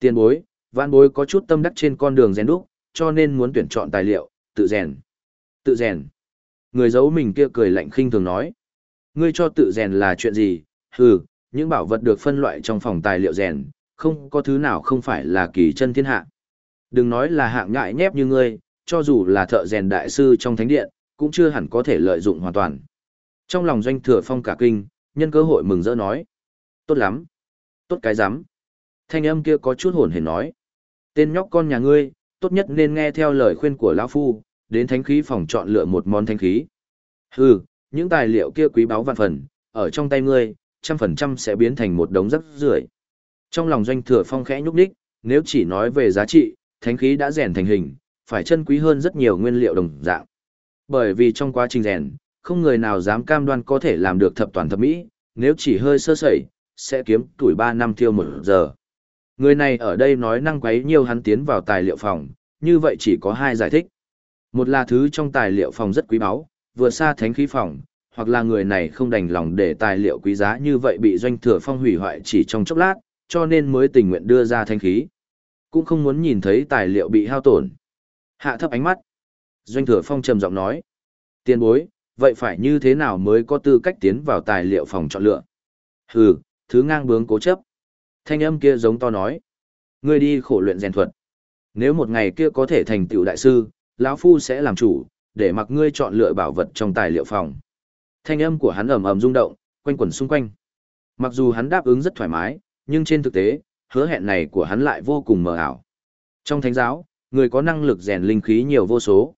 Tiền bối, vạn bối có chút tâm đắc trên con đường rèn đúc, cho nên muốn tuyển chọn tài liệu, tự rèn. Tự rèn. Người giấu mình kia cười lạnh khinh thường nói. Ngươi cho tự rèn là chuyện gì? Hừ, những bảo vật được phân loại trong phòng tài liệu rèn, không có thứ nào không phải là kỳ chân thiên hạ. Đừng nói là hạng nhại nhép như ngươi, cho dù là thợ rèn đại sư trong thánh điện, cũng chưa hẳn có thể lợi dụng hoàn toàn. Trong lòng doanh thừa phong cả kinh, nhân cơ hội mừng rỡ nói. Tốt lắm. Tốt cái rắm Thanh âm kia có chút hồn hển nói. Tên nhóc con nhà ngươi, tốt nhất nên nghe theo lời khuyên của lão Phu, đến thánh khí phòng chọn lựa một món thánh khí. Hừ, những tài liệu kia quý báu vạn phần, ở trong tay ngươi, trăm phần trăm sẽ biến thành một đống rắc rưởi. Trong lòng doanh thừa phong khẽ nhúc đích, nếu chỉ nói về giá trị, thánh khí đã rèn thành hình, phải chân quý hơn rất nhiều nguyên liệu đồng dạng. Bởi vì trong quá trình rèn, không người nào dám cam đoan có thể làm được thập toàn thập mỹ, nếu chỉ hơi sơ sẩy, sẽ kiếm tuổi 3 năm thiêu một giờ. Người này ở đây nói năng quấy nhiều hắn tiến vào tài liệu phòng, như vậy chỉ có hai giải thích. Một là thứ trong tài liệu phòng rất quý báu, vừa xa thánh khí phòng, hoặc là người này không đành lòng để tài liệu quý giá như vậy bị doanh thừa phong hủy hoại chỉ trong chốc lát, cho nên mới tình nguyện đưa ra thánh khí. Cũng không muốn nhìn thấy tài liệu bị hao tổn. Hạ thấp ánh mắt. Doanh thừa phong trầm giọng nói. tiên bối, vậy phải như thế nào mới có tư cách tiến vào tài liệu phòng chọn lựa? Hừ, thứ ngang bướng cố chấp. Thanh âm kia giống to nói. Ngươi đi khổ luyện rèn thuật. Nếu một ngày kia có thể thành tựu đại sư, lão phu sẽ làm chủ, để mặc ngươi chọn lựa bảo vật trong tài liệu phòng. Thanh âm của hắn ầm ầm rung động, quanh quẩn xung quanh. Mặc dù hắn đáp ứng rất thoải mái, nhưng trên thực tế, hứa hẹn này của hắn lại vô cùng mờ ảo. Trong thánh giáo, người có năng lực rèn linh khí nhiều vô số.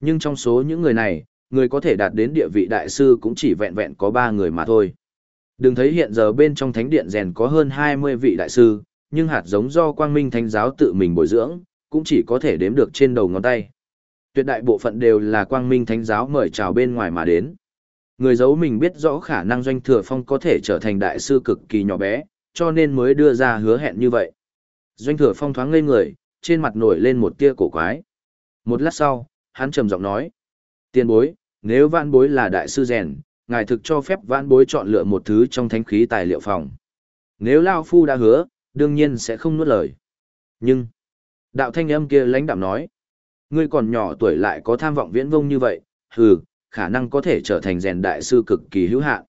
Nhưng trong số những người này, người có thể đạt đến địa vị đại sư cũng chỉ vẹn vẹn có ba người mà thôi. Đừng thấy hiện giờ bên trong thánh điện rèn có hơn 20 vị đại sư, nhưng hạt giống do quang minh thánh giáo tự mình bồi dưỡng, cũng chỉ có thể đếm được trên đầu ngón tay. Tuyệt đại bộ phận đều là quang minh thánh giáo mời chào bên ngoài mà đến. Người giấu mình biết rõ khả năng doanh thừa phong có thể trở thành đại sư cực kỳ nhỏ bé, cho nên mới đưa ra hứa hẹn như vậy. Doanh thừa phong thoáng ngây người, trên mặt nổi lên một tia cổ quái. Một lát sau, hắn trầm giọng nói. Tiền bối, nếu vạn bối là đại sư rèn, ngài thực cho phép vãn bối chọn lựa một thứ trong thánh khí tài liệu phòng. Nếu Lao Phu đã hứa, đương nhiên sẽ không nuốt lời. Nhưng, đạo thanh âm kia lãnh đạm nói, ngươi còn nhỏ tuổi lại có tham vọng viễn vông như vậy, hừ, khả năng có thể trở thành rèn đại sư cực kỳ hữu hạn.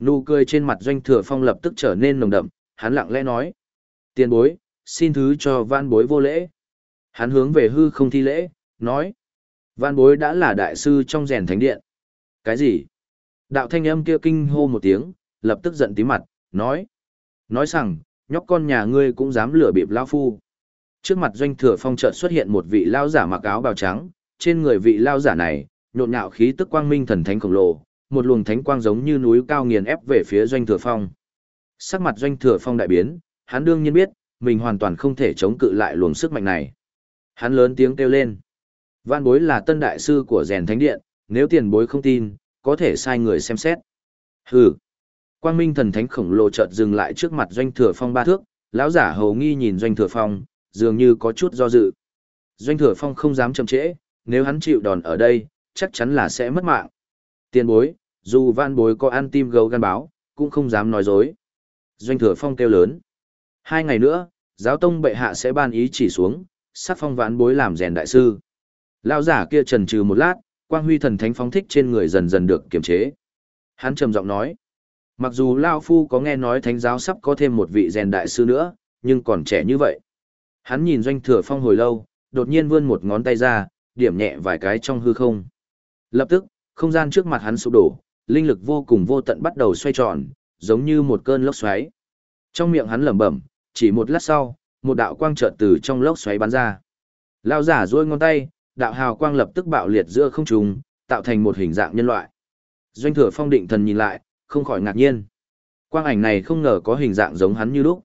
Nụ cười trên mặt doanh thừa phong lập tức trở nên nồng đậm, hắn lặng lẽ nói. Tiền bối, xin thứ cho van bối vô lễ. Hắn hướng về hư không thi lễ, nói. Van bối đã là đại sư trong rèn thánh điện. Cái gì? Đạo thanh âm kia kinh hô một tiếng, lập tức giận tí mặt, nói. Nói rằng, nhóc con nhà ngươi cũng dám lừa bịp lao phu. Trước mặt doanh thừa phong chợt xuất hiện một vị lao giả mặc áo bào trắng, trên người vị lao giả này, nhộn nhạo khí tức quang minh thần thánh khổng lồ, một luồng thánh quang giống như núi cao nghiền ép về phía doanh thừa phong. Sắc mặt doanh thừa phong đại biến, hắn đương nhiên biết, mình hoàn toàn không thể chống cự lại luồng sức mạnh này. Hắn lớn tiếng kêu lên. Vạn bối là tân đại sư của rèn thánh điện, nếu tiền bối không tin, có thể sai người xem xét. Hừ. Quang minh thần thánh khổng lồ chợt dừng lại trước mặt doanh thừa phong ba thước, lão giả hầu nghi nhìn doanh thừa phong, dường như có chút do dự. Doanh thừa phong không dám chậm trễ, nếu hắn chịu đòn ở đây, chắc chắn là sẽ mất mạng. Tiền bối, dù van bối có ăn tim gấu gan báo, cũng không dám nói dối. Doanh thừa phong kêu lớn. Hai ngày nữa, giáo tông bệ hạ sẽ ban ý chỉ xuống, sát phong vãn bối làm rèn đại sư. Lão giả kia trần trừ một lát, quang huy thần thánh phóng thích trên người dần dần được kiềm chế. Hắn trầm giọng nói, mặc dù Lao Phu có nghe nói thánh giáo sắp có thêm một vị rèn đại sư nữa, nhưng còn trẻ như vậy. Hắn nhìn doanh thừa phong hồi lâu, đột nhiên vươn một ngón tay ra, điểm nhẹ vài cái trong hư không. Lập tức, không gian trước mặt hắn sụp đổ, linh lực vô cùng vô tận bắt đầu xoay tròn, giống như một cơn lốc xoáy. Trong miệng hắn lẩm bẩm, chỉ một lát sau, một đạo quang chợt từ trong lốc xoáy bắn ra. Lao giả duỗi ngón tay, đạo hào quang lập tức bạo liệt giữa không trung, tạo thành một hình dạng nhân loại. Doanh thừa phong định thần nhìn lại, không khỏi ngạc nhiên. Quang ảnh này không ngờ có hình dạng giống hắn như lúc.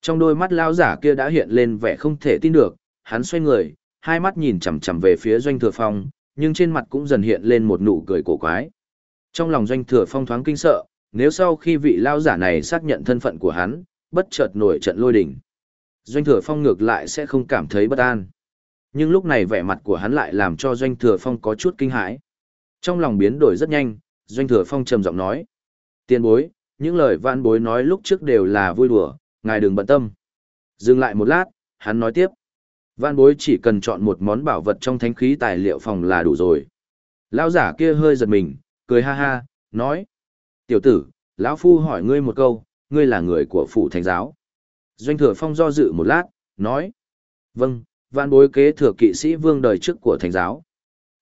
Trong đôi mắt lão giả kia đã hiện lên vẻ không thể tin được, hắn xoay người, hai mắt nhìn chằm chằm về phía doanh thừa phong, nhưng trên mặt cũng dần hiện lên một nụ cười cổ quái. Trong lòng doanh thừa phong thoáng kinh sợ, nếu sau khi vị lão giả này xác nhận thân phận của hắn, bất chợt nổi trận lôi đình. Doanh thừa phong ngược lại sẽ không cảm thấy bất an. Nhưng lúc này vẻ mặt của hắn lại làm cho doanh thừa phong có chút kinh hãi. Trong lòng biến đổi rất nhanh, doanh thừa phong trầm giọng nói. Tiền bối, những lời vạn bối nói lúc trước đều là vui đùa, ngài đừng bận tâm. Dừng lại một lát, hắn nói tiếp. Văn bối chỉ cần chọn một món bảo vật trong thánh khí tài liệu phòng là đủ rồi. Lão giả kia hơi giật mình, cười ha ha, nói. Tiểu tử, lão phu hỏi ngươi một câu, ngươi là người của phủ thánh giáo. Doanh thừa phong do dự một lát, nói. Vâng, vạn bối kế thừa kỵ sĩ vương đời trước của thánh giáo.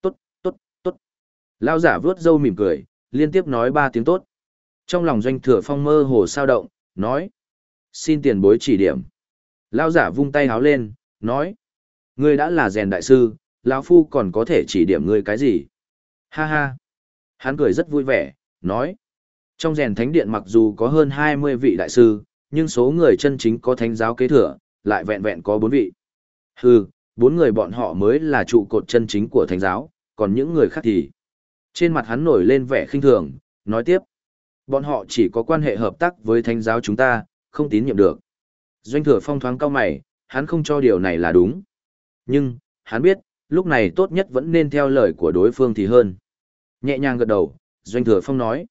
Tốt, tốt, tốt. Lão giả vướt râu mỉm cười, liên tiếp nói ba tiếng tốt. Trong lòng doanh thừa phong mơ hồ sao động, nói. Xin tiền bối chỉ điểm. Lão giả vung tay háo lên, nói. Ngươi đã là rèn đại sư, lão phu còn có thể chỉ điểm ngươi cái gì? Ha ha. Hắn cười rất vui vẻ, nói. Trong rèn thánh điện mặc dù có hơn 20 vị đại sư, nhưng số người chân chính có thánh giáo kế thừa, lại vẹn vẹn có 4 vị. Hừ, bốn người bọn họ mới là trụ cột chân chính của thánh giáo, còn những người khác thì... Trên mặt hắn nổi lên vẻ khinh thường, nói tiếp. Bọn họ chỉ có quan hệ hợp tác với thánh giáo chúng ta, không tín nhiệm được. Doanh thừa phong thoáng cao mày, hắn không cho điều này là đúng. Nhưng, hắn biết, lúc này tốt nhất vẫn nên theo lời của đối phương thì hơn. Nhẹ nhàng gật đầu, Doanh thừa phong nói.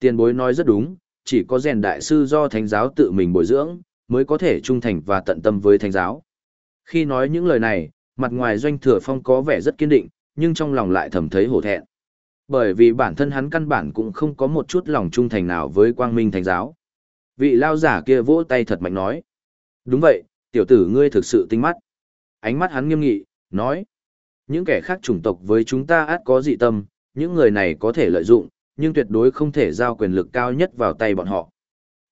Tiền bối nói rất đúng, chỉ có rèn đại sư do thánh giáo tự mình bồi dưỡng, mới có thể trung thành và tận tâm với thánh giáo. Khi nói những lời này, mặt ngoài Doanh thừa phong có vẻ rất kiên định, nhưng trong lòng lại thầm thấy hổ thẹn. Bởi vì bản thân hắn căn bản cũng không có một chút lòng trung thành nào với quang minh thánh giáo. Vị lao giả kia vỗ tay thật mạnh nói. Đúng vậy, tiểu tử ngươi thực sự tinh mắt. Ánh mắt hắn nghiêm nghị, nói. Những kẻ khác chủng tộc với chúng ta át có dị tâm, những người này có thể lợi dụng, nhưng tuyệt đối không thể giao quyền lực cao nhất vào tay bọn họ.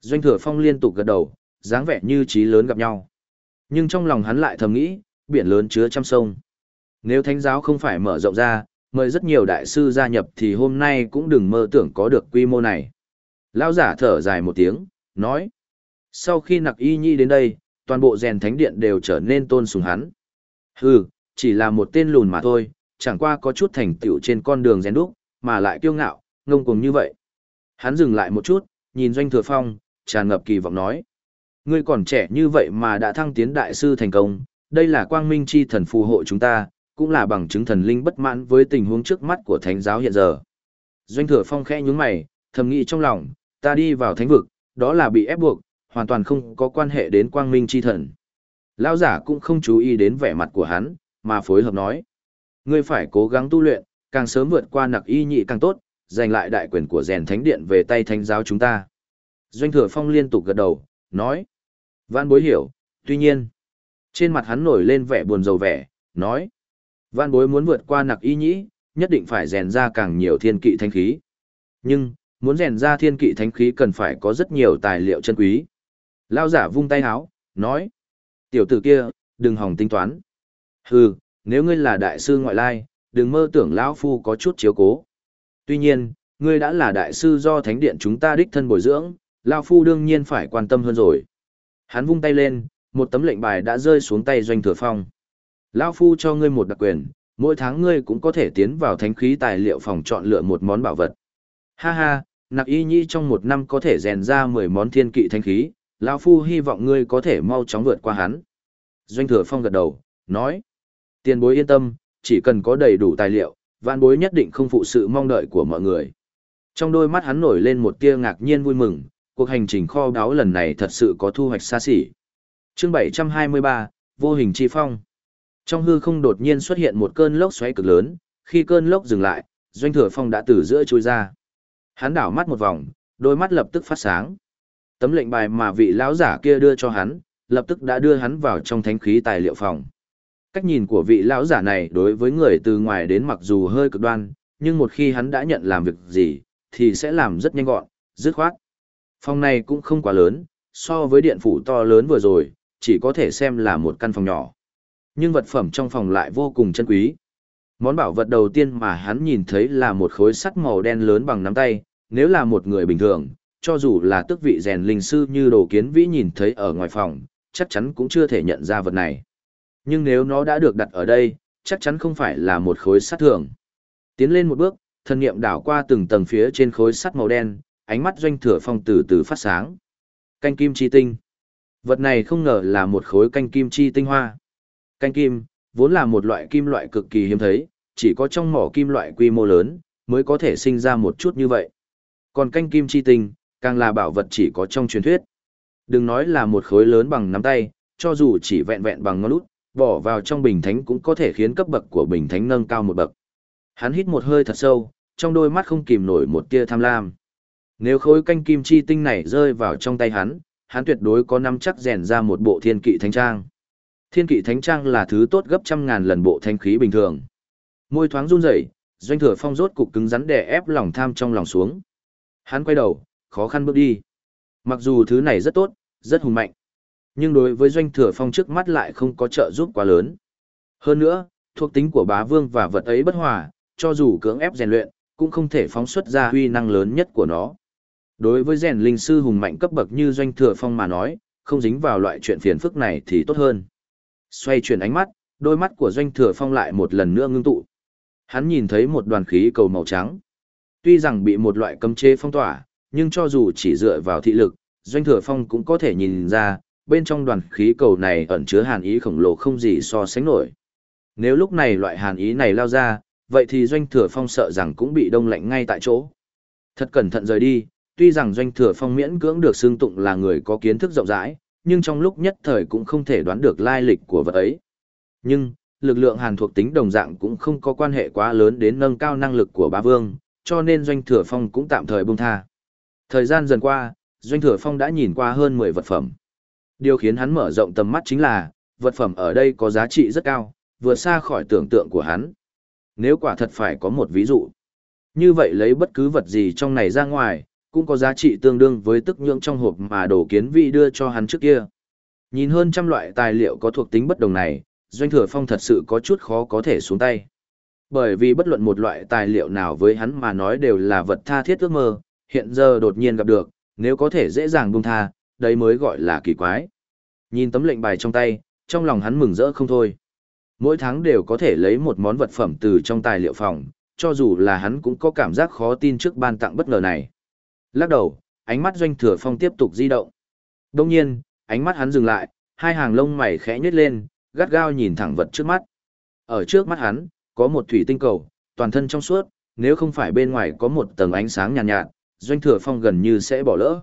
Doanh thừa phong liên tục gật đầu, dáng vẻ như trí lớn gặp nhau. Nhưng trong lòng hắn lại thầm nghĩ, biển lớn chứa trăm sông. Nếu thánh giáo không phải mở rộng ra, mời rất nhiều đại sư gia nhập thì hôm nay cũng đừng mơ tưởng có được quy mô này. Lão giả thở dài một tiếng, nói. Sau khi nặc y nhi đến đây, toàn bộ rèn thánh điện đều trở nên tôn sùng hắn. Hừ, chỉ là một tên lùn mà thôi, chẳng qua có chút thành tựu trên con đường rèn đúc, mà lại kiêu ngạo, ngông cuồng như vậy. Hắn dừng lại một chút, nhìn doanh thừa phong, tràn ngập kỳ vọng nói. Ngươi còn trẻ như vậy mà đã thăng tiến đại sư thành công, đây là quang minh chi thần phù hộ chúng ta, cũng là bằng chứng thần linh bất mãn với tình huống trước mắt của thánh giáo hiện giờ. Doanh thừa phong khẽ nhướng mày, thầm nghĩ trong lòng, ta đi vào thánh vực, đó là bị ép buộc, hoàn toàn không có quan hệ đến quang minh chi thần. Lão giả cũng không chú ý đến vẻ mặt của hắn, mà phối hợp nói. Ngươi phải cố gắng tu luyện, càng sớm vượt qua nặc y nhị càng tốt, giành lại đại quyền của rèn thánh điện về tay thánh giáo chúng ta. Doanh thừa phong liên tục gật đầu, nói. Văn bối hiểu, tuy nhiên. Trên mặt hắn nổi lên vẻ buồn rầu vẻ, nói. Văn bối muốn vượt qua nặc y nhĩ, nhất định phải rèn ra càng nhiều thiên kỵ thánh khí. Nhưng, muốn rèn ra thiên kỵ thánh khí cần phải có rất nhiều tài liệu chân quý. Lao giả vung tay háo, nói. Tiểu tử kia, đừng hòng tính toán. Hừ, nếu ngươi là đại sư ngoại lai, đừng mơ tưởng lão phu có chút chiếu cố. Tuy nhiên, ngươi đã là đại sư do thánh điện chúng ta đích thân bồi dưỡng, lão phu đương nhiên phải quan tâm hơn rồi. Hắn vung tay lên, một tấm lệnh bài đã rơi xuống tay doanh thừa phong. Lão phu cho ngươi một đặc quyền, mỗi tháng ngươi cũng có thể tiến vào thánh khí tài liệu phòng chọn lựa một món bảo vật. Ha ha, nặc y nhi trong một năm có thể rèn ra 10 món thiên kỵ thánh khí, lão phu hy vọng ngươi có thể mau chóng vượt qua hắn. Doanh thừa phong gật đầu, nói. Tiền bối yên tâm, chỉ cần có đầy đủ tài liệu, vạn bối nhất định không phụ sự mong đợi của mọi người. Trong đôi mắt hắn nổi lên một tia ngạc nhiên vui mừng, cuộc hành trình kho đáo lần này thật sự có thu hoạch xa xỉ. Chương 723, Vô hình chi phong. Trong hư không đột nhiên xuất hiện một cơn lốc xoáy cực lớn, khi cơn lốc dừng lại, Doanh Thừa Phong đã từ giữa chui ra. Hắn đảo mắt một vòng, đôi mắt lập tức phát sáng. Tấm lệnh bài mà vị lão giả kia đưa cho hắn, lập tức đã đưa hắn vào trong thánh khí tài liệu phòng. Cách nhìn của vị lão giả này đối với người từ ngoài đến mặc dù hơi cực đoan, nhưng một khi hắn đã nhận làm việc gì, thì sẽ làm rất nhanh gọn, dứt khoát. Phòng này cũng không quá lớn, so với điện phủ to lớn vừa rồi, chỉ có thể xem là một căn phòng nhỏ. Nhưng vật phẩm trong phòng lại vô cùng chân quý. Món bảo vật đầu tiên mà hắn nhìn thấy là một khối sắt màu đen lớn bằng nắm tay, nếu là một người bình thường, cho dù là tước vị rèn linh sư như đồ kiến vĩ nhìn thấy ở ngoài phòng, chắc chắn cũng chưa thể nhận ra vật này. Nhưng nếu nó đã được đặt ở đây, chắc chắn không phải là một khối sắt thường. Tiến lên một bước, thần niệm đảo qua từng tầng phía trên khối sắt màu đen, ánh mắt doanh thừa phong từ từ phát sáng. Canh kim chi tinh. Vật này không ngờ là một khối canh kim chi tinh hoa. Canh kim, vốn là một loại kim loại cực kỳ hiếm thấy, chỉ có trong mỏ kim loại quy mô lớn, mới có thể sinh ra một chút như vậy. Còn canh kim chi tinh, càng là bảo vật chỉ có trong truyền thuyết. Đừng nói là một khối lớn bằng nắm tay, cho dù chỉ vẹn vẹn bằng ngón út, bỏ vào trong bình thánh cũng có thể khiến cấp bậc của bình thánh nâng cao một bậc. Hắn hít một hơi thật sâu, trong đôi mắt không kìm nổi một tia tham lam. Nếu khối canh kim chi tinh này rơi vào trong tay hắn, hắn tuyệt đối có nắm chắc rèn ra một bộ thiên kỵ thánh trang. Thiên kỵ thánh trang là thứ tốt gấp trăm ngàn lần bộ thanh khí bình thường. Môi thoáng run rẩy, doanh thừa phong rốt cục cứng rắn đè ép lòng tham trong lòng xuống. Hắn quay đầu, khó khăn bước đi. Mặc dù thứ này rất tốt, rất hùng mạnh, nhưng đối với doanh thừa phong trước mắt lại không có trợ giúp quá lớn. Hơn nữa, thuộc tính của bá vương và vật ấy bất hòa, cho dù cưỡng ép rèn luyện, cũng không thể phóng xuất ra huy năng lớn nhất của nó. Đối với rèn linh sư hùng mạnh cấp bậc như doanh thừa phong mà nói, không dính vào loại chuyện phiền phức này thì tốt hơn. Xoay chuyển ánh mắt, đôi mắt của doanh thừa phong lại một lần nữa ngưng tụ. Hắn nhìn thấy một đoàn khí cầu màu trắng. Tuy rằng bị một loại cấm chế phong tỏa, nhưng cho dù chỉ dựa vào thị lực, doanh thừa phong cũng có thể nhìn ra, bên trong đoàn khí cầu này ẩn chứa hàn ý khổng lồ không gì so sánh nổi. Nếu lúc này loại hàn ý này lao ra, vậy thì doanh thừa phong sợ rằng cũng bị đông lạnh ngay tại chỗ. Thật cẩn thận rời đi, tuy rằng doanh thừa phong miễn cưỡng được xưng tụng là người có kiến thức rộng rãi, nhưng trong lúc nhất thời cũng không thể đoán được lai lịch của vật ấy. Nhưng, lực lượng hàn thuộc tính đồng dạng cũng không có quan hệ quá lớn đến nâng cao năng lực của bá vương, cho nên doanh thừa phong cũng tạm thời buông tha. Thời gian dần qua, doanh thừa phong đã nhìn qua hơn 10 vật phẩm. Điều khiến hắn mở rộng tầm mắt chính là, vật phẩm ở đây có giá trị rất cao, vượt xa khỏi tưởng tượng của hắn. Nếu quả thật phải có một ví dụ, như vậy lấy bất cứ vật gì trong này ra ngoài, cũng có giá trị tương đương với tức nhưỡng trong hộp mà đồ kiến vị đưa cho hắn trước kia. Nhìn hơn trăm loại tài liệu có thuộc tính bất đồng này, Doanh Thừa Phong thật sự có chút khó có thể xuống tay. Bởi vì bất luận một loại tài liệu nào với hắn mà nói đều là vật tha thiết ước mơ, hiện giờ đột nhiên gặp được, nếu có thể dễ dàng buông tha, đấy mới gọi là kỳ quái. Nhìn tấm lệnh bài trong tay, trong lòng hắn mừng rỡ không thôi. Mỗi tháng đều có thể lấy một món vật phẩm từ trong tài liệu phòng, cho dù là hắn cũng có cảm giác khó tin trước ban tặng bất ngờ này. Lắc đầu, ánh mắt doanh thừa phong tiếp tục di động. Đông nhiên, ánh mắt hắn dừng lại, hai hàng lông mày khẽ nhếch lên, gắt gao nhìn thẳng vật trước mắt. Ở trước mắt hắn, có một thủy tinh cầu, toàn thân trong suốt, nếu không phải bên ngoài có một tầng ánh sáng nhàn nhạt, nhạt, doanh thừa phong gần như sẽ bỏ lỡ.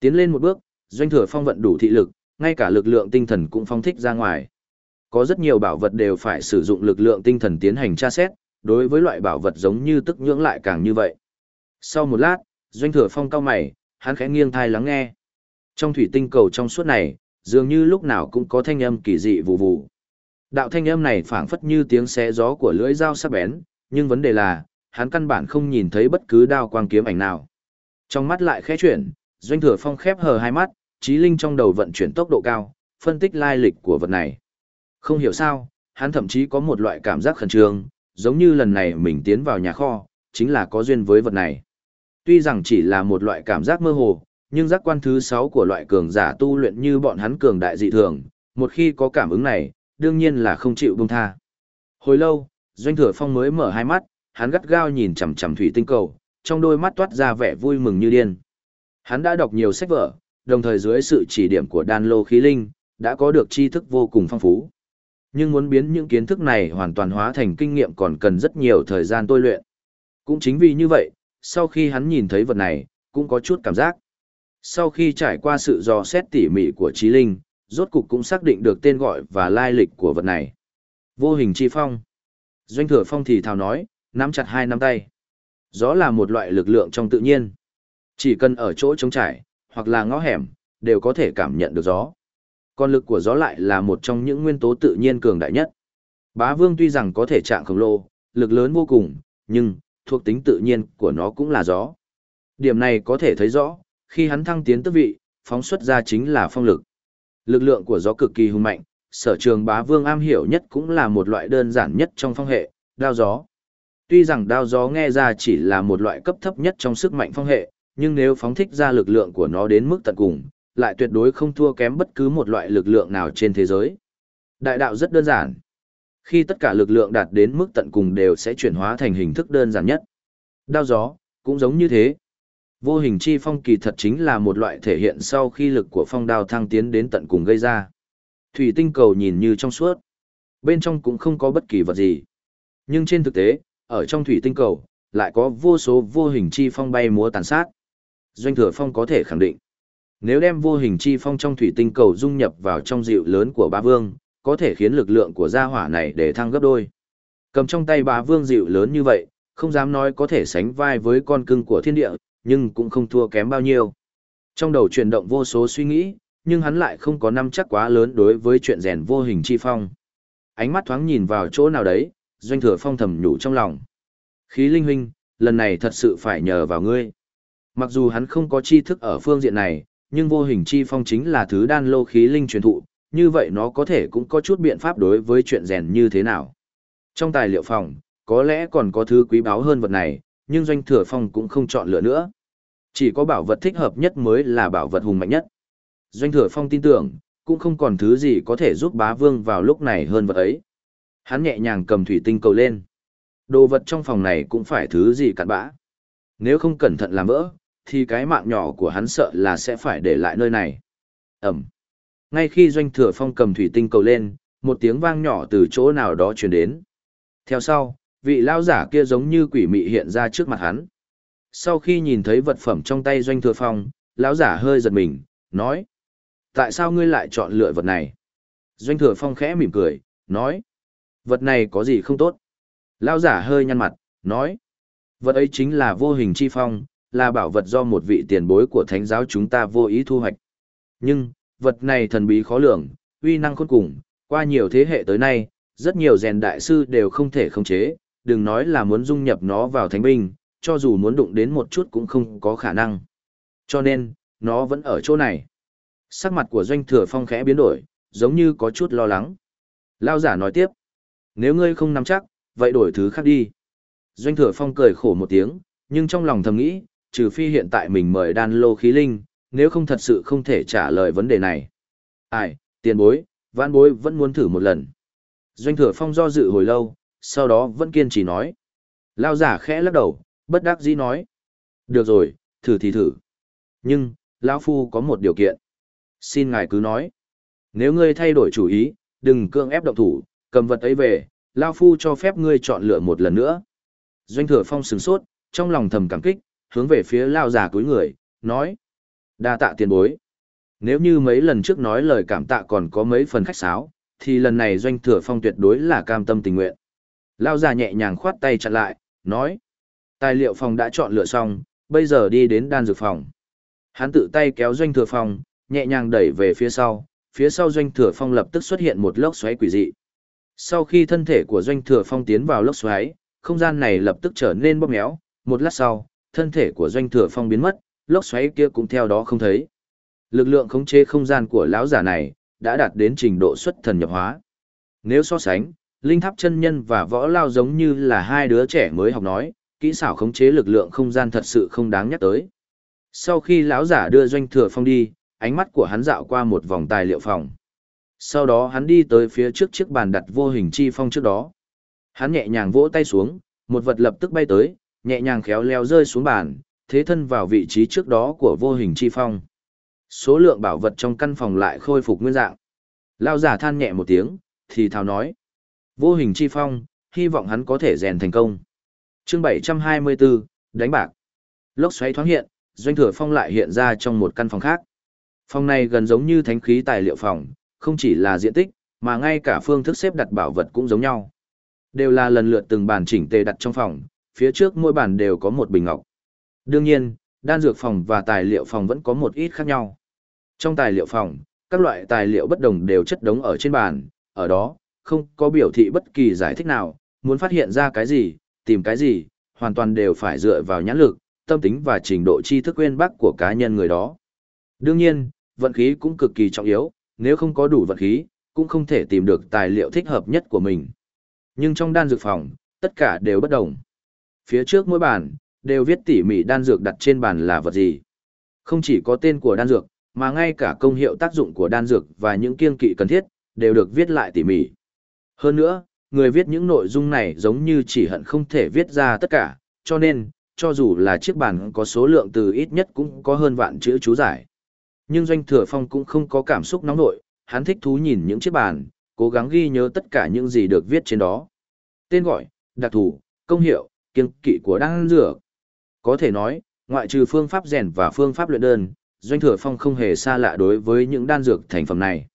Tiến lên một bước, doanh thừa phong vận đủ thị lực, ngay cả lực lượng tinh thần cũng phong thích ra ngoài. Có rất nhiều bảo vật đều phải sử dụng lực lượng tinh thần tiến hành tra xét, đối với loại bảo vật giống như tức nhưỡng lại càng như vậy. Sau một lát, doanh thừa phong cao mày, hắn khẽ nghiêng thai lắng nghe. Trong thủy tinh cầu trong suốt này, dường như lúc nào cũng có thanh âm kỳ dị vụ vụ. Đạo thanh âm này phảng phất như tiếng xé gió của lưỡi dao sắc bén, nhưng vấn đề là, hắn căn bản không nhìn thấy bất cứ đao quang kiếm ảnh nào. Trong mắt lại khẽ chuyển, doanh thừa phong khép hờ hai mắt, trí linh trong đầu vận chuyển tốc độ cao, phân tích lai lịch của vật này. Không hiểu sao, hắn thậm chí có một loại cảm giác khẩn trương, giống như lần này mình tiến vào nhà kho, chính là có duyên với vật này. Tuy rằng chỉ là một loại cảm giác mơ hồ, nhưng giác quan thứ 6 của loại cường giả tu luyện như bọn hắn cường đại dị thường, một khi có cảm ứng này, đương nhiên là không chịu buông tha. Hồi lâu, Doanh Thừa Phong mới mở hai mắt, hắn gắt gao nhìn chằm chằm thủy tinh cầu, trong đôi mắt toát ra vẻ vui mừng như điên. Hắn đã đọc nhiều sách vở, đồng thời dưới sự chỉ điểm của đan lô khí linh, đã có được tri thức vô cùng phong phú. Nhưng muốn biến những kiến thức này hoàn toàn hóa thành kinh nghiệm còn cần rất nhiều thời gian tôi luyện. Cũng chính vì như vậy, sau khi hắn nhìn thấy vật này, cũng có chút cảm giác. Sau khi trải qua sự dò xét tỉ mỉ của trí linh, rốt cục cũng xác định được tên gọi và lai lịch của vật này. Vô hình chi phong. Doanh thừa phong thì thào nói, nắm chặt hai nắm tay. Gió là một loại lực lượng trong tự nhiên. Chỉ cần ở chỗ trống trải, hoặc là ngõ hẻm, đều có thể cảm nhận được gió. Còn lực của gió lại là một trong những nguyên tố tự nhiên cường đại nhất. Bá vương tuy rằng có thể trạng khổng lồ, lực lớn vô cùng, nhưng, thuộc tính tự nhiên của nó cũng là gió. Điểm này có thể thấy rõ, khi hắn thăng tiến tước vị, phóng xuất ra chính là phong lực. Lực lượng của gió cực kỳ hùng mạnh, sở trường bá vương am hiểu nhất cũng là một loại đơn giản nhất trong phong hệ, đao gió. Tuy rằng đao gió nghe ra chỉ là một loại cấp thấp nhất trong sức mạnh phong hệ, nhưng nếu phóng thích ra lực lượng của nó đến mức tận cùng, lại tuyệt đối không thua kém bất cứ một loại lực lượng nào trên thế giới. Đại đạo rất đơn giản. Khi tất cả lực lượng đạt đến mức tận cùng đều sẽ chuyển hóa thành hình thức đơn giản nhất. Đao gió, cũng giống như thế. Vô hình chi phong kỳ thật chính là một loại thể hiện sau khi lực của phong đao thăng tiến đến tận cùng gây ra. Thủy tinh cầu nhìn như trong suốt. Bên trong cũng không có bất kỳ vật gì. Nhưng trên thực tế, ở trong thủy tinh cầu, lại có vô số vô hình chi phong bay múa tàn sát. Doanh thừa phong có thể khẳng định. Nếu đem vô hình chi phong trong thủy tinh cầu dung nhập vào trong dịu lớn của ba vương, có thể khiến lực lượng của gia hỏa này để thăng gấp đôi. Cầm trong tay bá vương dịu lớn như vậy, không dám nói có thể sánh vai với con cưng của thiên địa, nhưng cũng không thua kém bao nhiêu. Trong đầu chuyển động vô số suy nghĩ, nhưng hắn lại không có năm chắc quá lớn đối với chuyện rèn vô hình chi phong. Ánh mắt thoáng nhìn vào chỗ nào đấy, doanh thừa phong thầm nhủ trong lòng. Khí linh huynh, lần này thật sự phải nhờ vào ngươi. Mặc dù hắn không có tri thức ở phương diện này, nhưng vô hình chi phong chính là thứ đan lô khí linh truyền thụ, như vậy nó có thể cũng có chút biện pháp đối với chuyện rèn như thế nào. Trong tài liệu phòng, có lẽ còn có thứ quý báu hơn vật này, nhưng doanh thừa phong cũng không chọn lựa nữa. Chỉ có bảo vật thích hợp nhất mới là bảo vật hùng mạnh nhất. Doanh thừa phong tin tưởng, cũng không còn thứ gì có thể giúp bá vương vào lúc này hơn vật ấy. Hắn nhẹ nhàng cầm thủy tinh cầu lên. Đồ vật trong phòng này cũng phải thứ gì cặn bã. Nếu không cẩn thận làm vỡ, thì cái mạng nhỏ của hắn sợ là sẽ phải để lại nơi này. Ẩm. Ngay khi doanh thừa phong cầm thủy tinh cầu lên, một tiếng vang nhỏ từ chỗ nào đó truyền đến. Theo sau, vị lao giả kia giống như quỷ mị hiện ra trước mặt hắn. Sau khi nhìn thấy vật phẩm trong tay doanh thừa phong, lão giả hơi giật mình, nói. Tại sao ngươi lại chọn lựa vật này? Doanh thừa phong khẽ mỉm cười, nói. Vật này có gì không tốt? Lão giả hơi nhăn mặt, nói. Vật ấy chính là vô hình chi phong, là bảo vật do một vị tiền bối của thánh giáo chúng ta vô ý thu hoạch. Nhưng, vật này thần bí khó lường, uy năng khôn cùng, qua nhiều thế hệ tới nay, rất nhiều rèn đại sư đều không thể khống chế, đừng nói là muốn dung nhập nó vào thánh binh, cho dù muốn đụng đến một chút cũng không có khả năng. Cho nên, nó vẫn ở chỗ này. Sắc mặt của doanh thừa phong khẽ biến đổi, giống như có chút lo lắng. Lao giả nói tiếp, nếu ngươi không nắm chắc, vậy đổi thứ khác đi. Doanh thừa phong cười khổ một tiếng, nhưng trong lòng thầm nghĩ, trừ phi hiện tại mình mời đan lô khí linh, nếu không thật sự không thể trả lời vấn đề này. Ai, tiền bối, vãn bối vẫn muốn thử một lần. Doanh thừa phong do dự hồi lâu, sau đó vẫn kiên trì nói. Lao giả khẽ lắc đầu, bất đắc dĩ nói. Được rồi, thử thì thử. Nhưng, lão Phu có một điều kiện. Xin ngài cứ nói. Nếu ngươi thay đổi chủ ý, đừng cưỡng ép động thủ, cầm vật ấy về, lão Phu cho phép ngươi chọn lựa một lần nữa. Doanh thừa phong sừng sốt, trong lòng thầm cảm kích, hướng về phía Lao giả cúi người, nói đa tạ tiền bối. Nếu như mấy lần trước nói lời cảm tạ còn có mấy phần khách sáo, thì lần này doanh thừa phong tuyệt đối là cam tâm tình nguyện. Lao già nhẹ nhàng khoát tay chặn lại, nói. Tài liệu phòng đã chọn lựa xong, bây giờ đi đến đan dược phòng. Hắn tự tay kéo doanh thừa phong, nhẹ nhàng đẩy về phía sau, phía sau doanh thừa phong lập tức xuất hiện một lốc xoáy quỷ dị. Sau khi thân thể của doanh thừa phong tiến vào lốc xoáy, không gian này lập tức trở nên bóp méo, một lát sau, thân thể của doanh thừa phong biến mất, lốc xoáy kia cũng theo đó không thấy. Lực lượng khống chế không gian của lão giả này đã đạt đến trình độ xuất thần nhập hóa. Nếu so sánh, linh tháp chân nhân và võ lao giống như là hai đứa trẻ mới học nói, kỹ xảo khống chế lực lượng không gian thật sự không đáng nhắc tới. Sau khi lão giả đưa doanh thừa phong đi, ánh mắt của hắn dạo qua một vòng tài liệu phòng. Sau đó hắn đi tới phía trước chiếc bàn đặt vô hình chi phong trước đó. Hắn nhẹ nhàng vỗ tay xuống, một vật lập tức bay tới, nhẹ nhàng khéo leo rơi xuống bàn, thế thân vào vị trí trước đó của vô hình chi phong. Số lượng bảo vật trong căn phòng lại khôi phục nguyên dạng. Lao giả than nhẹ một tiếng, thì thào nói. Vô hình chi phong, hy vọng hắn có thể rèn thành công. chương 724, đánh bạc. Lốc xoáy thoáng hiện, doanh thừa phong lại hiện ra trong một căn phòng khác. Phòng này gần giống như thánh khí tài liệu phòng, không chỉ là diện tích, mà ngay cả phương thức xếp đặt bảo vật cũng giống nhau. Đều là lần lượt từng bàn chỉnh tề đặt trong phòng, phía trước mỗi bàn đều có một bình ngọc. Đương nhiên, đan dược phòng và tài liệu phòng vẫn có một ít khác nhau. Trong tài liệu phòng, các loại tài liệu bất đồng đều chất đống ở trên bàn, ở đó, không có biểu thị bất kỳ giải thích nào, muốn phát hiện ra cái gì, tìm cái gì, hoàn toàn đều phải dựa vào nhãn lực, tâm tính và trình độ tri thức quên bác của cá nhân người đó. Đương nhiên, vận khí cũng cực kỳ trọng yếu, nếu không có đủ vận khí, cũng không thể tìm được tài liệu thích hợp nhất của mình. Nhưng trong đan dược phòng, tất cả đều bất đồng. Phía trước mỗi bàn, đều viết tỉ mỉ đan dược đặt trên bàn là vật gì. Không chỉ có tên của đan dược, mà ngay cả công hiệu tác dụng của đan dược và những kiêng kỵ cần thiết, đều được viết lại tỉ mỉ. Hơn nữa, người viết những nội dung này giống như chỉ hận không thể viết ra tất cả, cho nên, cho dù là chiếc bàn có số lượng từ ít nhất cũng có hơn vạn chữ chú giải. Nhưng Doanh Thừa Phong cũng không có cảm xúc nóng nội, hắn thích thú nhìn những chiếc bàn, cố gắng ghi nhớ tất cả những gì được viết trên đó. Tên gọi, đặc thù, công hiệu, kiêng kỵ của đan dược. Có thể nói, ngoại trừ phương pháp rèn và phương pháp luyện đơn, Doanh Thừa Phong không hề xa lạ đối với những đan dược thành phẩm này.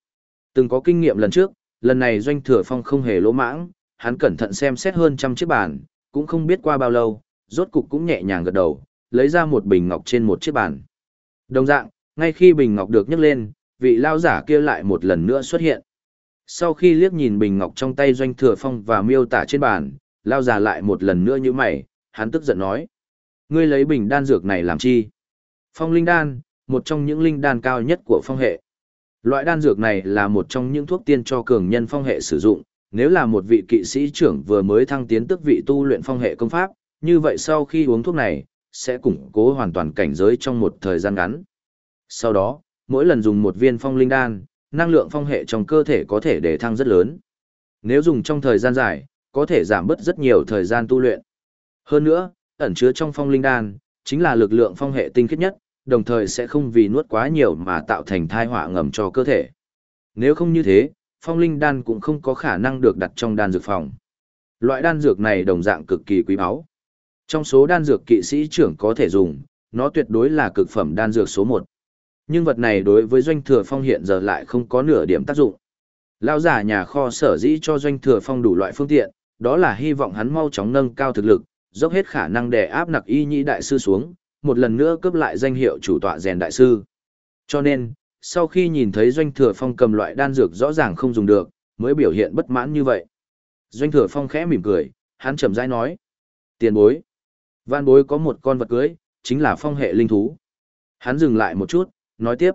Từng có kinh nghiệm lần trước, lần này Doanh Thừa Phong không hề lỗ mãng, hắn cẩn thận xem xét hơn trăm chiếc bàn, cũng không biết qua bao lâu, rốt cục cũng nhẹ nhàng gật đầu, lấy ra một bình ngọc trên một chiếc bàn. Đồng dạng, ngay khi bình ngọc được nhấc lên, vị lao giả kia lại một lần nữa xuất hiện. Sau khi liếc nhìn bình ngọc trong tay Doanh Thừa Phong và miêu tả trên bàn, lao giả lại một lần nữa như mày, hắn tức giận nói. Ngươi lấy bình đan dược này làm chi? Phong linh đan, một trong những linh đan cao nhất của phong hệ. Loại đan dược này là một trong những thuốc tiên cho cường nhân phong hệ sử dụng, nếu là một vị kỵ sĩ trưởng vừa mới thăng tiến tức vị tu luyện phong hệ công pháp, như vậy sau khi uống thuốc này, sẽ củng cố hoàn toàn cảnh giới trong một thời gian ngắn. Sau đó, mỗi lần dùng một viên phong linh đan, năng lượng phong hệ trong cơ thể có thể để thăng rất lớn. Nếu dùng trong thời gian dài, có thể giảm bớt rất nhiều thời gian tu luyện. Hơn nữa, ẩn chứa trong phong linh đan, chính là lực lượng phong hệ tinh khiết nhất, đồng thời sẽ không vì nuốt quá nhiều mà tạo thành thai họa ngầm cho cơ thể. Nếu không như thế, phong linh đan cũng không có khả năng được đặt trong đan dược phòng. Loại đan dược này đồng dạng cực kỳ quý báu. Trong số đan dược kỵ sĩ trưởng có thể dùng, nó tuyệt đối là cực phẩm đan dược số 1. Nhưng vật này đối với doanh thừa phong hiện giờ lại không có nửa điểm tác dụng. Lão giả nhà kho sở dĩ cho doanh thừa phong đủ loại phương tiện, đó là hy vọng hắn mau chóng nâng cao thực lực, dốc hết khả năng để áp nặc y nhĩ đại sư xuống, một lần nữa cướp lại danh hiệu chủ tọa rèn đại sư. Cho nên, sau khi nhìn thấy doanh thừa phong cầm loại đan dược rõ ràng không dùng được, mới biểu hiện bất mãn như vậy. Doanh thừa phong khẽ mỉm cười, hắn chậm rãi nói. Tiền bối. Văn bối có một con vật cưới, chính là phong hệ linh thú. Hắn dừng lại một chút, nói tiếp.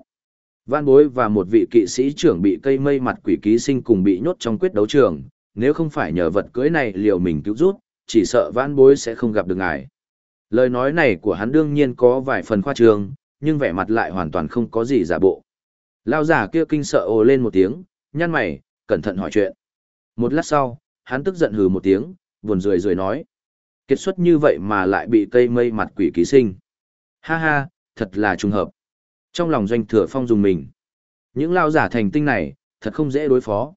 Văn bối và một vị kỵ sĩ trưởng bị cây mây mặt quỷ ký sinh cùng bị nhốt trong quyết đấu trường, nếu không phải nhờ vật cưới này liệu mình cứu rút, chỉ sợ vãn bối sẽ không gặp được ngài. Lời nói này của hắn đương nhiên có vài phần khoa trương, nhưng vẻ mặt lại hoàn toàn không có gì giả bộ. Lao giả kia kinh sợ ồ lên một tiếng, nhăn mày, cẩn thận hỏi chuyện. Một lát sau, hắn tức giận hừ một tiếng, buồn rười rười nói. Kết xuất như vậy mà lại bị cây mây mặt quỷ ký sinh. Ha ha, thật là trùng hợp. Trong lòng doanh thừa phong dùng mình. Những lao giả thành tinh này, thật không dễ đối phó.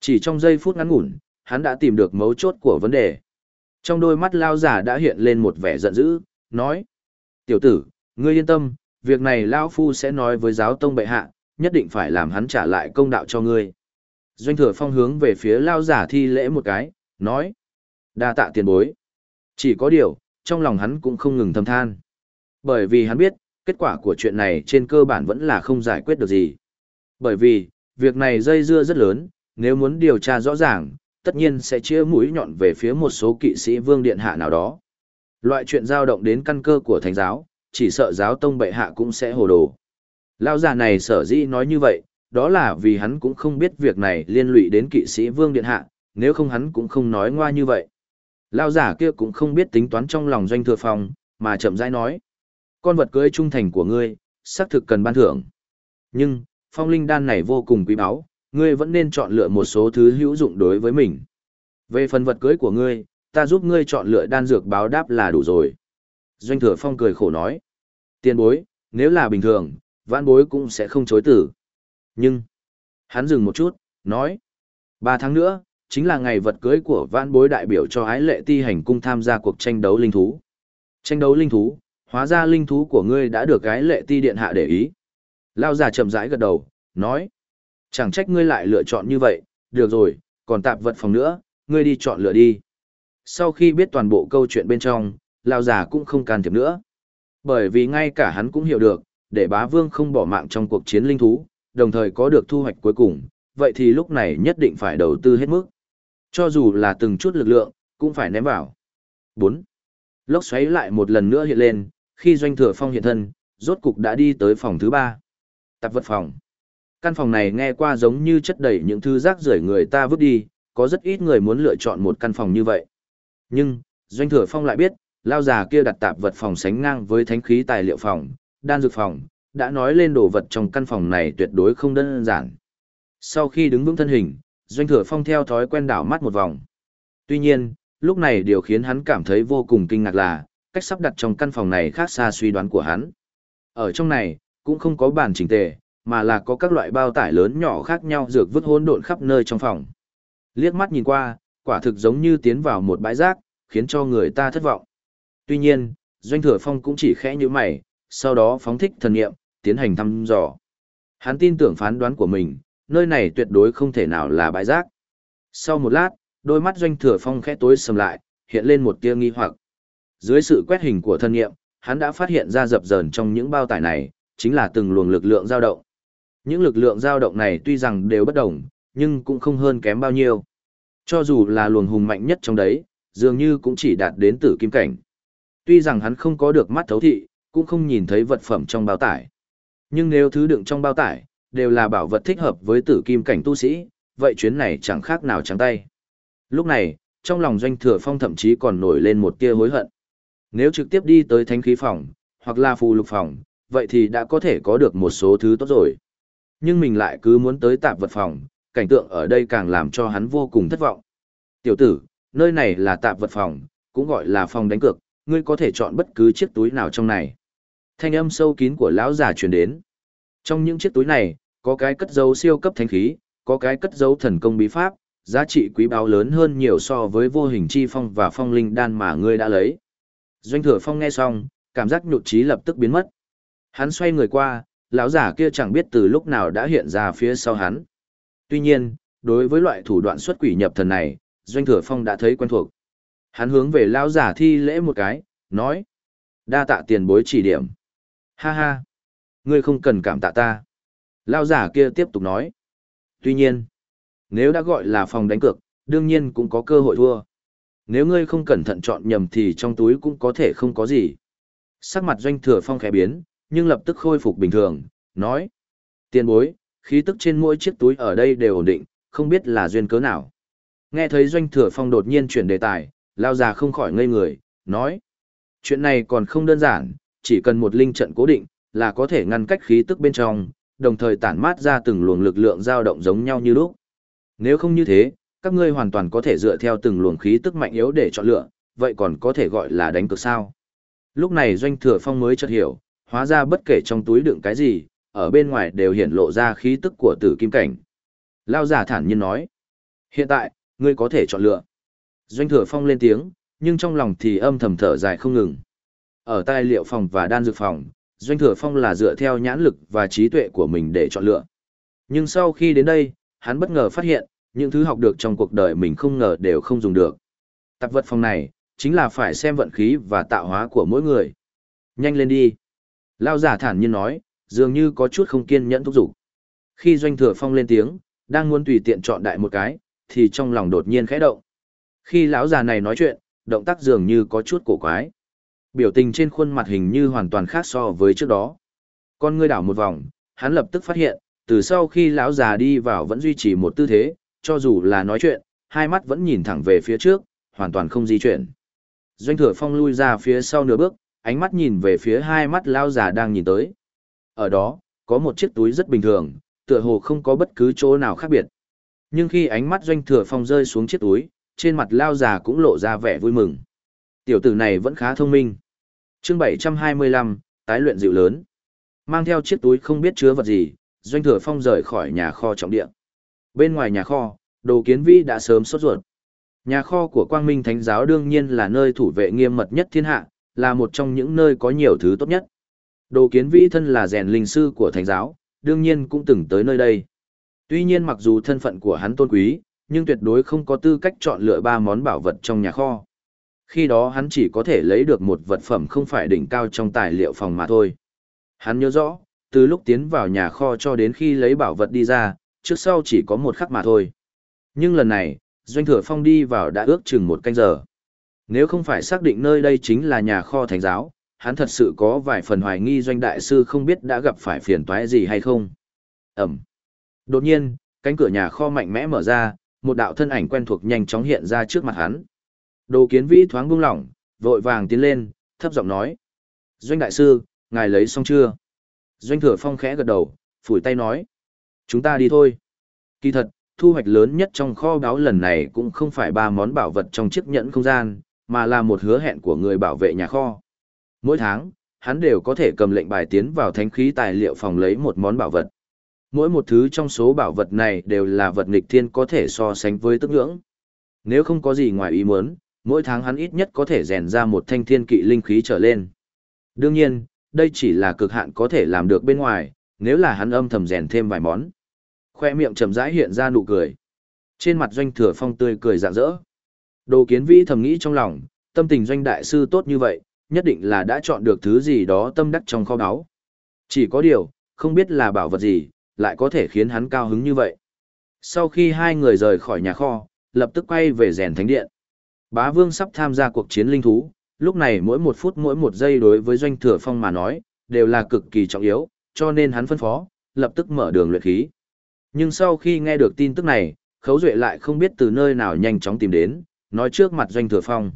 Chỉ trong giây phút ngắn ngủn, hắn đã tìm được mấu chốt của vấn đề. Trong đôi mắt lao giả đã hiện lên một vẻ giận dữ, nói. Tiểu tử, ngươi yên tâm, việc này lao phu sẽ nói với giáo tông bệ hạ, nhất định phải làm hắn trả lại công đạo cho ngươi. Doanh thừa phong hướng về phía lao giả thi lễ một cái, nói. đa tạ tiền bối. Chỉ có điều, trong lòng hắn cũng không ngừng thầm than. Bởi vì hắn biết, kết quả của chuyện này trên cơ bản vẫn là không giải quyết được gì. Bởi vì, việc này dây dưa rất lớn, nếu muốn điều tra rõ ràng, tất nhiên sẽ chia mũi nhọn về phía một số kỵ sĩ vương điện hạ nào đó. Loại chuyện giao động đến căn cơ của thánh giáo, chỉ sợ giáo tông bệ hạ cũng sẽ hồ đồ. Lao già này sở dĩ nói như vậy, đó là vì hắn cũng không biết việc này liên lụy đến kỵ sĩ vương điện hạ, nếu không hắn cũng không nói ngoa như vậy. Lao giả kia cũng không biết tính toán trong lòng doanh thừa phòng, mà chậm rãi nói. Con vật cưới trung thành của ngươi, xác thực cần ban thưởng. Nhưng, phong linh đan này vô cùng quý báu, ngươi vẫn nên chọn lựa một số thứ hữu dụng đối với mình. Về phần vật cưới của ngươi, ta giúp ngươi chọn lựa đan dược báo đáp là đủ rồi. Doanh thừa phong cười khổ nói. Tiền bối, nếu là bình thường, vãn bối cũng sẽ không chối tử. Nhưng, hắn dừng một chút, nói. Ba tháng nữa, chính là ngày vật cưới của vãn bối đại biểu cho ái lệ ti hành cung tham gia cuộc tranh đấu linh thú. Tranh đấu linh thú, hóa ra linh thú của ngươi đã được ái lệ ti điện hạ để ý. Lao già chậm rãi gật đầu, nói. Chẳng trách ngươi lại lựa chọn như vậy, được rồi, còn tạp vật phòng nữa, ngươi đi chọn lựa đi. Sau khi biết toàn bộ câu chuyện bên trong, Lão già cũng không can thiệp nữa. Bởi vì ngay cả hắn cũng hiểu được, để bá vương không bỏ mạng trong cuộc chiến linh thú, đồng thời có được thu hoạch cuối cùng, vậy thì lúc này nhất định phải đầu tư hết mức. Cho dù là từng chút lực lượng, cũng phải ném vào. 4. Lốc xoáy lại một lần nữa hiện lên, khi doanh thừa phong hiện thân, rốt cục đã đi tới phòng thứ 3. Tạp vật phòng. Căn phòng này nghe qua giống như chất đầy những thứ rác rưởi người ta vứt đi, có rất ít người muốn lựa chọn một căn phòng như vậy. Nhưng, doanh thừa phong lại biết, lao già kia đặt tạp vật phòng sánh ngang với thánh khí tài liệu phòng, đan dược phòng, đã nói lên đồ vật trong căn phòng này tuyệt đối không đơn giản. Sau khi đứng vững thân hình, Doanh Thừa Phong theo thói quen đảo mắt một vòng. Tuy nhiên, lúc này điều khiến hắn cảm thấy vô cùng kinh ngạc là, cách sắp đặt trong căn phòng này khác xa suy đoán của hắn. Ở trong này, cũng không có bàn chỉnh tề, mà là có các loại bao tải lớn nhỏ khác nhau dược vứt hỗn độn khắp nơi trong phòng. Liếc mắt nhìn qua, quả thực giống như tiến vào một bãi rác, khiến cho người ta thất vọng. Tuy nhiên, Doanh Thừa Phong cũng chỉ khẽ như mày, sau đó phóng thích thần nghiệm, tiến hành thăm dò. Hắn tin tưởng phán đoán của mình, nơi này tuyệt đối không thể nào là bãi rác. Sau một lát, đôi mắt doanh thừa phong khẽ tối sầm lại, hiện lên một tia nghi hoặc. Dưới sự quét hình của thân nghiệm, hắn đã phát hiện ra dập dờn trong những bao tải này, chính là từng luồng lực lượng dao động. Những lực lượng dao động này tuy rằng đều bất đồng, nhưng cũng không hơn kém bao nhiêu. Cho dù là luồng hùng mạnh nhất trong đấy, dường như cũng chỉ đạt đến tử kim cảnh. Tuy rằng hắn không có được mắt thấu thị, cũng không nhìn thấy vật phẩm trong bao tải. Nhưng nếu thứ đựng trong bao tải, đều là bảo vật thích hợp với tử kim cảnh tu sĩ, vậy chuyến này chẳng khác nào trắng tay. Lúc này, trong lòng doanh thừa phong thậm chí còn nổi lên một tia hối hận. Nếu trực tiếp đi tới thánh khí phòng, hoặc là phù lục phòng, vậy thì đã có thể có được một số thứ tốt rồi. Nhưng mình lại cứ muốn tới tạp vật phòng, cảnh tượng ở đây càng làm cho hắn vô cùng thất vọng. Tiểu tử, nơi này là tạp vật phòng, cũng gọi là phòng đánh cược, ngươi có thể chọn bất cứ chiếc túi nào trong này. Thanh âm sâu kín của lão già truyền đến. Trong những chiếc túi này, có cái cất dấu siêu cấp thánh khí, có cái cất dấu thần công bí pháp, giá trị quý báu lớn hơn nhiều so với vô hình chi phong và phong linh đan mà ngươi đã lấy. Doanh thừa phong nghe xong, cảm giác nhụt chí lập tức biến mất. Hắn xoay người qua, lão giả kia chẳng biết từ lúc nào đã hiện ra phía sau hắn. Tuy nhiên, đối với loại thủ đoạn xuất quỷ nhập thần này, Doanh Thừa Phong đã thấy quen thuộc. Hắn hướng về lão giả thi lễ một cái, nói: "Đa tạ tiền bối chỉ điểm." "Ha ha, ngươi không cần cảm tạ ta." Lão giả kia tiếp tục nói: "Tuy nhiên, nếu đã gọi là phòng đánh cược, đương nhiên cũng có cơ hội thua. Nếu ngươi không cẩn thận chọn nhầm thì trong túi cũng có thể không có gì." Sắc mặt Doanh Thừa Phong khẽ biến, nhưng lập tức khôi phục bình thường, nói: "Tiền bối, khí tức trên mỗi chiếc túi ở đây đều ổn định, không biết là duyên cớ nào. Nghe thấy doanh thừa phong đột nhiên chuyển đề tài, lao già không khỏi ngây người, nói. Chuyện này còn không đơn giản, chỉ cần một linh trận cố định, là có thể ngăn cách khí tức bên trong, đồng thời tản mát ra từng luồng lực lượng dao động giống nhau như lúc. Nếu không như thế, các ngươi hoàn toàn có thể dựa theo từng luồng khí tức mạnh yếu để chọn lựa, vậy còn có thể gọi là đánh cược sao. Lúc này doanh thừa phong mới chợt hiểu, hóa ra bất kể trong túi đựng cái gì, ở bên ngoài đều hiện lộ ra khí tức của tử kim cảnh. Lao giả thản nhiên nói. Hiện tại, ngươi có thể chọn lựa. Doanh thừa phong lên tiếng, nhưng trong lòng thì âm thầm thở dài không ngừng. Ở tài liệu phòng và đan dược phòng, Doanh thừa phong là dựa theo nhãn lực và trí tuệ của mình để chọn lựa. Nhưng sau khi đến đây, hắn bất ngờ phát hiện, những thứ học được trong cuộc đời mình không ngờ đều không dùng được. Tạp vật phòng này, chính là phải xem vận khí và tạo hóa của mỗi người. Nhanh lên đi. Lao giả thản nhiên nói, dường như có chút không kiên nhẫn thúc giục. Khi doanh thừa phong lên tiếng, đang muốn tùy tiện chọn đại một cái, thì trong lòng đột nhiên khẽ động. Khi lão già này nói chuyện, động tác dường như có chút cổ quái. Biểu tình trên khuôn mặt hình như hoàn toàn khác so với trước đó. Con ngươi đảo một vòng, hắn lập tức phát hiện, từ sau khi lão già đi vào vẫn duy trì một tư thế, cho dù là nói chuyện, hai mắt vẫn nhìn thẳng về phía trước, hoàn toàn không di chuyển. Doanh thừa phong lui ra phía sau nửa bước, ánh mắt nhìn về phía hai mắt lao già đang nhìn tới. Ở đó, có một chiếc túi rất bình thường, tựa hồ không có bất cứ chỗ nào khác biệt. Nhưng khi ánh mắt doanh thừa phong rơi xuống chiếc túi, trên mặt lao già cũng lộ ra vẻ vui mừng. Tiểu tử này vẫn khá thông minh. chương 725, tái luyện dịu lớn. Mang theo chiếc túi không biết chứa vật gì, doanh thừa phong rời khỏi nhà kho trọng địa. Bên ngoài nhà kho, đồ kiến Vi đã sớm sốt ruột. Nhà kho của Quang Minh Thánh giáo đương nhiên là nơi thủ vệ nghiêm mật nhất thiên hạ, là một trong những nơi có nhiều thứ tốt nhất. Đồ kiến vĩ thân là rèn linh sư của thánh giáo, đương nhiên cũng từng tới nơi đây. Tuy nhiên mặc dù thân phận của hắn tôn quý, nhưng tuyệt đối không có tư cách chọn lựa ba món bảo vật trong nhà kho. Khi đó hắn chỉ có thể lấy được một vật phẩm không phải đỉnh cao trong tài liệu phòng mà thôi. Hắn nhớ rõ, từ lúc tiến vào nhà kho cho đến khi lấy bảo vật đi ra, trước sau chỉ có một khắc mà thôi. Nhưng lần này, Doanh Thừa Phong đi vào đã ước chừng một canh giờ. Nếu không phải xác định nơi đây chính là nhà kho thánh giáo, hắn thật sự có vài phần hoài nghi doanh đại sư không biết đã gặp phải phiền toái gì hay không. Ẩm. Đột nhiên, cánh cửa nhà kho mạnh mẽ mở ra, một đạo thân ảnh quen thuộc nhanh chóng hiện ra trước mặt hắn. Đồ kiến vĩ thoáng buông lỏng, vội vàng tiến lên, thấp giọng nói. Doanh đại sư, ngài lấy xong chưa? Doanh thừa phong khẽ gật đầu, phủi tay nói. Chúng ta đi thôi. Kỳ thật, thu hoạch lớn nhất trong kho báu lần này cũng không phải ba món bảo vật trong chiếc nhẫn không gian, mà là một hứa hẹn của người bảo vệ nhà kho. Mỗi tháng, hắn đều có thể cầm lệnh bài tiến vào thánh khí tài liệu phòng lấy một món bảo vật. Mỗi một thứ trong số bảo vật này đều là vật nghịch thiên có thể so sánh với tức ngưỡng. Nếu không có gì ngoài ý muốn, mỗi tháng hắn ít nhất có thể rèn ra một thanh thiên kỵ linh khí trở lên. Đương nhiên, đây chỉ là cực hạn có thể làm được bên ngoài, nếu là hắn âm thầm rèn thêm vài món. Khoe miệng chậm rãi hiện ra nụ cười. Trên mặt doanh thừa phong tươi cười rạng rỡ. Đồ kiến vĩ thầm nghĩ trong lòng, tâm tình doanh đại sư tốt như vậy, nhất định là đã chọn được thứ gì đó tâm đắc trong kho báu. Chỉ có điều, không biết là bảo vật gì, lại có thể khiến hắn cao hứng như vậy. Sau khi hai người rời khỏi nhà kho, lập tức quay về rèn thánh điện. Bá Vương sắp tham gia cuộc chiến linh thú, lúc này mỗi một phút mỗi một giây đối với doanh thừa phong mà nói, đều là cực kỳ trọng yếu, cho nên hắn phân phó, lập tức mở đường luyện khí. Nhưng sau khi nghe được tin tức này, Khấu Duệ lại không biết từ nơi nào nhanh chóng tìm đến, nói trước mặt Doanh Thừa Phong.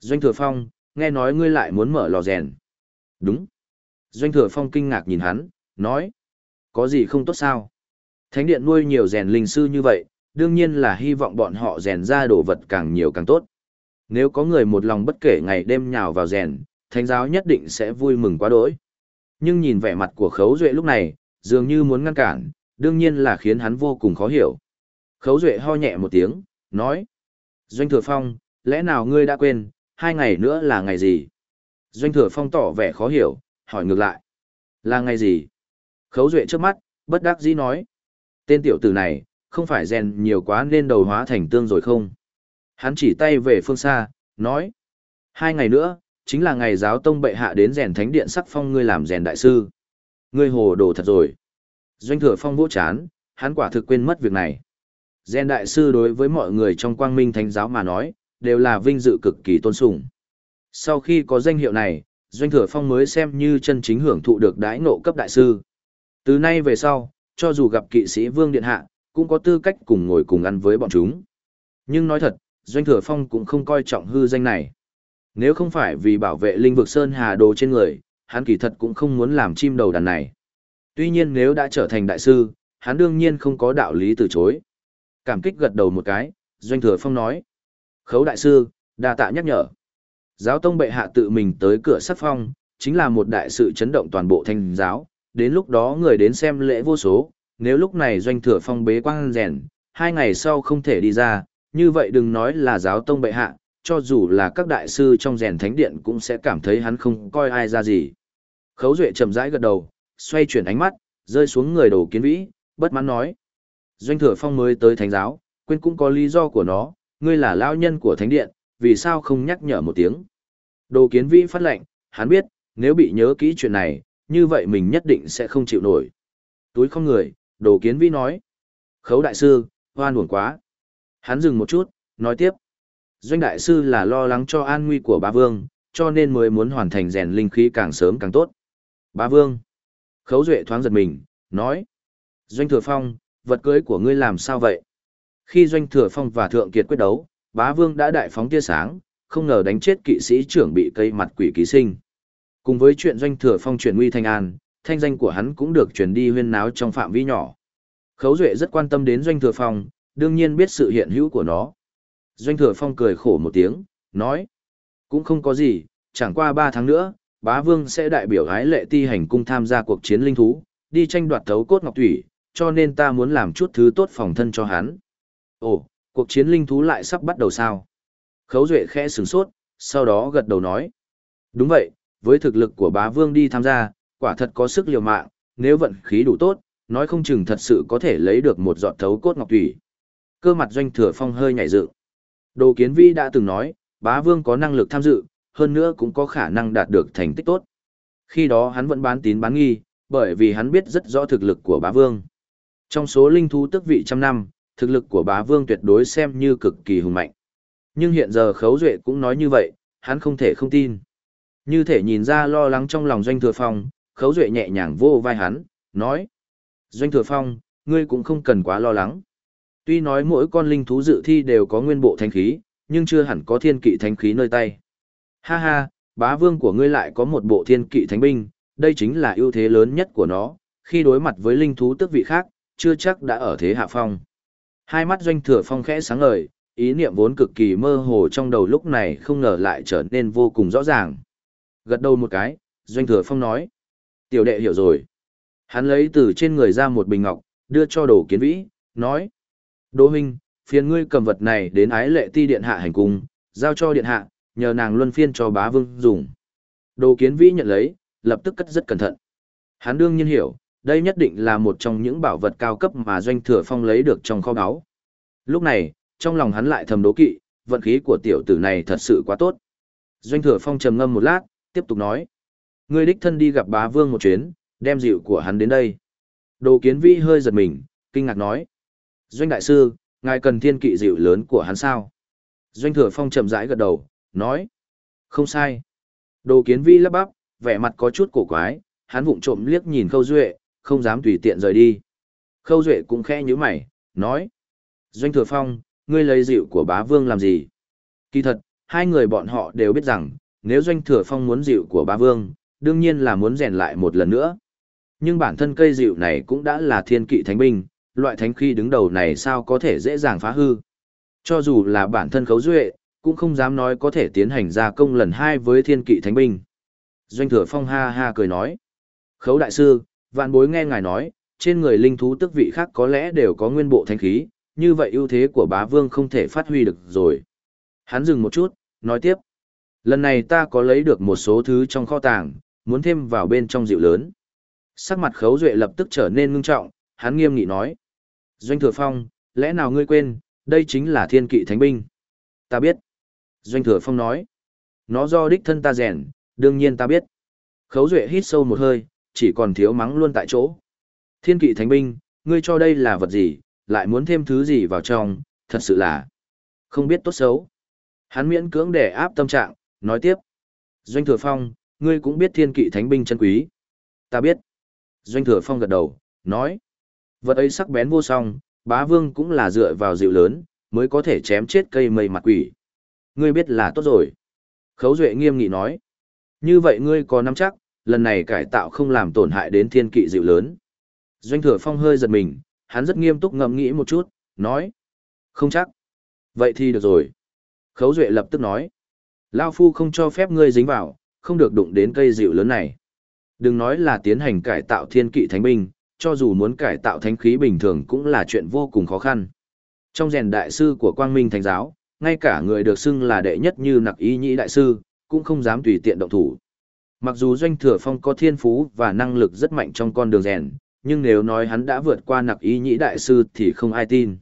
Doanh Thừa Phong, nghe nói ngươi lại muốn mở lò rèn. Đúng. Doanh Thừa Phong kinh ngạc nhìn hắn, nói. Có gì không tốt sao? Thánh điện nuôi nhiều rèn linh sư như vậy, đương nhiên là hy vọng bọn họ rèn ra đồ vật càng nhiều càng tốt. Nếu có người một lòng bất kể ngày đêm nhào vào rèn, thánh giáo nhất định sẽ vui mừng quá đỗi. Nhưng nhìn vẻ mặt của Khấu Duệ lúc này, dường như muốn ngăn cản, đương nhiên là khiến hắn vô cùng khó hiểu. Khấu Duệ ho nhẹ một tiếng, nói. Doanh Thừa Phong, lẽ nào ngươi đã quên, hai ngày nữa là ngày gì? Doanh Thừa Phong tỏ vẻ khó hiểu, hỏi ngược lại. Là ngày gì? Khấu Duệ trước mắt, bất đắc dĩ nói. Tên tiểu tử này, không phải rèn nhiều quá nên đầu hóa thành tương rồi không? Hắn chỉ tay về phương xa, nói. Hai ngày nữa, chính là ngày giáo tông bệ hạ đến rèn thánh điện sắc phong ngươi làm rèn đại sư. Ngươi hồ đồ thật rồi. Doanh thừa phong vỗ chán, hắn quả thực quên mất việc này. Gen đại sư đối với mọi người trong quang minh thánh giáo mà nói, đều là vinh dự cực kỳ tôn sùng. Sau khi có danh hiệu này, Doanh Thừa Phong mới xem như chân chính hưởng thụ được đãi ngộ cấp đại sư. Từ nay về sau, cho dù gặp kỵ sĩ Vương Điện Hạ, cũng có tư cách cùng ngồi cùng ăn với bọn chúng. Nhưng nói thật, Doanh Thừa Phong cũng không coi trọng hư danh này. Nếu không phải vì bảo vệ linh vực Sơn Hà Đồ trên người, hắn kỳ thật cũng không muốn làm chim đầu đàn này. Tuy nhiên nếu đã trở thành đại sư, hắn đương nhiên không có đạo lý từ chối. Cảm kích gật đầu một cái, Doanh Thừa Phong nói. Khấu đại sư, đa tạ nhắc nhở. Giáo tông bệ hạ tự mình tới cửa sắt phong, chính là một đại sự chấn động toàn bộ thanh giáo, đến lúc đó người đến xem lễ vô số, nếu lúc này Doanh Thừa Phong bế quang rèn, hai ngày sau không thể đi ra, như vậy đừng nói là giáo tông bệ hạ, cho dù là các đại sư trong rèn thánh điện cũng sẽ cảm thấy hắn không coi ai ra gì. Khấu Duệ chậm rãi gật đầu, xoay chuyển ánh mắt, rơi xuống người đồ kiến vĩ, bất mãn nói. Doanh thừa phong mới tới thánh giáo, quên cũng có lý do của nó, ngươi là lao nhân của thánh điện, vì sao không nhắc nhở một tiếng. Đồ kiến vĩ phát lệnh, hắn biết, nếu bị nhớ kỹ chuyện này, như vậy mình nhất định sẽ không chịu nổi. Túi không người, đồ kiến vĩ nói. Khấu đại sư, hoan uổng quá. Hắn dừng một chút, nói tiếp. Doanh đại sư là lo lắng cho an nguy của bá vương, cho nên mới muốn hoàn thành rèn linh khí càng sớm càng tốt. Bá vương. Khấu duệ thoáng giật mình, nói. Doanh thừa phong, vật cưới của ngươi làm sao vậy? Khi Doanh thừa phong và Thượng Kiệt quyết đấu, bá vương đã đại phóng tia sáng, không ngờ đánh chết kỵ sĩ trưởng bị cây mặt quỷ ký sinh. Cùng với chuyện Doanh thừa phong chuyển nguy thanh an, thanh danh của hắn cũng được truyền đi huyên náo trong phạm vi nhỏ. Khấu duệ rất quan tâm đến Doanh thừa phong, đương nhiên biết sự hiện hữu của nó. Doanh thừa phong cười khổ một tiếng, nói. Cũng không có gì, chẳng qua ba tháng nữa, bá vương sẽ đại biểu gái lệ ti hành cung tham gia cuộc chiến linh thú, đi tranh đoạt thấu cốt ngọc thủy, cho nên ta muốn làm chút thứ tốt phòng thân cho hắn. Ồ, cuộc chiến linh thú lại sắp bắt đầu sao? Khấu Duệ khẽ sửng sốt, sau đó gật đầu nói. Đúng vậy, với thực lực của bá vương đi tham gia, quả thật có sức liều mạng, nếu vận khí đủ tốt, nói không chừng thật sự có thể lấy được một giọt thấu cốt ngọc thủy. Cơ mặt doanh thừa phong hơi nhảy dựng. Đồ kiến vi đã từng nói, bá vương có năng lực tham dự, hơn nữa cũng có khả năng đạt được thành tích tốt. Khi đó hắn vẫn bán tín bán nghi, bởi vì hắn biết rất rõ thực lực của bá vương. Trong số linh thú tức vị trăm năm, thực lực của bá vương tuyệt đối xem như cực kỳ hùng mạnh. Nhưng hiện giờ khấu duệ cũng nói như vậy, hắn không thể không tin. Như thể nhìn ra lo lắng trong lòng doanh thừa phong, khấu duệ nhẹ nhàng vô vai hắn, nói. Doanh thừa phong, ngươi cũng không cần quá lo lắng. Tuy nói mỗi con linh thú dự thi đều có nguyên bộ thánh khí, nhưng chưa hẳn có thiên kỵ thánh khí nơi tay. Ha ha, bá vương của ngươi lại có một bộ thiên kỵ thánh binh, đây chính là ưu thế lớn nhất của nó, khi đối mặt với linh thú tước vị khác, chưa chắc đã ở thế hạ phong. Hai mắt doanh thừa phong khẽ sáng ngời, ý niệm vốn cực kỳ mơ hồ trong đầu lúc này không ngờ lại trở nên vô cùng rõ ràng. Gật đầu một cái, doanh thừa phong nói. Tiểu đệ hiểu rồi. Hắn lấy từ trên người ra một bình ngọc, đưa cho đồ kiến vĩ, nói. Đỗ huynh, phiền ngươi cầm vật này đến ái lệ ti điện hạ hành cung, giao cho điện hạ, nhờ nàng luân phiên cho bá vương dùng. Đồ kiến vĩ nhận lấy, lập tức cất rất cẩn thận. Hắn đương nhiên hiểu, đây nhất định là một trong những bảo vật cao cấp mà doanh thừa phong lấy được trong kho báu. Lúc này, trong lòng hắn lại thầm đố kỵ, vận khí của tiểu tử này thật sự quá tốt. Doanh thừa phong trầm ngâm một lát, tiếp tục nói. Ngươi đích thân đi gặp bá vương một chuyến, đem dịu của hắn đến đây. Đồ kiến vi hơi giật mình, kinh ngạc nói. Doanh đại sư, ngài cần thiên kỵ dịu lớn của hắn sao? Doanh thừa phong chậm rãi gật đầu, nói. Không sai. Đồ kiến vi lắp bắp, vẻ mặt có chút cổ quái, hắn vụng trộm liếc nhìn khâu duệ, không dám tùy tiện rời đi. Khâu duệ cũng khẽ nhíu mày, nói. Doanh thừa phong, ngươi lấy rượu của bá vương làm gì? Kỳ thật, hai người bọn họ đều biết rằng, nếu doanh thừa phong muốn rượu của bá vương, đương nhiên là muốn rèn lại một lần nữa. Nhưng bản thân cây rượu này cũng đã là thiên kỵ thánh binh, loại thánh khí đứng đầu này sao có thể dễ dàng phá hư. Cho dù là bản thân khấu duệ, cũng không dám nói có thể tiến hành gia công lần hai với thiên kỵ thánh binh. Doanh thừa phong ha ha cười nói. Khấu đại sư, vạn bối nghe ngài nói, trên người linh thú tức vị khác có lẽ đều có nguyên bộ thanh khí, như vậy ưu thế của bá vương không thể phát huy được rồi. Hắn dừng một chút, nói tiếp. Lần này ta có lấy được một số thứ trong kho tàng, muốn thêm vào bên trong dịu lớn. Sắc mặt khấu duệ lập tức trở nên ngưng trọng, hắn nghiêm nghị nói. Doanh thừa phong, lẽ nào ngươi quên, đây chính là thiên kỵ thánh binh. Ta biết. Doanh thừa phong nói. Nó do đích thân ta rèn, đương nhiên ta biết. Khấu duệ hít sâu một hơi, chỉ còn thiếu mắng luôn tại chỗ. Thiên kỵ thánh binh, ngươi cho đây là vật gì, lại muốn thêm thứ gì vào trong, thật sự là không biết tốt xấu. Hắn miễn cưỡng để áp tâm trạng, nói tiếp. Doanh thừa phong, ngươi cũng biết thiên kỵ thánh binh chân quý. Ta biết. Doanh thừa phong gật đầu, nói. Vật ấy sắc bén vô song, bá vương cũng là dựa vào dịu lớn, mới có thể chém chết cây mây mặt quỷ. Ngươi biết là tốt rồi. Khấu Duệ nghiêm nghị nói. Như vậy ngươi có nắm chắc, lần này cải tạo không làm tổn hại đến thiên kỵ dịu lớn. Doanh thừa phong hơi giật mình, hắn rất nghiêm túc ngẫm nghĩ một chút, nói. Không chắc. Vậy thì được rồi. Khấu Duệ lập tức nói. Lao Phu không cho phép ngươi dính vào, không được đụng đến cây dịu lớn này. Đừng nói là tiến hành cải tạo thiên kỵ thánh binh, cho dù muốn cải tạo thánh khí bình thường cũng là chuyện vô cùng khó khăn. Trong rèn đại sư của Quang Minh Thánh giáo, ngay cả người được xưng là đệ nhất như nặc ý nhĩ đại sư, cũng không dám tùy tiện động thủ. Mặc dù Doanh Thừa Phong có thiên phú và năng lực rất mạnh trong con đường rèn, nhưng nếu nói hắn đã vượt qua nặc ý nhĩ đại sư thì không ai tin.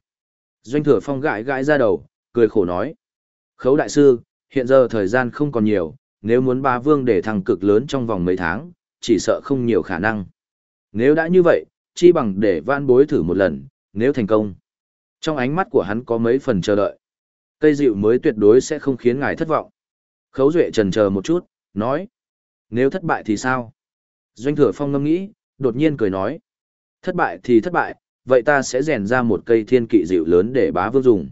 Doanh Thừa Phong gãi gãi ra đầu, cười khổ nói. Khấu đại sư, hiện giờ thời gian không còn nhiều, nếu muốn ba vương để thăng cực lớn trong vòng mấy tháng, chỉ sợ không nhiều khả năng. Nếu đã như vậy, chi bằng để van bối thử một lần, nếu thành công. Trong ánh mắt của hắn có mấy phần chờ đợi. Cây dịu mới tuyệt đối sẽ không khiến ngài thất vọng. Khấu Duệ trần chờ một chút, nói. Nếu thất bại thì sao? Doanh thừa phong ngâm nghĩ, đột nhiên cười nói. Thất bại thì thất bại, vậy ta sẽ rèn ra một cây thiên kỵ dịu lớn để bá vương dùng.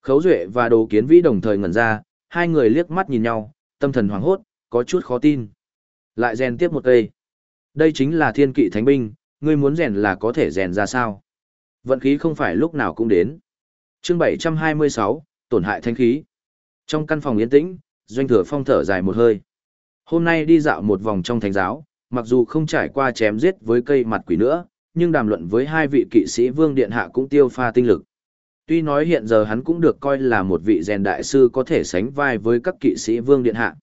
Khấu Duệ và Đồ Kiến Vĩ đồng thời ngẩn ra, hai người liếc mắt nhìn nhau, tâm thần hoảng hốt, có chút khó tin. Lại rèn tiếp một cây. Đây chính là thiên kỵ thánh binh, ngươi muốn rèn là có thể rèn ra sao? Vận khí không phải lúc nào cũng đến. Chương 726, tổn hại thánh khí. Trong căn phòng yên tĩnh, Doanh Thừa Phong thở dài một hơi. Hôm nay đi dạo một vòng trong thánh giáo, mặc dù không trải qua chém giết với cây mặt quỷ nữa, nhưng đàm luận với hai vị kỵ sĩ vương điện hạ cũng tiêu pha tinh lực. Tuy nói hiện giờ hắn cũng được coi là một vị rèn đại sư có thể sánh vai với các kỵ sĩ vương điện hạ.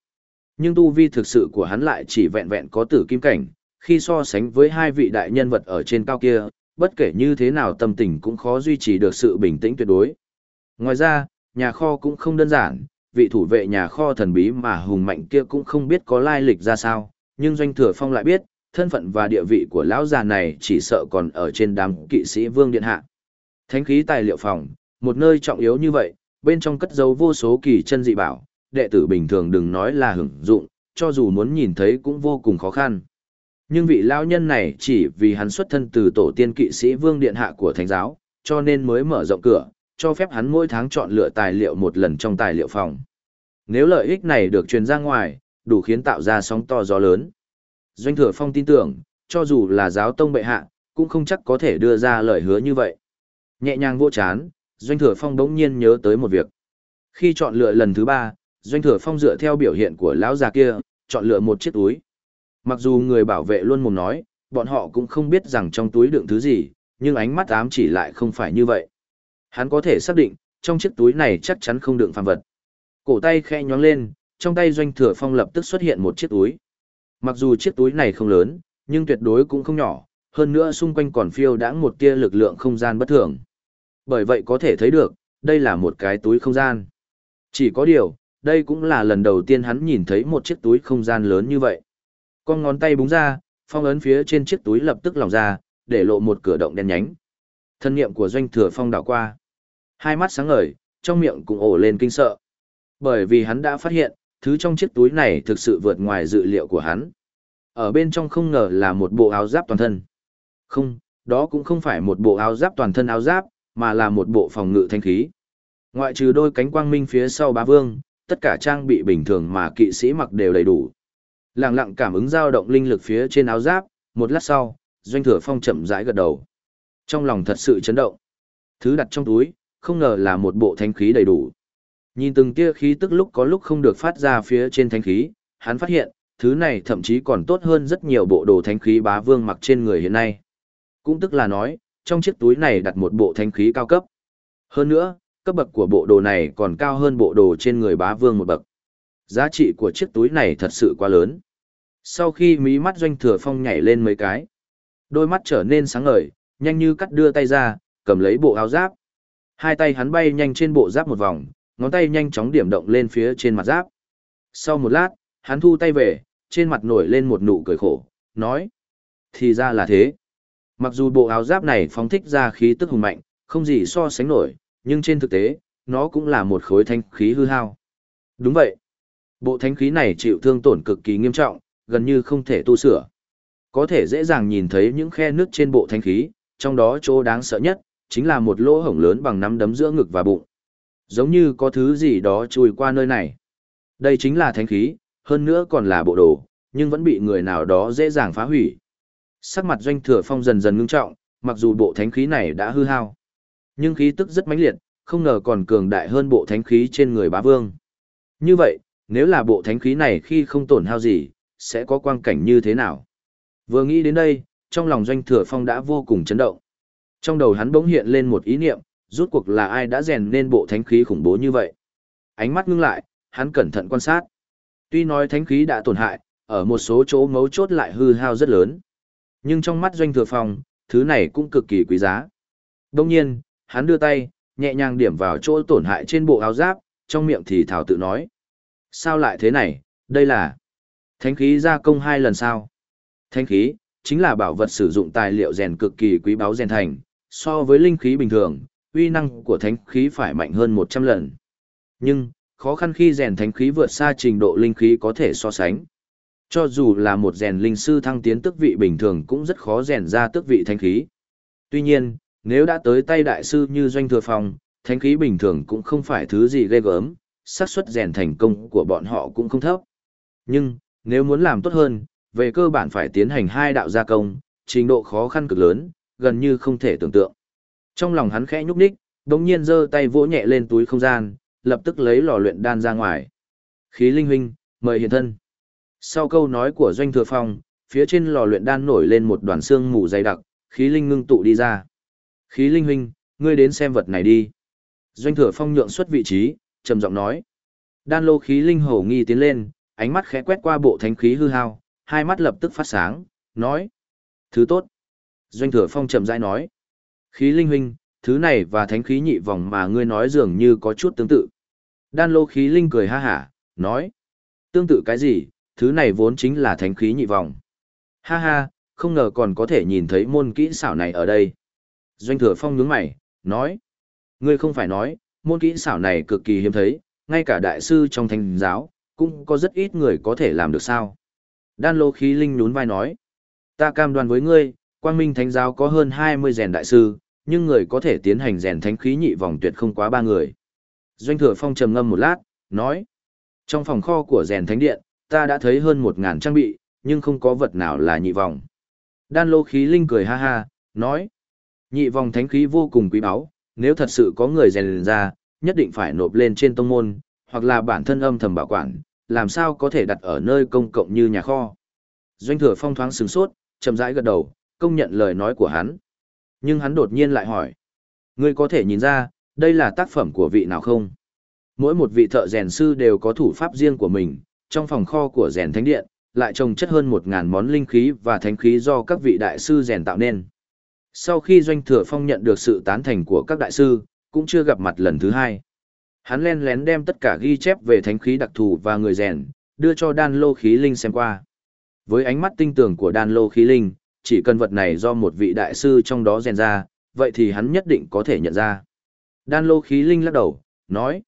Nhưng tu vi thực sự của hắn lại chỉ vẹn vẹn có tử kim cảnh, khi so sánh với hai vị đại nhân vật ở trên cao kia, bất kể như thế nào tâm tình cũng khó duy trì được sự bình tĩnh tuyệt đối. Ngoài ra, nhà kho cũng không đơn giản, vị thủ vệ nhà kho thần bí mà hùng mạnh kia cũng không biết có lai lịch ra sao, nhưng doanh thừa phong lại biết, thân phận và địa vị của lão già này chỉ sợ còn ở trên đám kỵ sĩ vương điện hạ. Thánh khí tài liệu phòng, một nơi trọng yếu như vậy, bên trong cất giấu vô số kỳ chân dị bảo, đệ tử bình thường đừng nói là hưởng dụng, cho dù muốn nhìn thấy cũng vô cùng khó khăn. Nhưng vị lão nhân này chỉ vì hắn xuất thân từ tổ tiên kỵ sĩ vương điện hạ của thánh giáo, cho nên mới mở rộng cửa, cho phép hắn mỗi tháng chọn lựa tài liệu một lần trong tài liệu phòng. Nếu lợi ích này được truyền ra ngoài, đủ khiến tạo ra sóng to gió lớn. Doanh thừa phong tin tưởng, cho dù là giáo tông bệ hạ, cũng không chắc có thể đưa ra lời hứa như vậy. Nhẹ nhàng vô chán, Doanh thừa phong bỗng nhiên nhớ tới một việc. Khi chọn lựa lần thứ ba, Doanh thừa phong dựa theo biểu hiện của lão già kia, chọn lựa một chiếc túi. Mặc dù người bảo vệ luôn mồm nói, bọn họ cũng không biết rằng trong túi đựng thứ gì, nhưng ánh mắt ám chỉ lại không phải như vậy. Hắn có thể xác định, trong chiếc túi này chắc chắn không đựng phàm vật. Cổ tay khẽ nhón lên, trong tay doanh thừa phong lập tức xuất hiện một chiếc túi. Mặc dù chiếc túi này không lớn, nhưng tuyệt đối cũng không nhỏ, hơn nữa xung quanh còn phiêu đãng một tia lực lượng không gian bất thường. Bởi vậy có thể thấy được, đây là một cái túi không gian. Chỉ có điều, đây cũng là lần đầu tiên hắn nhìn thấy một chiếc túi không gian lớn như vậy. Con ngón tay búng ra, phong ấn phía trên chiếc túi lập tức lỏng ra, để lộ một cửa động đen nhánh. Thân niệm của doanh thừa phong đảo qua. Hai mắt sáng ngời, trong miệng cũng ổ lên kinh sợ. Bởi vì hắn đã phát hiện, thứ trong chiếc túi này thực sự vượt ngoài dự liệu của hắn. Ở bên trong không ngờ là một bộ áo giáp toàn thân. Không, đó cũng không phải một bộ áo giáp toàn thân áo giáp, mà là một bộ phòng ngự thanh khí. Ngoại trừ đôi cánh quang minh phía sau bá vương, tất cả trang bị bình thường mà kỵ sĩ mặc đều đầy đủ. Lặng lặng cảm ứng dao động linh lực phía trên áo giáp, một lát sau, doanh thừa phong chậm rãi gật đầu. Trong lòng thật sự chấn động. Thứ đặt trong túi, không ngờ là một bộ thanh khí đầy đủ. Nhìn từng tia khí tức lúc có lúc không được phát ra phía trên thanh khí, hắn phát hiện, thứ này thậm chí còn tốt hơn rất nhiều bộ đồ thanh khí bá vương mặc trên người hiện nay. Cũng tức là nói, trong chiếc túi này đặt một bộ thanh khí cao cấp. Hơn nữa, cấp bậc của bộ đồ này còn cao hơn bộ đồ trên người bá vương một bậc. Giá trị của chiếc túi này thật sự quá lớn. Sau khi mí mắt doanh thừa phong nhảy lên mấy cái, đôi mắt trở nên sáng ngời, nhanh như cắt đưa tay ra, cầm lấy bộ áo giáp. Hai tay hắn bay nhanh trên bộ giáp một vòng, ngón tay nhanh chóng điểm động lên phía trên mặt giáp. Sau một lát, hắn thu tay về, trên mặt nổi lên một nụ cười khổ, nói. Thì ra là thế. Mặc dù bộ áo giáp này phóng thích ra khí tức hùng mạnh, không gì so sánh nổi, nhưng trên thực tế, nó cũng là một khối thanh khí hư hao. Đúng vậy. Bộ thanh khí này chịu thương tổn cực kỳ nghiêm trọng, gần như không thể tu sửa. Có thể dễ dàng nhìn thấy những khe nước trên bộ thanh khí, trong đó chỗ đáng sợ nhất, chính là một lỗ hổng lớn bằng nắm đấm giữa ngực và bụng. Giống như có thứ gì đó chui qua nơi này. Đây chính là thánh khí, hơn nữa còn là bộ đồ, nhưng vẫn bị người nào đó dễ dàng phá hủy. Sắc mặt doanh thừa phong dần dần ngưng trọng, mặc dù bộ thánh khí này đã hư hao. Nhưng khí tức rất mãnh liệt, không ngờ còn cường đại hơn bộ thánh khí trên người bá vương. Như vậy, nếu là bộ thánh khí này khi không tổn hao gì, sẽ có quang cảnh như thế nào? Vừa nghĩ đến đây, trong lòng doanh thừa phong đã vô cùng chấn động. Trong đầu hắn bỗng hiện lên một ý niệm, rút cuộc là ai đã rèn nên bộ thánh khí khủng bố như vậy. Ánh mắt ngưng lại, hắn cẩn thận quan sát. Tuy nói thánh khí đã tổn hại, ở một số chỗ mấu chốt lại hư hao rất lớn. Nhưng trong mắt doanh thừa phong, thứ này cũng cực kỳ quý giá. Đông nhiên, hắn đưa tay, nhẹ nhàng điểm vào chỗ tổn hại trên bộ áo giáp, trong miệng thì thảo tự nói. Sao lại thế này, đây là thánh khí gia công hai lần sao? Thánh khí, chính là bảo vật sử dụng tài liệu rèn cực kỳ quý báu rèn thành, so với linh khí bình thường, uy năng của thánh khí phải mạnh hơn 100 lần. Nhưng, khó khăn khi rèn thánh khí vượt xa trình độ linh khí có thể so sánh. Cho dù là một rèn linh sư thăng tiến tước vị bình thường cũng rất khó rèn ra tước vị thánh khí. Tuy nhiên, nếu đã tới tay đại sư như doanh thừa phong, thánh khí bình thường cũng không phải thứ gì ghê gớm, xác suất rèn thành công của bọn họ cũng không thấp. Nhưng, nếu muốn làm tốt hơn, về cơ bản phải tiến hành hai đạo gia công, trình độ khó khăn cực lớn, gần như không thể tưởng tượng. Trong lòng hắn khẽ nhúc nhích, đống nhiên giơ tay vỗ nhẹ lên túi không gian, lập tức lấy lò luyện đan ra ngoài. Khí linh huynh, mời hiện thân. Sau câu nói của Doanh Thừa Phong, phía trên lò luyện đan nổi lên một đoàn xương mù dày đặc, khí linh ngưng tụ đi ra. Khí linh huynh, ngươi đến xem vật này đi. Doanh Thừa Phong nhượng xuất vị trí, trầm giọng nói. Đan lô khí linh hổ nghi tiến lên, ánh mắt khẽ quét qua bộ thánh khí hư hao, hai mắt lập tức phát sáng, nói. Thứ tốt. Doanh Thừa Phong chậm rãi nói. Khí linh huynh, thứ này và thánh khí nhị vòng mà ngươi nói dường như có chút tương tự. Đan lô khí linh cười ha hả, nói. Tương tự cái gì, thứ này vốn chính là thánh khí nhị vòng. Ha ha, không ngờ còn có thể nhìn thấy môn kỹ xảo này ở đây. Doanh thừa phong nhướng mày, nói. Ngươi không phải nói, môn kỹ xảo này cực kỳ hiếm thấy, ngay cả đại sư trong thánh giáo, cũng có rất ít người có thể làm được sao. Đan lô khí linh nhún vai nói. Ta cam đoan với ngươi, quang minh thánh giáo có hơn 20 rèn đại sư, nhưng người có thể tiến hành rèn thánh khí nhị vòng tuyệt không quá ba người. Doanh thừa phong trầm ngâm một lát, nói. Trong phòng kho của rèn thánh điện, ta đã thấy hơn một ngàn trang bị, nhưng không có vật nào là nhị vòng. Đan lô khí linh cười ha ha, nói. Nhị vòng thánh khí vô cùng quý báu, nếu thật sự có người rèn ra, nhất định phải nộp lên trên tông môn, hoặc là bản thân âm thầm bảo quản, làm sao có thể đặt ở nơi công cộng như nhà kho. Doanh thừa phong thoáng sừng sốt, chậm rãi gật đầu, công nhận lời nói của hắn. Nhưng hắn đột nhiên lại hỏi. Ngươi có thể nhìn ra, đây là tác phẩm của vị nào không? Mỗi một vị thợ rèn sư đều có thủ pháp riêng của mình, trong phòng kho của rèn thánh điện, lại trồng chất hơn một ngàn món linh khí và thánh khí do các vị đại sư rèn tạo nên. Sau khi Doanh Thừa Phong nhận được sự tán thành của các đại sư, cũng chưa gặp mặt lần thứ hai. Hắn len lén đem tất cả ghi chép về thánh khí đặc thù và người rèn, đưa cho đan lô khí linh xem qua. Với ánh mắt tinh tường của đan lô khí linh, chỉ cần vật này do một vị đại sư trong đó rèn ra, vậy thì hắn nhất định có thể nhận ra. Đan lô khí linh lắc đầu, nói,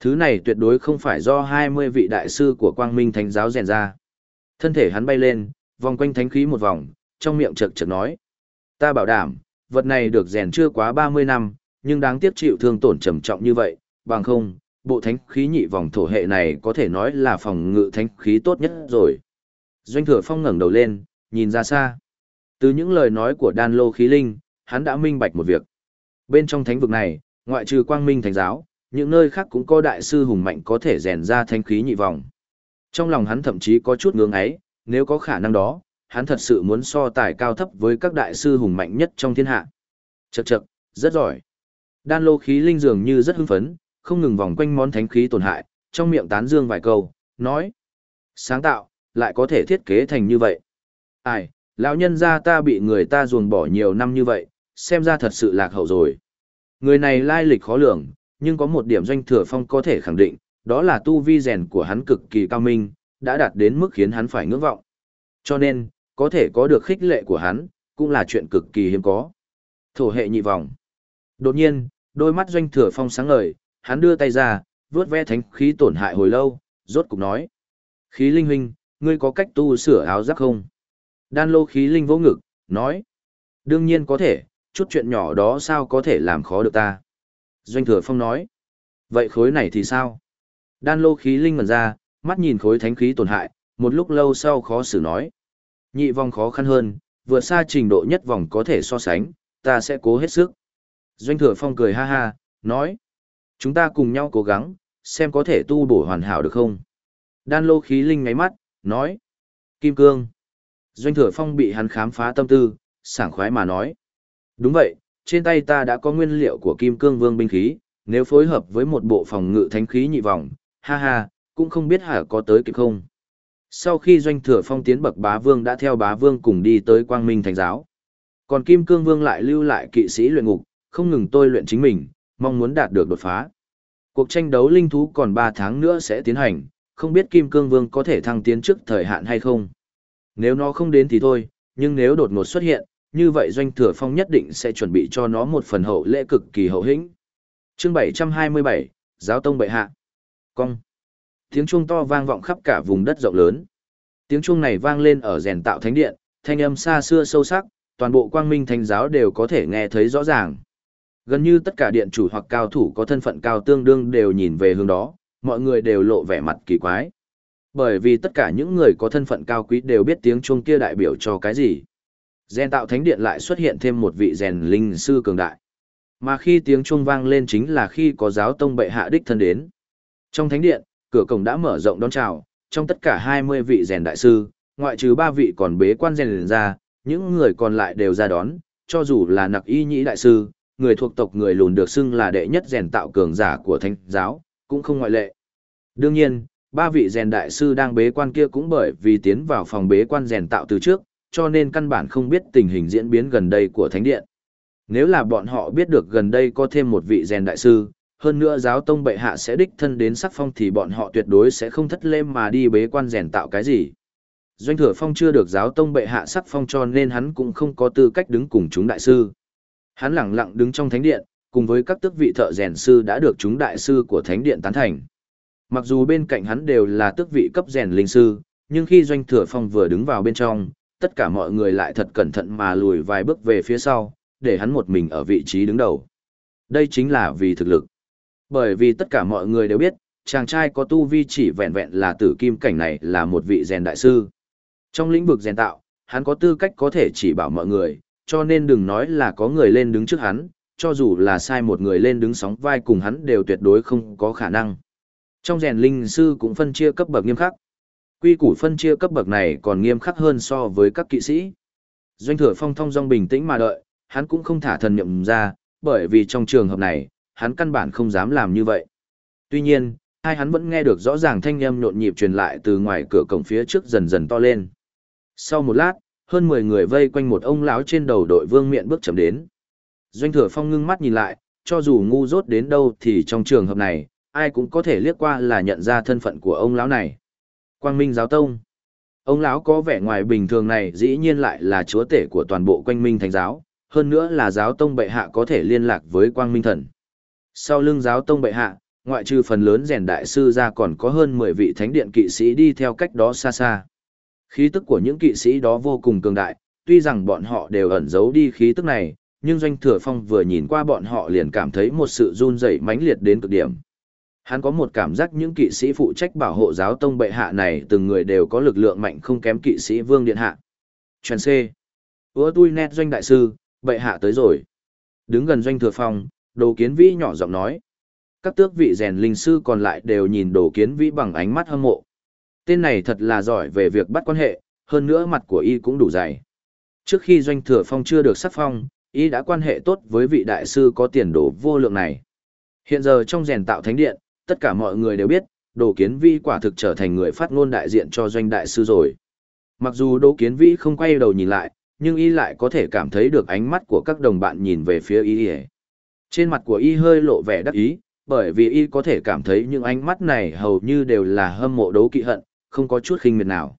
thứ này tuyệt đối không phải do 20 vị đại sư của quang minh thánh giáo rèn ra. Thân thể hắn bay lên, vòng quanh thánh khí một vòng, trong miệng chật chật nói, ta bảo đảm, vật này được rèn chưa quá 30 năm, nhưng đáng tiếc chịu thương tổn trầm trọng như vậy, bằng không, bộ thánh khí nhị vòng thổ hệ này có thể nói là phòng ngự thánh khí tốt nhất rồi. Doanh thừa phong ngẩng đầu lên, nhìn ra xa. Từ những lời nói của đan lô khí linh, hắn đã minh bạch một việc. Bên trong thánh vực này, ngoại trừ quang minh thánh giáo, những nơi khác cũng có đại sư hùng mạnh có thể rèn ra thanh khí nhị vòng. Trong lòng hắn thậm chí có chút ngưỡng ấy, nếu có khả năng đó, hắn thật sự muốn so tài cao thấp với các đại sư hùng mạnh nhất trong thiên hạ. Chậc chậc, rất giỏi. Đan lô khí linh dường như rất hưng phấn, không ngừng vòng quanh món thánh khí tổn hại, trong miệng tán dương vài câu, nói. Sáng tạo, lại có thể thiết kế thành như vậy. Ai, lão nhân gia ta bị người ta ruồng bỏ nhiều năm như vậy, xem ra thật sự lạc hậu rồi. Người này lai lịch khó lường, nhưng có một điểm doanh thừa phong có thể khẳng định, đó là tu vi rèn của hắn cực kỳ cao minh, đã đạt đến mức khiến hắn phải ngưỡng vọng. Cho nên, có thể có được khích lệ của hắn, cũng là chuyện cực kỳ hiếm có. Thổ hệ nhị vòng. Đột nhiên, đôi mắt doanh thừa phong sáng ngời, hắn đưa tay ra, vuốt ve thánh khí tổn hại hồi lâu, rốt cục nói. Khí linh huynh, ngươi có cách tu sửa áo giáp không? Đan lô khí linh vô ngực, nói. Đương nhiên có thể, chút chuyện nhỏ đó sao có thể làm khó được ta. Doanh thừa phong nói. Vậy khối này thì sao? Đan lô khí linh ngần ra, mắt nhìn khối thánh khí tổn hại, một lúc lâu sau khó xử nói. Nhị vòng khó khăn hơn, vượt xa trình độ nhất vòng có thể so sánh, ta sẽ cố hết sức. Doanh thừa phong cười ha ha, nói. Chúng ta cùng nhau cố gắng, xem có thể tu bổ hoàn hảo được không. Đan lô khí linh ngáy mắt, nói. Kim cương. Doanh thừa phong bị hắn khám phá tâm tư, sảng khoái mà nói. Đúng vậy, trên tay ta đã có nguyên liệu của kim cương vương binh khí, nếu phối hợp với một bộ phòng ngự thánh khí nhị vòng, ha ha, cũng không biết hả có tới kịp không. Sau khi doanh thừa phong tiến bậc bá vương đã theo bá vương cùng đi tới quang minh thành giáo. Còn kim cương vương lại lưu lại kỵ sĩ luyện ngục, không ngừng tôi luyện chính mình, mong muốn đạt được đột phá. Cuộc tranh đấu linh thú còn 3 tháng nữa sẽ tiến hành, không biết kim cương vương có thể thăng tiến trước thời hạn hay không. Nếu nó không đến thì thôi, nhưng nếu đột ngột xuất hiện, như vậy doanh thừa phong nhất định sẽ chuẩn bị cho nó một phần hậu lễ cực kỳ hậu hĩnh. Chương 727, Giáo tông bệ hạ. Cong. Tiếng chuông to vang vọng khắp cả vùng đất rộng lớn. Tiếng chuông này vang lên ở rèn tạo thánh điện, thanh âm xa xưa sâu sắc, toàn bộ quang minh thánh giáo đều có thể nghe thấy rõ ràng. Gần như tất cả điện chủ hoặc cao thủ có thân phận cao tương đương đều nhìn về hướng đó, mọi người đều lộ vẻ mặt kỳ quái. Bởi vì tất cả những người có thân phận cao quý đều biết tiếng chuông kia đại biểu cho cái gì. Gen tạo thánh điện lại xuất hiện thêm một vị rèn linh sư cường đại. Mà khi tiếng chuông vang lên chính là khi có giáo tông bệ hạ đích thân đến. Trong thánh điện, cửa cổng đã mở rộng đón chào, trong tất cả 20 vị rèn đại sư, ngoại trừ 3 vị còn bế quan rèn ra, những người còn lại đều ra đón, cho dù là nặc y nhĩ đại sư, người thuộc tộc người lùn được xưng là đệ nhất rèn tạo cường giả của thánh giáo, cũng không ngoại lệ. Đương nhiên, ba vị rèn đại sư đang bế quan kia cũng bởi vì tiến vào phòng bế quan rèn tạo từ trước, cho nên căn bản không biết tình hình diễn biến gần đây của thánh điện. Nếu là bọn họ biết được gần đây có thêm một vị rèn đại sư, hơn nữa giáo tông bệ hạ sẽ đích thân đến sắc phong thì bọn họ tuyệt đối sẽ không thất lêm mà đi bế quan rèn tạo cái gì. Doanh thừa phong chưa được giáo tông bệ hạ sắc phong cho nên hắn cũng không có tư cách đứng cùng chúng đại sư. Hắn lặng lặng đứng trong thánh điện, cùng với các tước vị thợ rèn sư đã được chúng đại sư của thánh điện tán thành. Mặc dù bên cạnh hắn đều là tước vị cấp rèn linh sư, nhưng khi doanh thừa phong vừa đứng vào bên trong, tất cả mọi người lại thật cẩn thận mà lùi vài bước về phía sau, để hắn một mình ở vị trí đứng đầu. Đây chính là vì thực lực. Bởi vì tất cả mọi người đều biết, chàng trai có tu vi chỉ vẹn vẹn là tử kim cảnh này là một vị rèn đại sư. Trong lĩnh vực rèn tạo, hắn có tư cách có thể chỉ bảo mọi người, cho nên đừng nói là có người lên đứng trước hắn, cho dù là sai một người lên đứng sóng vai cùng hắn đều tuyệt đối không có khả năng. Trong rèn linh sư cũng phân chia cấp bậc nghiêm khắc. Quy củ phân chia cấp bậc này còn nghiêm khắc hơn so với các kỵ sĩ. Doanh thừa phong thông dong bình tĩnh mà đợi, hắn cũng không thả thần niệm ra, bởi vì trong trường hợp này, hắn căn bản không dám làm như vậy. Tuy nhiên, hai hắn vẫn nghe được rõ ràng thanh âm nhộn nhịp truyền lại từ ngoài cửa cổng phía trước dần dần to lên. Sau một lát, hơn 10 người vây quanh một ông lão trên đầu đội vương miện bước chậm đến. Doanh thừa phong ngưng mắt nhìn lại, cho dù ngu dốt đến đâu thì trong trường hợp này, ai cũng có thể liếc qua là nhận ra thân phận của ông lão này. Quang Minh giáo tông. Ông lão có vẻ ngoài bình thường này dĩ nhiên lại là chúa tể của toàn bộ Quang Minh Thánh giáo, hơn nữa là giáo tông bệ hạ có thể liên lạc với Quang Minh thần. Sau lưng giáo tông bệ hạ, ngoại trừ phần lớn rèn đại sư ra còn có hơn 10 vị thánh điện kỵ sĩ đi theo cách đó xa xa. Khí tức của những kỵ sĩ đó vô cùng cường đại, tuy rằng bọn họ đều ẩn giấu đi khí tức này, nhưng doanh thừa phong vừa nhìn qua bọn họ liền cảm thấy một sự run rẩy mãnh liệt đến cực điểm. Hắn có một cảm giác những kỵ sĩ phụ trách bảo hộ giáo tông bệ hạ này từng người đều có lực lượng mạnh không kém kỵ sĩ vương điện hạ. Truyền C. Ủa tui nét doanh đại sư, bệ hạ tới rồi. Đứng gần doanh thừa phong, đồ kiến vĩ nhỏ giọng nói. Các tước vị rèn linh sư còn lại đều nhìn đồ kiến vĩ bằng ánh mắt hâm mộ. Tên này thật là giỏi về việc bắt quan hệ, hơn nữa mặt của y cũng đủ dày. Trước khi doanh thừa phong chưa được sắc phong, y đã quan hệ tốt với vị đại sư có tiền đồ vô lượng này. Hiện giờ trong rèn tạo thánh điện, tất cả mọi người đều biết, Đồ Kiến Vi quả thực trở thành người phát ngôn đại diện cho doanh đại sư rồi. Mặc dù Đồ Kiến Vi không quay đầu nhìn lại, nhưng y lại có thể cảm thấy được ánh mắt của các đồng bạn nhìn về phía y. Trên mặt của y hơi lộ vẻ đắc ý, bởi vì y có thể cảm thấy những ánh mắt này hầu như đều là hâm mộ đấu kỵ hận, không có chút khinh miệt nào.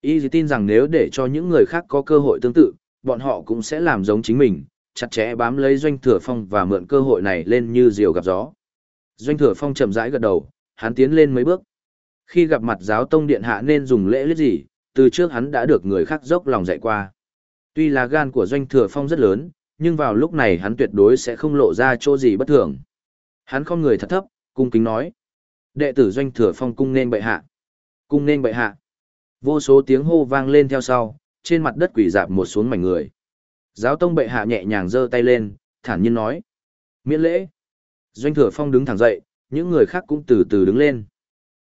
Y tin rằng nếu để cho những người khác có cơ hội tương tự, bọn họ cũng sẽ làm giống chính mình, chặt chẽ bám lấy doanh thừa phong và mượn cơ hội này lên như diều gặp gió. Doanh thừa phong chậm rãi gật đầu, hắn tiến lên mấy bước. Khi gặp mặt giáo tông điện hạ nên dùng lễ lết gì, từ trước hắn đã được người khác dốc lòng dạy qua. Tuy là gan của doanh thừa phong rất lớn, nhưng vào lúc này hắn tuyệt đối sẽ không lộ ra chỗ gì bất thường. Hắn không người thật thấp, cung kính nói. Đệ tử doanh thừa phong cung nên bệ hạ. Cung nên bệ hạ. Vô số tiếng hô vang lên theo sau, trên mặt đất quỷ dạp một xuống mảnh người. Giáo tông bệ hạ nhẹ nhàng giơ tay lên, thản nhiên nói. Miễn lễ. Doanh thừa phong đứng thẳng dậy, những người khác cũng từ từ đứng lên.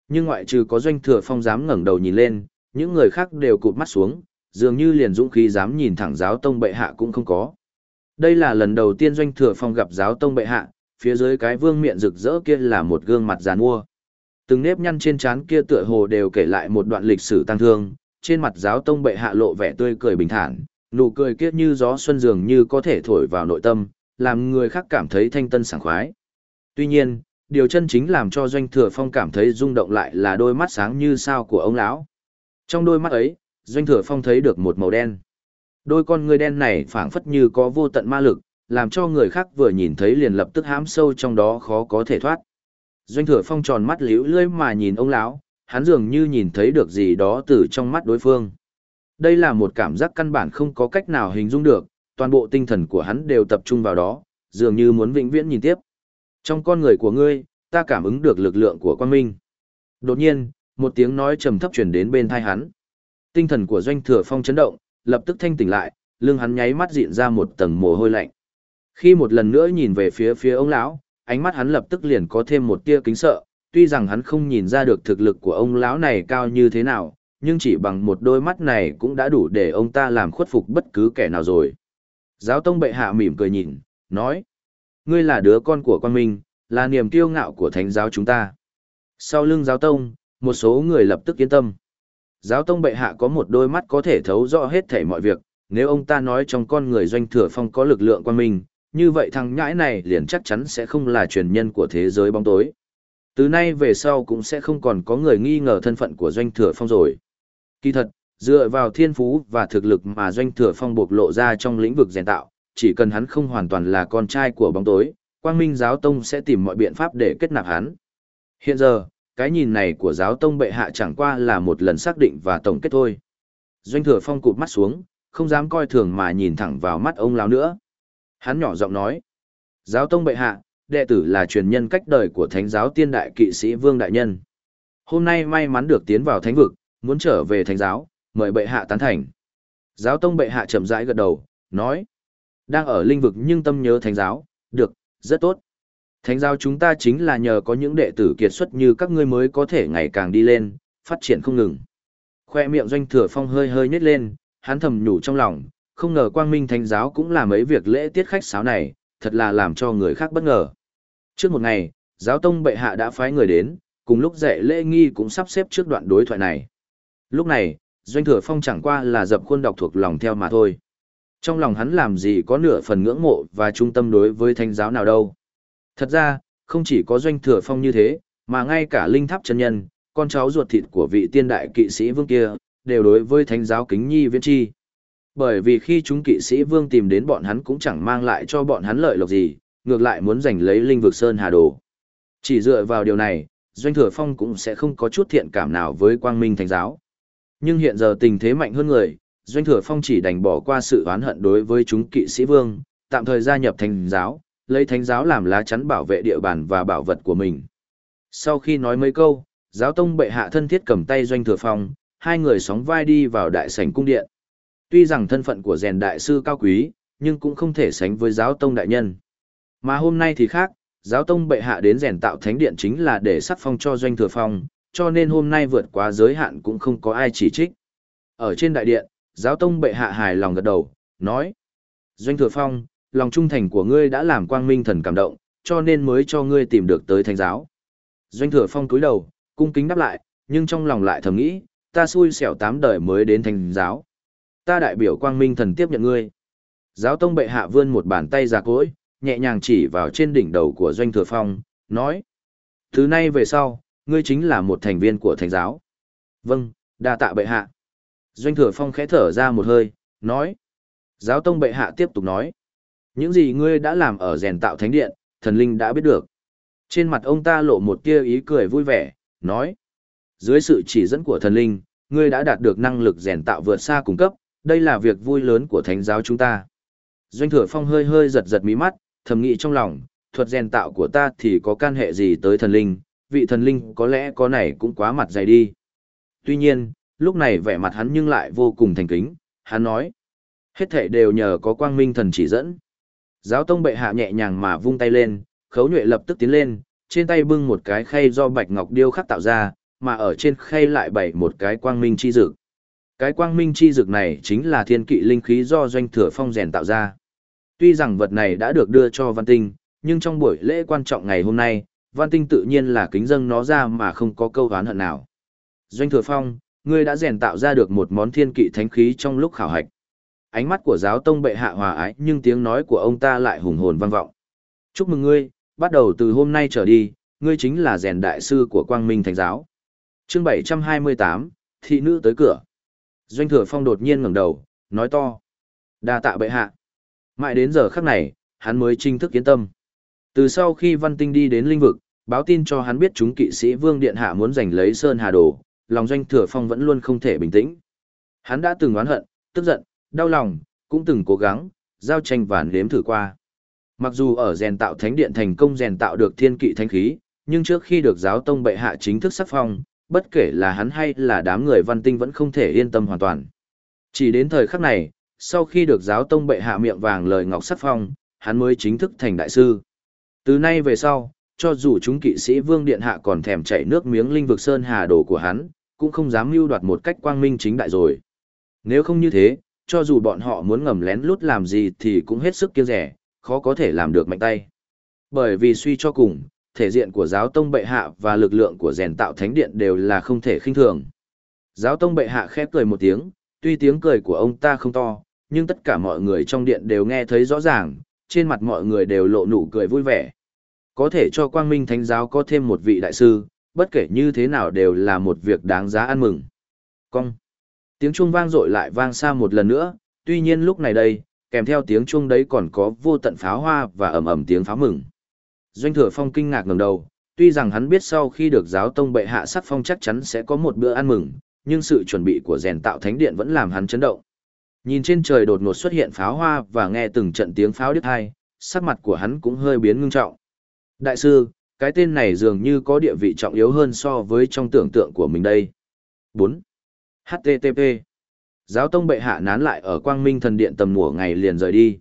Nhưng ngoại trừ có doanh thừa phong dám ngẩng đầu nhìn lên, những người khác đều cụp mắt xuống, dường như liền dũng khí dám nhìn thẳng giáo tông bệ hạ cũng không có. Đây là lần đầu tiên doanh thừa phong gặp giáo tông bệ hạ, phía dưới cái vương miệng rực rỡ kia là một gương mặt giàn mua. Từng nếp nhăn trên trán kia tựa hồ đều kể lại một đoạn lịch sử tăng thương, trên mặt giáo tông bệ hạ lộ vẻ tươi cười bình thản, nụ cười kia như gió xuân dường như có thể thổi vào nội tâm, làm người khác cảm thấy thanh tân sảng khoái. Tuy nhiên, điều chân chính làm cho Doanh Thừa Phong cảm thấy rung động lại là đôi mắt sáng như sao của ông lão. Trong đôi mắt ấy, Doanh Thừa Phong thấy được một màu đen. Đôi con người đen này phảng phất như có vô tận ma lực, làm cho người khác vừa nhìn thấy liền lập tức hãm sâu trong đó khó có thể thoát. Doanh Thừa Phong tròn mắt liễu lưỡi mà nhìn ông lão, hắn dường như nhìn thấy được gì đó từ trong mắt đối phương. Đây là một cảm giác căn bản không có cách nào hình dung được, toàn bộ tinh thần của hắn đều tập trung vào đó, dường như muốn vĩnh viễn nhìn tiếp. Trong con người của ngươi, ta cảm ứng được lực lượng của quan minh. Đột nhiên, một tiếng nói trầm thấp truyền đến bên thai hắn. Tinh thần của doanh thừa phong chấn động, lập tức thanh tỉnh lại, lưng hắn nháy mắt dịn ra một tầng mồ hôi lạnh. Khi một lần nữa nhìn về phía phía ông lão, ánh mắt hắn lập tức liền có thêm một tia kính sợ, tuy rằng hắn không nhìn ra được thực lực của ông lão này cao như thế nào, nhưng chỉ bằng một đôi mắt này cũng đã đủ để ông ta làm khuất phục bất cứ kẻ nào rồi. Giáo tông bệ hạ mỉm cười nhìn, nói. Ngươi là đứa con của quan minh, là niềm kiêu ngạo của thánh giáo chúng ta. Sau lưng giáo tông, một số người lập tức yên tâm. Giáo tông bệ hạ có một đôi mắt có thể thấu rõ hết thảy mọi việc, nếu ông ta nói trong con người doanh thừa phong có lực lượng quan minh, như vậy thằng nhãi này liền chắc chắn sẽ không là truyền nhân của thế giới bóng tối. Từ nay về sau cũng sẽ không còn có người nghi ngờ thân phận của doanh thừa phong rồi. Kỳ thật, dựa vào thiên phú và thực lực mà doanh thừa phong bộc lộ ra trong lĩnh vực rèn tạo, chỉ cần hắn không hoàn toàn là con trai của bóng tối, quang minh giáo tông sẽ tìm mọi biện pháp để kết nạp hắn. Hiện giờ, cái nhìn này của giáo tông bệ hạ chẳng qua là một lần xác định và tổng kết thôi. Doanh thừa phong cụp mắt xuống, không dám coi thường mà nhìn thẳng vào mắt ông lão nữa. Hắn nhỏ giọng nói, giáo tông bệ hạ, đệ tử là truyền nhân cách đời của thánh giáo tiên đại kỵ sĩ vương đại nhân. Hôm nay may mắn được tiến vào thánh vực, muốn trở về thánh giáo, mời bệ hạ tán thành. Giáo tông bệ hạ chậm rãi gật đầu, nói, đang ở linh vực nhưng tâm nhớ thánh giáo, được, rất tốt. Thánh giáo chúng ta chính là nhờ có những đệ tử kiệt xuất như các ngươi mới có thể ngày càng đi lên, phát triển không ngừng. Khoe miệng doanh thừa phong hơi hơi nhếch lên, hắn thầm nhủ trong lòng, không ngờ quang minh thánh giáo cũng làm mấy việc lễ tiết khách sáo này, thật là làm cho người khác bất ngờ. Trước một ngày, giáo tông bệ hạ đã phái người đến, cùng lúc dạy lễ nghi cũng sắp xếp trước đoạn đối thoại này. Lúc này, Doanh Thừa Phong chẳng qua là dập khuôn đọc thuộc lòng theo mà thôi. Trong lòng hắn làm gì có nửa phần ngưỡng mộ và trung tâm đối với thánh giáo nào đâu. Thật ra, không chỉ có Doanh Thừa Phong như thế, mà ngay cả Linh Tháp chân Nhân, con cháu ruột thịt của vị tiên đại kỵ sĩ vương kia, đều đối với thánh giáo kính nhi viễn chi. Bởi vì khi chúng kỵ sĩ vương tìm đến bọn hắn cũng chẳng mang lại cho bọn hắn lợi lộc gì, ngược lại muốn giành lấy linh vực Sơn Hà Đồ. Chỉ dựa vào điều này, Doanh Thừa Phong cũng sẽ không có chút thiện cảm nào với quang minh thánh giáo. Nhưng hiện giờ tình thế mạnh hơn người, Doanh Thừa Phong chỉ đành bỏ qua sự oán hận đối với chúng kỵ sĩ vương, tạm thời gia nhập thánh giáo, lấy thánh giáo làm lá chắn bảo vệ địa bàn và bảo vật của mình. Sau khi nói mấy câu, giáo tông bệ hạ thân thiết cầm tay Doanh Thừa Phong, hai người sóng vai đi vào đại sảnh cung điện. Tuy rằng thân phận của rèn đại sư cao quý, nhưng cũng không thể sánh với giáo tông đại nhân. Mà hôm nay thì khác, giáo tông bệ hạ đến rèn tạo thánh điện chính là để sắc phong cho doanh thừa phong, cho nên hôm nay vượt quá giới hạn cũng không có ai chỉ trích. Ở trên đại điện, giáo tông bệ hạ hài lòng gật đầu, nói. Doanh thừa phong, lòng trung thành của ngươi đã làm quang minh thần cảm động, cho nên mới cho ngươi tìm được tới thánh giáo. Doanh thừa phong cúi đầu, cung kính đáp lại, nhưng trong lòng lại thầm nghĩ, ta xui xẻo tám đời mới đến thánh giáo. Ta đại biểu quang minh thần tiếp nhận ngươi. Giáo tông bệ hạ vươn một bàn tay ra cối, nhẹ nhàng chỉ vào trên đỉnh đầu của doanh thừa phong, nói. Thứ nay về sau, ngươi chính là một thành viên của thánh giáo. Vâng, đa tạ bệ hạ. Doanh thừa phong khẽ thở ra một hơi, nói. Giáo tông bệ hạ tiếp tục nói. Những gì ngươi đã làm ở rèn tạo thánh điện, thần linh đã biết được. Trên mặt ông ta lộ một tia ý cười vui vẻ, nói. Dưới sự chỉ dẫn của thần linh, ngươi đã đạt được năng lực rèn tạo vượt xa cung cấp, đây là việc vui lớn của thánh giáo chúng ta. Doanh thừa phong hơi hơi giật giật mí mắt, thầm nghĩ trong lòng, thuật rèn tạo của ta thì có can hệ gì tới thần linh, vị thần linh có lẽ có này cũng quá mặt dày đi. Tuy nhiên, lúc này vẻ mặt hắn nhưng lại vô cùng thành kính, hắn nói, hết thể đều nhờ có quang minh thần chỉ dẫn. Giáo tông bệ hạ nhẹ nhàng mà vung tay lên, khấu nhuệ lập tức tiến lên, trên tay bưng một cái khay do bạch ngọc điêu khắc tạo ra, mà ở trên khay lại bày một cái quang minh chi dược. Cái quang minh chi dược này chính là thiên kỵ linh khí do doanh thừa phong rèn tạo ra. Tuy rằng vật này đã được đưa cho Văn Tinh, nhưng trong buổi lễ quan trọng ngày hôm nay, Văn Tinh tự nhiên là kính dâng nó ra mà không có câu hán hận nào. Doanh Thừa Phong, ngươi đã rèn tạo ra được một món thiên kỵ thánh khí trong lúc khảo hạch. Ánh mắt của giáo tông bệ hạ hòa ái, nhưng tiếng nói của ông ta lại hùng hồn vang vọng. Chúc mừng ngươi, bắt đầu từ hôm nay trở đi, ngươi chính là rèn đại sư của Quang Minh Thánh giáo. Chương 728, thị nữ tới cửa. Doanh Thừa Phong đột nhiên ngẩng đầu, nói to: "Đa tạ bệ hạ." Mãi đến giờ khắc này, hắn mới chính thức yên tâm. Từ sau khi Văn Tinh đi đến linh vực, báo tin cho hắn biết chúng kỵ sĩ Vương Điện Hạ muốn giành lấy Sơn Hà Đồ, lòng doanh thừa phong vẫn luôn không thể bình tĩnh. Hắn đã từng oán hận, tức giận, đau lòng, cũng từng cố gắng, giao tranh và nếm thử qua. Mặc dù ở rèn tạo thánh điện thành công rèn tạo được thiên kỵ thánh khí, nhưng trước khi được giáo tông bệ hạ chính thức sắc phong, bất kể là hắn hay là đám người văn tinh vẫn không thể yên tâm hoàn toàn. Chỉ đến thời khắc này, sau khi được giáo tông bệ hạ miệng vàng lời ngọc sắc phong, hắn mới chính thức thành đại sư. Từ nay về sau, cho dù chúng kỵ sĩ vương điện hạ còn thèm chảy nước miếng linh vực sơn hà đồ của hắn, cũng không dám mưu đoạt một cách quang minh chính đại rồi. Nếu không như thế, cho dù bọn họ muốn ngầm lén lút làm gì thì cũng hết sức kiêng rẻ, khó có thể làm được mạnh tay. Bởi vì suy cho cùng, thể diện của giáo tông bệ hạ và lực lượng của rèn tạo thánh điện đều là không thể khinh thường. Giáo tông bệ hạ khép cười một tiếng, tuy tiếng cười của ông ta không to, nhưng tất cả mọi người trong điện đều nghe thấy rõ ràng, trên mặt mọi người đều lộ nụ cười vui vẻ. Có thể cho quang minh thánh giáo có thêm một vị đại sư, bất kể như thế nào đều là một việc đáng giá ăn mừng. Cong. Tiếng chuông vang dội lại vang xa một lần nữa, tuy nhiên lúc này đây, kèm theo tiếng chuông đấy còn có vô tận pháo hoa và ầm ầm tiếng pháo mừng. Doanh thừa phong kinh ngạc ngẩng đầu, tuy rằng hắn biết sau khi được giáo tông bệ hạ sắc phong chắc chắn sẽ có một bữa ăn mừng, nhưng sự chuẩn bị của rèn tạo thánh điện vẫn làm hắn chấn động. Nhìn trên trời đột ngột xuất hiện pháo hoa và nghe từng trận tiếng pháo đứt hai, sắc mặt của hắn cũng hơi biến ngưng trọng. Đại sư, cái tên này dường như có địa vị trọng yếu hơn so với trong tưởng tượng của mình đây. 4. HTTP Giáo tông bệ hạ nán lại ở quang minh thần điện tầm mùa ngày liền rời đi.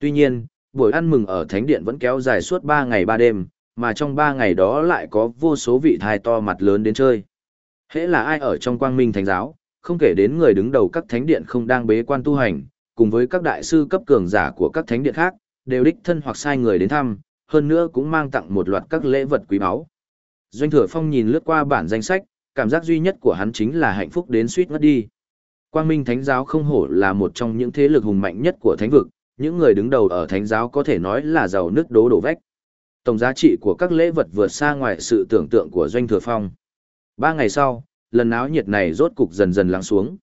Tuy nhiên, buổi ăn mừng ở thánh điện vẫn kéo dài suốt 3 ngày 3 đêm, mà trong 3 ngày đó lại có vô số vị thai to mặt lớn đến chơi. Hễ là ai ở trong quang minh thánh giáo, không kể đến người đứng đầu các thánh điện không đang bế quan tu hành, cùng với các đại sư cấp cường giả của các thánh điện khác, đều đích thân hoặc sai người đến thăm, hơn nữa cũng mang tặng một loạt các lễ vật quý báu. Doanh thừa phong nhìn lướt qua bản danh sách, cảm giác duy nhất của hắn chính là hạnh phúc đến suýt ngất đi. Quang Minh Thánh giáo không hổ là một trong những thế lực hùng mạnh nhất của thánh vực, những người đứng đầu ở thánh giáo có thể nói là giàu nước đố đổ vách. Tổng giá trị của các lễ vật vượt xa ngoài sự tưởng tượng của Doanh Thừa Phong. Ba ngày sau, lần áo nhiệt này rốt cục dần dần lắng xuống.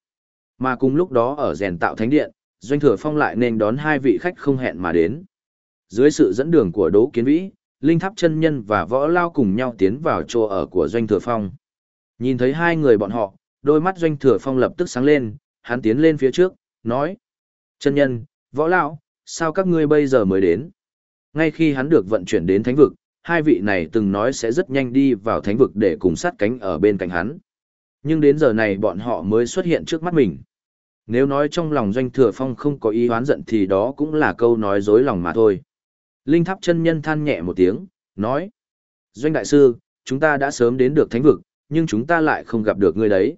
Mà cùng lúc đó ở rèn tạo thánh điện, Doanh Thừa Phong lại nên đón hai vị khách không hẹn mà đến. Dưới sự dẫn đường của Đỗ Kiến Vĩ, Linh Tháp chân nhân và Võ Lao cùng nhau tiến vào chỗ ở của Doanh Thừa Phong. Nhìn thấy hai người bọn họ, đôi mắt Doanh Thừa Phong lập tức sáng lên, hắn tiến lên phía trước, nói: "Chân nhân, Võ Lao, sao các ngươi bây giờ mới đến?" Ngay khi hắn được vận chuyển đến thánh vực, hai vị này từng nói sẽ rất nhanh đi vào thánh vực để cùng sát cánh ở bên cạnh hắn. Nhưng đến giờ này bọn họ mới xuất hiện trước mắt mình. Nếu nói trong lòng doanh thừa phong không có ý oán giận thì đó cũng là câu nói dối lòng mà thôi. Linh tháp chân nhân than nhẹ một tiếng, nói. Doanh đại sư, chúng ta đã sớm đến được thánh vực, nhưng chúng ta lại không gặp được ngươi đấy.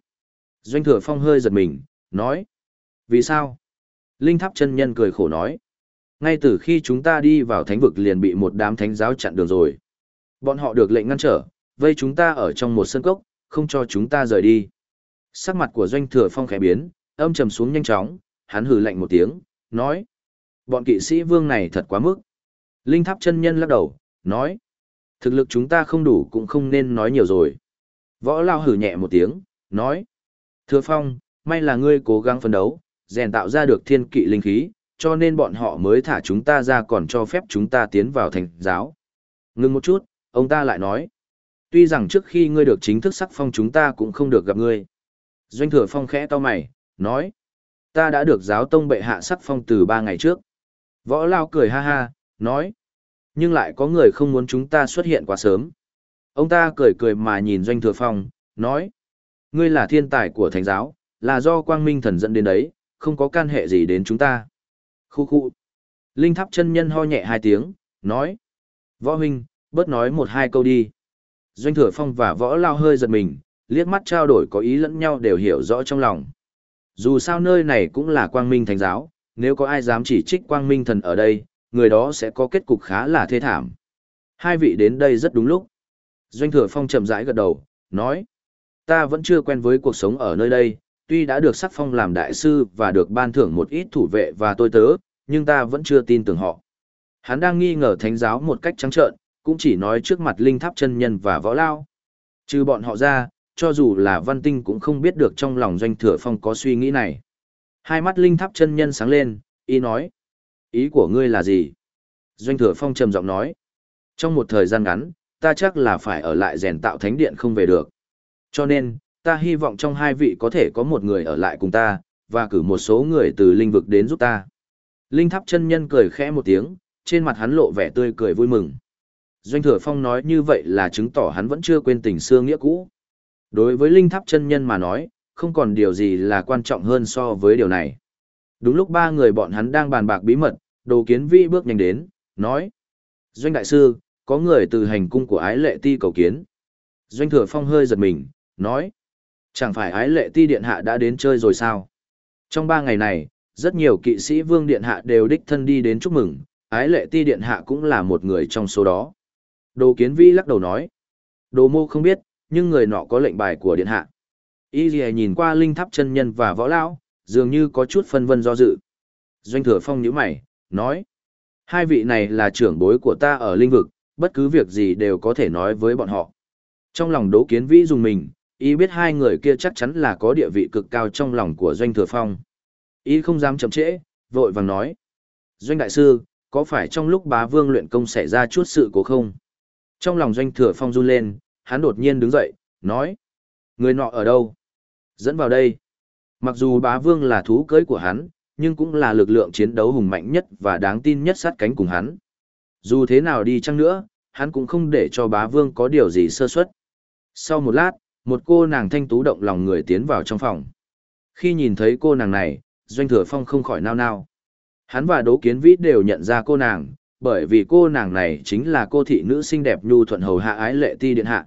Doanh thừa phong hơi giật mình, nói. Vì sao? Linh tháp chân nhân cười khổ nói. Ngay từ khi chúng ta đi vào thánh vực liền bị một đám thánh giáo chặn đường rồi. Bọn họ được lệnh ngăn trở, vây chúng ta ở trong một sân cốc, không cho chúng ta rời đi. Sắc mặt của doanh thừa phong khẽ biến, âm trầm xuống nhanh chóng, hắn hừ lạnh một tiếng, nói. Bọn kỵ sĩ vương này thật quá mức. Linh tháp chân nhân lắc đầu, nói. Thực lực chúng ta không đủ cũng không nên nói nhiều rồi. Võ lao hử nhẹ một tiếng, nói. Thừa phong, may là ngươi cố gắng phấn đấu, rèn tạo ra được thiên kỵ linh khí, cho nên bọn họ mới thả chúng ta ra còn cho phép chúng ta tiến vào thành giáo. Ngưng một chút, ông ta lại nói. Tuy rằng trước khi ngươi được chính thức sắc phong chúng ta cũng không được gặp ngươi. Doanh thừa phong khẽ to mày, nói. Ta đã được giáo tông bệ hạ sắc phong từ ba ngày trước. Võ lao cười ha ha, nói. Nhưng lại có người không muốn chúng ta xuất hiện quá sớm. Ông ta cười cười mà nhìn doanh thừa phong, nói. Ngươi là thiên tài của thánh giáo, là do quang minh thần dẫn đến đấy, không có can hệ gì đến chúng ta. Khu khu. Linh tháp chân nhân ho nhẹ hai tiếng, nói. Võ huynh, bớt nói một hai câu đi. Doanh thừa phong và võ lao hơi giật mình, liếc mắt trao đổi có ý lẫn nhau đều hiểu rõ trong lòng. Dù sao nơi này cũng là quang minh thánh giáo, nếu có ai dám chỉ trích quang minh thần ở đây, người đó sẽ có kết cục khá là thê thảm. Hai vị đến đây rất đúng lúc. Doanh thừa phong chậm rãi gật đầu, nói. Ta vẫn chưa quen với cuộc sống ở nơi đây, tuy đã được sắc phong làm đại sư và được ban thưởng một ít thủ vệ và tôi tớ, nhưng ta vẫn chưa tin tưởng họ. Hắn đang nghi ngờ thánh giáo một cách trắng trợn, cũng chỉ nói trước mặt linh tháp chân nhân và võ lao. Trừ bọn họ ra, cho dù là văn tinh cũng không biết được trong lòng doanh thừa phong có suy nghĩ này. Hai mắt linh tháp chân nhân sáng lên, ý nói. Ý của ngươi là gì? Doanh thừa phong trầm giọng nói. Trong một thời gian ngắn, ta chắc là phải ở lại rèn tạo thánh điện không về được. Cho nên, ta hy vọng trong hai vị có thể có một người ở lại cùng ta, và cử một số người từ linh vực đến giúp ta. Linh tháp chân nhân cười khẽ một tiếng, trên mặt hắn lộ vẻ tươi cười vui mừng. Doanh thừa phong nói như vậy là chứng tỏ hắn vẫn chưa quên tình xưa nghĩa cũ. Đối với linh tháp chân nhân mà nói, không còn điều gì là quan trọng hơn so với điều này. Đúng lúc ba người bọn hắn đang bàn bạc bí mật, đồ kiến vi bước nhanh đến, nói. Doanh đại sư, có người từ hành cung của ái lệ ti cầu kiến. Doanh thừa phong hơi giật mình, nói. Chẳng phải ái lệ ti điện hạ đã đến chơi rồi sao? Trong ba ngày này, rất nhiều kỵ sĩ vương điện hạ đều đích thân đi đến chúc mừng, ái lệ ti điện hạ cũng là một người trong số đó. Đồ kiến vi lắc đầu nói. Đồ mô không biết, nhưng người nọ có lệnh bài của điện hạ. Y dì nhìn qua linh tháp chân nhân và võ lão, dường như có chút phân vân do dự. Doanh thừa phong nhíu mày, nói. Hai vị này là trưởng bối của ta ở linh vực, bất cứ việc gì đều có thể nói với bọn họ. Trong lòng đỗ kiến vĩ dùng mình, y biết hai người kia chắc chắn là có địa vị cực cao trong lòng của doanh thừa phong. Y không dám chậm trễ, vội vàng nói. Doanh đại sư, có phải trong lúc bá vương luyện công xảy ra chút sự cố không? Trong lòng doanh thừa phong run lên, hắn đột nhiên đứng dậy, nói. Người nọ ở đâu? Dẫn vào đây. Mặc dù bá vương là thú cưới của hắn, nhưng cũng là lực lượng chiến đấu hùng mạnh nhất và đáng tin nhất sát cánh cùng hắn. Dù thế nào đi chăng nữa, hắn cũng không để cho bá vương có điều gì sơ suất. Sau một lát, một cô nàng thanh tú động lòng người tiến vào trong phòng. Khi nhìn thấy cô nàng này, Doanh Thừa Phong không khỏi nao nao. Hắn và Đỗ Kiến Vĩ đều nhận ra cô nàng, bởi vì cô nàng này chính là cô thị nữ xinh đẹp nhu thuận hầu hạ ái lệ ti điện hạ.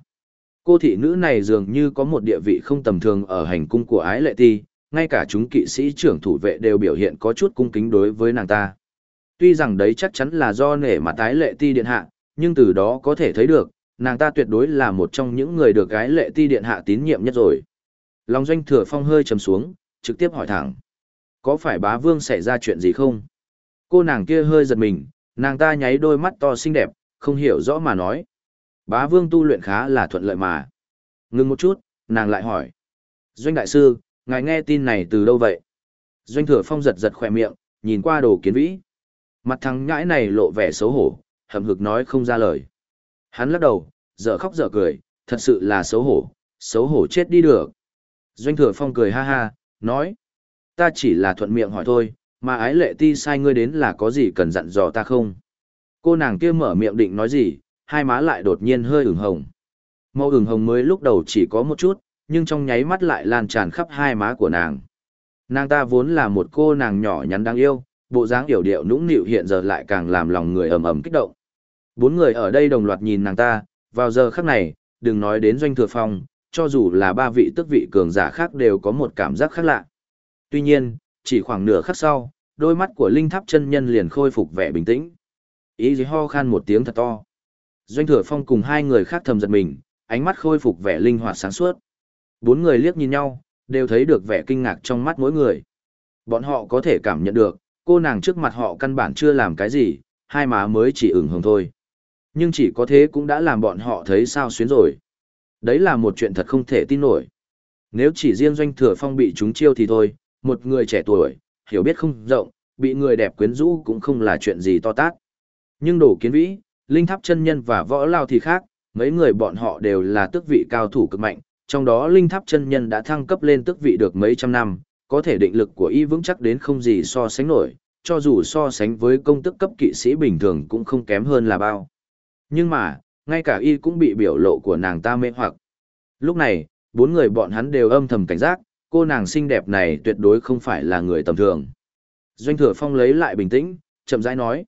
Cô thị nữ này dường như có một địa vị không tầm thường ở hành cung của ái lệ ti, ngay cả chúng kỵ sĩ trưởng thủ vệ đều biểu hiện có chút cung kính đối với nàng ta. Tuy rằng đấy chắc chắn là do nể mà tái lệ ti điện hạ, nhưng từ đó có thể thấy được, nàng ta tuyệt đối là một trong những người được gái lệ ti điện hạ tín nhiệm nhất rồi. Long doanh thừa phong hơi trầm xuống, trực tiếp hỏi thẳng. Có phải bá vương xảy ra chuyện gì không? Cô nàng kia hơi giật mình, nàng ta nháy đôi mắt to xinh đẹp, không hiểu rõ mà nói. Bá vương tu luyện khá là thuận lợi mà. Ngừng một chút, nàng lại hỏi. Doanh đại sư, ngài nghe tin này từ đâu vậy? Doanh thừa phong giật giật khỏe miệng, nhìn qua đồ kiến vĩ. Mặt thằng nhãi này lộ vẻ xấu hổ, hậm hực nói không ra lời. Hắn lắc đầu, dở khóc dở cười, thật sự là xấu hổ, xấu hổ chết đi được. Doanh thừa phong cười ha ha, nói. Ta chỉ là thuận miệng hỏi thôi, mà ái lệ ti sai ngươi đến là có gì cần dặn dò ta không? Cô nàng kia mở miệng định nói gì, hai má lại đột nhiên hơi ửng hồng. Màu ửng hồng mới lúc đầu chỉ có một chút, nhưng trong nháy mắt lại lan tràn khắp hai má của nàng. Nàng ta vốn là một cô nàng nhỏ nhắn đáng yêu, bộ dáng yểu điệu nũng nịu hiện giờ lại càng làm lòng người ầm ầm kích động. Bốn người ở đây đồng loạt nhìn nàng ta, vào giờ khắc này, đừng nói đến doanh thừa phong, cho dù là ba vị tức vị cường giả khác đều có một cảm giác khác lạ. Tuy nhiên, chỉ khoảng nửa khắc sau, đôi mắt của linh tháp chân nhân liền khôi phục vẻ bình tĩnh. Ý gì ho khan một tiếng thật to. Doanh thừa phong cùng hai người khác thầm giật mình, ánh mắt khôi phục vẻ linh hoạt sáng suốt. Bốn người liếc nhìn nhau, đều thấy được vẻ kinh ngạc trong mắt mỗi người. Bọn họ có thể cảm nhận được, cô nàng trước mặt họ căn bản chưa làm cái gì, hai má mới chỉ ửng hồng thôi. Nhưng chỉ có thế cũng đã làm bọn họ thấy sao xuyến rồi. Đấy là một chuyện thật không thể tin nổi. Nếu chỉ riêng doanh thừa phong bị chúng chiêu thì thôi, một người trẻ tuổi, hiểu biết không rộng, bị người đẹp quyến rũ cũng không là chuyện gì to tát. Nhưng đổ kiến vĩ, linh tháp chân nhân và võ lao thì khác, mấy người bọn họ đều là tước vị cao thủ cực mạnh, trong đó linh tháp chân nhân đã thăng cấp lên tước vị được mấy trăm năm, có thể định lực của y vững chắc đến không gì so sánh nổi, cho dù so sánh với công tức cấp kỵ sĩ bình thường cũng không kém hơn là bao. Nhưng mà, ngay cả y cũng bị biểu lộ của nàng ta mê hoặc. Lúc này, bốn người bọn hắn đều âm thầm cảnh giác, cô nàng xinh đẹp này tuyệt đối không phải là người tầm thường. Doanh thừa phong lấy lại bình tĩnh, chậm rãi nói.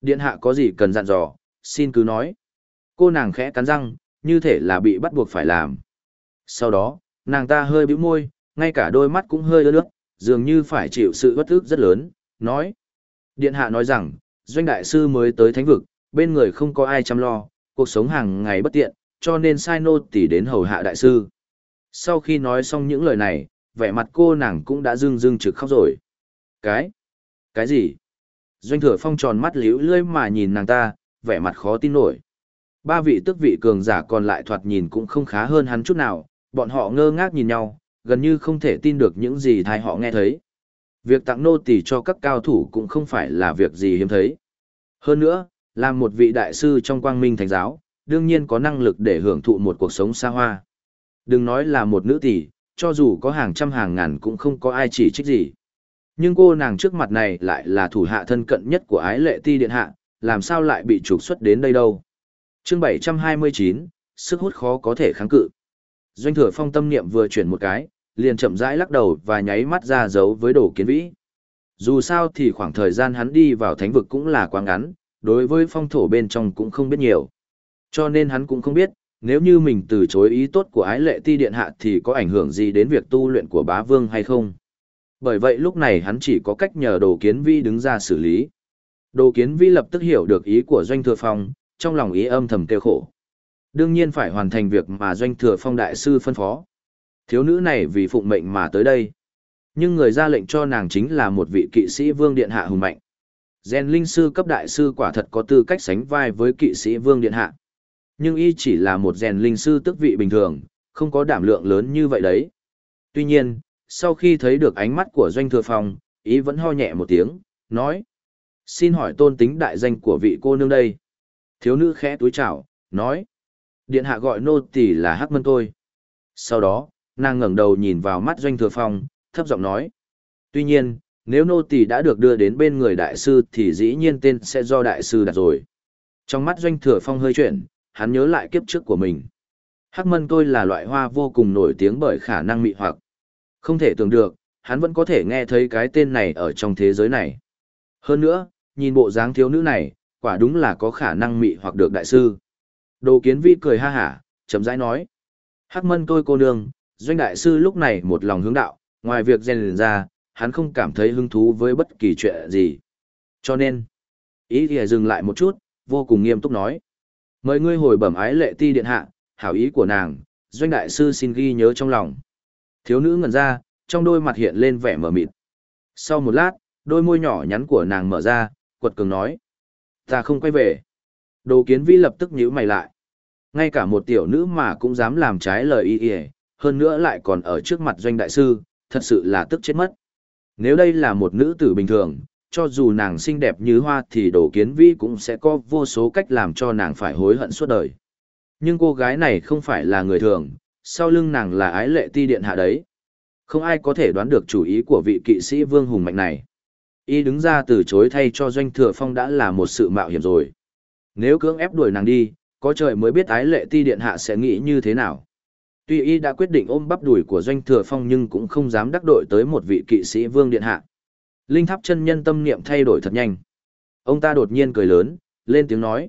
Điện hạ có gì cần dặn dò, xin cứ nói. Cô nàng khẽ cắn răng, như thể là bị bắt buộc phải làm. Sau đó, nàng ta hơi bĩu môi, ngay cả đôi mắt cũng hơi ướt nước, dường như phải chịu sự bất ức rất lớn, nói. Điện hạ nói rằng, doanh đại sư mới tới thánh vực, bên người không có ai chăm lo, cuộc sống hàng ngày bất tiện, cho nên sai nô tỉ đến hầu hạ đại sư. Sau khi nói xong những lời này, vẻ mặt cô nàng cũng đã rưng rưng trực khóc rồi. Cái? Cái gì? Doanh thừa phong tròn mắt liễu lưỡi mà nhìn nàng ta, vẻ mặt khó tin nổi. Ba vị tức vị cường giả còn lại thoạt nhìn cũng không khá hơn hắn chút nào, bọn họ ngơ ngác nhìn nhau, gần như không thể tin được những gì thai họ nghe thấy. Việc tặng nô tỳ cho các cao thủ cũng không phải là việc gì hiếm thấy. Hơn nữa, làm một vị đại sư trong quang minh thánh giáo, đương nhiên có năng lực để hưởng thụ một cuộc sống xa hoa. Đừng nói là một nữ tỷ, cho dù có hàng trăm hàng ngàn cũng không có ai chỉ trích gì. Nhưng cô nàng trước mặt này lại là thủ hạ thân cận nhất của ái lệ ti điện hạ, làm sao lại bị trục xuất đến đây đâu. chương 729, sức hút khó có thể kháng cự. Doanh thừa phong tâm niệm vừa chuyển một cái, liền chậm rãi lắc đầu và nháy mắt ra dấu với đồ kiến vĩ. Dù sao thì khoảng thời gian hắn đi vào thánh vực cũng là quá ngắn, đối với phong thổ bên trong cũng không biết nhiều. Cho nên hắn cũng không biết, nếu như mình từ chối ý tốt của ái lệ ti điện hạ thì có ảnh hưởng gì đến việc tu luyện của bá vương hay không. Bởi vậy lúc này hắn chỉ có cách nhờ đồ kiến vi đứng ra xử lý. Đồ kiến vi lập tức hiểu được ý của doanh thừa phong, trong lòng ý âm thầm kêu khổ. Đương nhiên phải hoàn thành việc mà doanh thừa phong đại sư phân phó. Thiếu nữ này vì phụng mệnh mà tới đây. Nhưng người ra lệnh cho nàng chính là một vị kỵ sĩ vương điện hạ hùng mạnh. Gen linh sư cấp đại sư quả thật có tư cách sánh vai với kỵ sĩ vương điện hạ. Nhưng y chỉ là một rèn linh sư tức vị bình thường, không có đảm lượng lớn như vậy đấy. Tuy nhiên, sau khi thấy được ánh mắt của doanh thừa phong, ý vẫn ho nhẹ một tiếng, nói. Xin hỏi tôn tính đại danh của vị cô nương đây. Thiếu nữ khẽ túi chào, nói. Điện hạ gọi nô tỳ là Hắc Mân tôi. Sau đó, nàng ngẩng đầu nhìn vào mắt doanh thừa phong, thấp giọng nói. Tuy nhiên, nếu nô tỳ đã được đưa đến bên người đại sư thì dĩ nhiên tên sẽ do đại sư đặt rồi. Trong mắt doanh thừa phong hơi chuyển, hắn nhớ lại kiếp trước của mình. Hắc mân tôi là loại hoa vô cùng nổi tiếng bởi khả năng mị hoặc. Không thể tưởng được, hắn vẫn có thể nghe thấy cái tên này ở trong thế giới này. Hơn nữa, nhìn bộ dáng thiếu nữ này, quả đúng là có khả năng mị hoặc được đại sư. Đồ kiến vi cười ha hả, chấm rãi nói. Hắc mân tôi cô nương, doanh đại sư lúc này một lòng hướng đạo, ngoài việc rèn ra, hắn không cảm thấy hứng thú với bất kỳ chuyện gì. Cho nên, ý thì dừng lại một chút, vô cùng nghiêm túc nói. Mời ngươi hồi bẩm ái lệ ti điện hạ, hảo ý của nàng, doanh đại sư xin ghi nhớ trong lòng. Thiếu nữ ngẩn ra, trong đôi mặt hiện lên vẻ mở mịt. Sau một lát, đôi môi nhỏ nhắn của nàng mở ra, quật cường nói. Ta không quay về. Đồ kiến vi lập tức nhíu mày lại. Ngay cả một tiểu nữ mà cũng dám làm trái lời y y, hơn nữa lại còn ở trước mặt doanh đại sư, thật sự là tức chết mất. Nếu đây là một nữ tử bình thường, cho dù nàng xinh đẹp như hoa thì đồ kiến vi cũng sẽ có vô số cách làm cho nàng phải hối hận suốt đời. Nhưng cô gái này không phải là người thường, sau lưng nàng là ái lệ ti điện hạ đấy. Không ai có thể đoán được chủ ý của vị kỵ sĩ vương hùng mạnh này. Y đứng ra từ chối thay cho doanh thừa phong đã là một sự mạo hiểm rồi. Nếu cưỡng ép đuổi nàng đi, có trời mới biết ái lệ ti điện hạ sẽ nghĩ như thế nào. Tuy y đã quyết định ôm bắp đuổi của doanh thừa phong nhưng cũng không dám đắc đội tới một vị kỵ sĩ vương điện hạ. Linh tháp chân nhân tâm niệm thay đổi thật nhanh. Ông ta đột nhiên cười lớn, lên tiếng nói.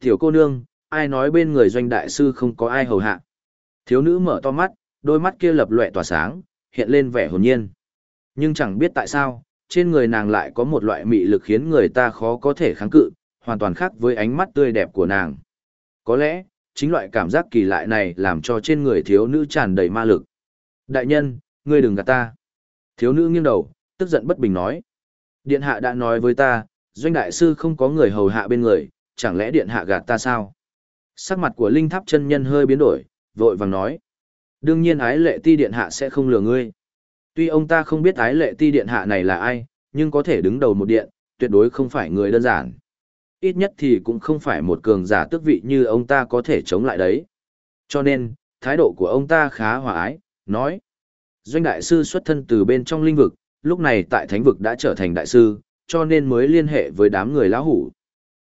Tiểu cô nương, ai nói bên người doanh đại sư không có ai hầu hạ. Thiếu nữ mở to mắt, đôi mắt kia lập lòe tỏa sáng, hiện lên vẻ hồn nhiên. Nhưng chẳng biết tại sao, trên người nàng lại có một loại mị lực khiến người ta khó có thể kháng cự, hoàn toàn khác với ánh mắt tươi đẹp của nàng. Có lẽ, chính loại cảm giác kỳ lạ này làm cho trên người thiếu nữ tràn đầy ma lực. Đại nhân, ngươi đừng gạt ta. Thiếu nữ nghiêng đầu, tức giận bất bình nói. Điện hạ đã nói với ta, doanh đại sư không có người hầu hạ bên người, chẳng lẽ điện hạ gạt ta sao? Sắc mặt của linh tháp chân nhân hơi biến đổi, vội vàng nói. Đương nhiên ái lệ ti điện hạ sẽ không lừa ngươi. Tuy ông ta không biết ái lệ ti điện hạ này là ai, nhưng có thể đứng đầu một điện, tuyệt đối không phải người đơn giản. Ít nhất thì cũng không phải một cường giả tước vị như ông ta có thể chống lại đấy. Cho nên, thái độ của ông ta khá hòa ái, nói. Doanh đại sư xuất thân từ bên trong linh vực, lúc này tại thánh vực đã trở thành đại sư, cho nên mới liên hệ với đám người lão hủ.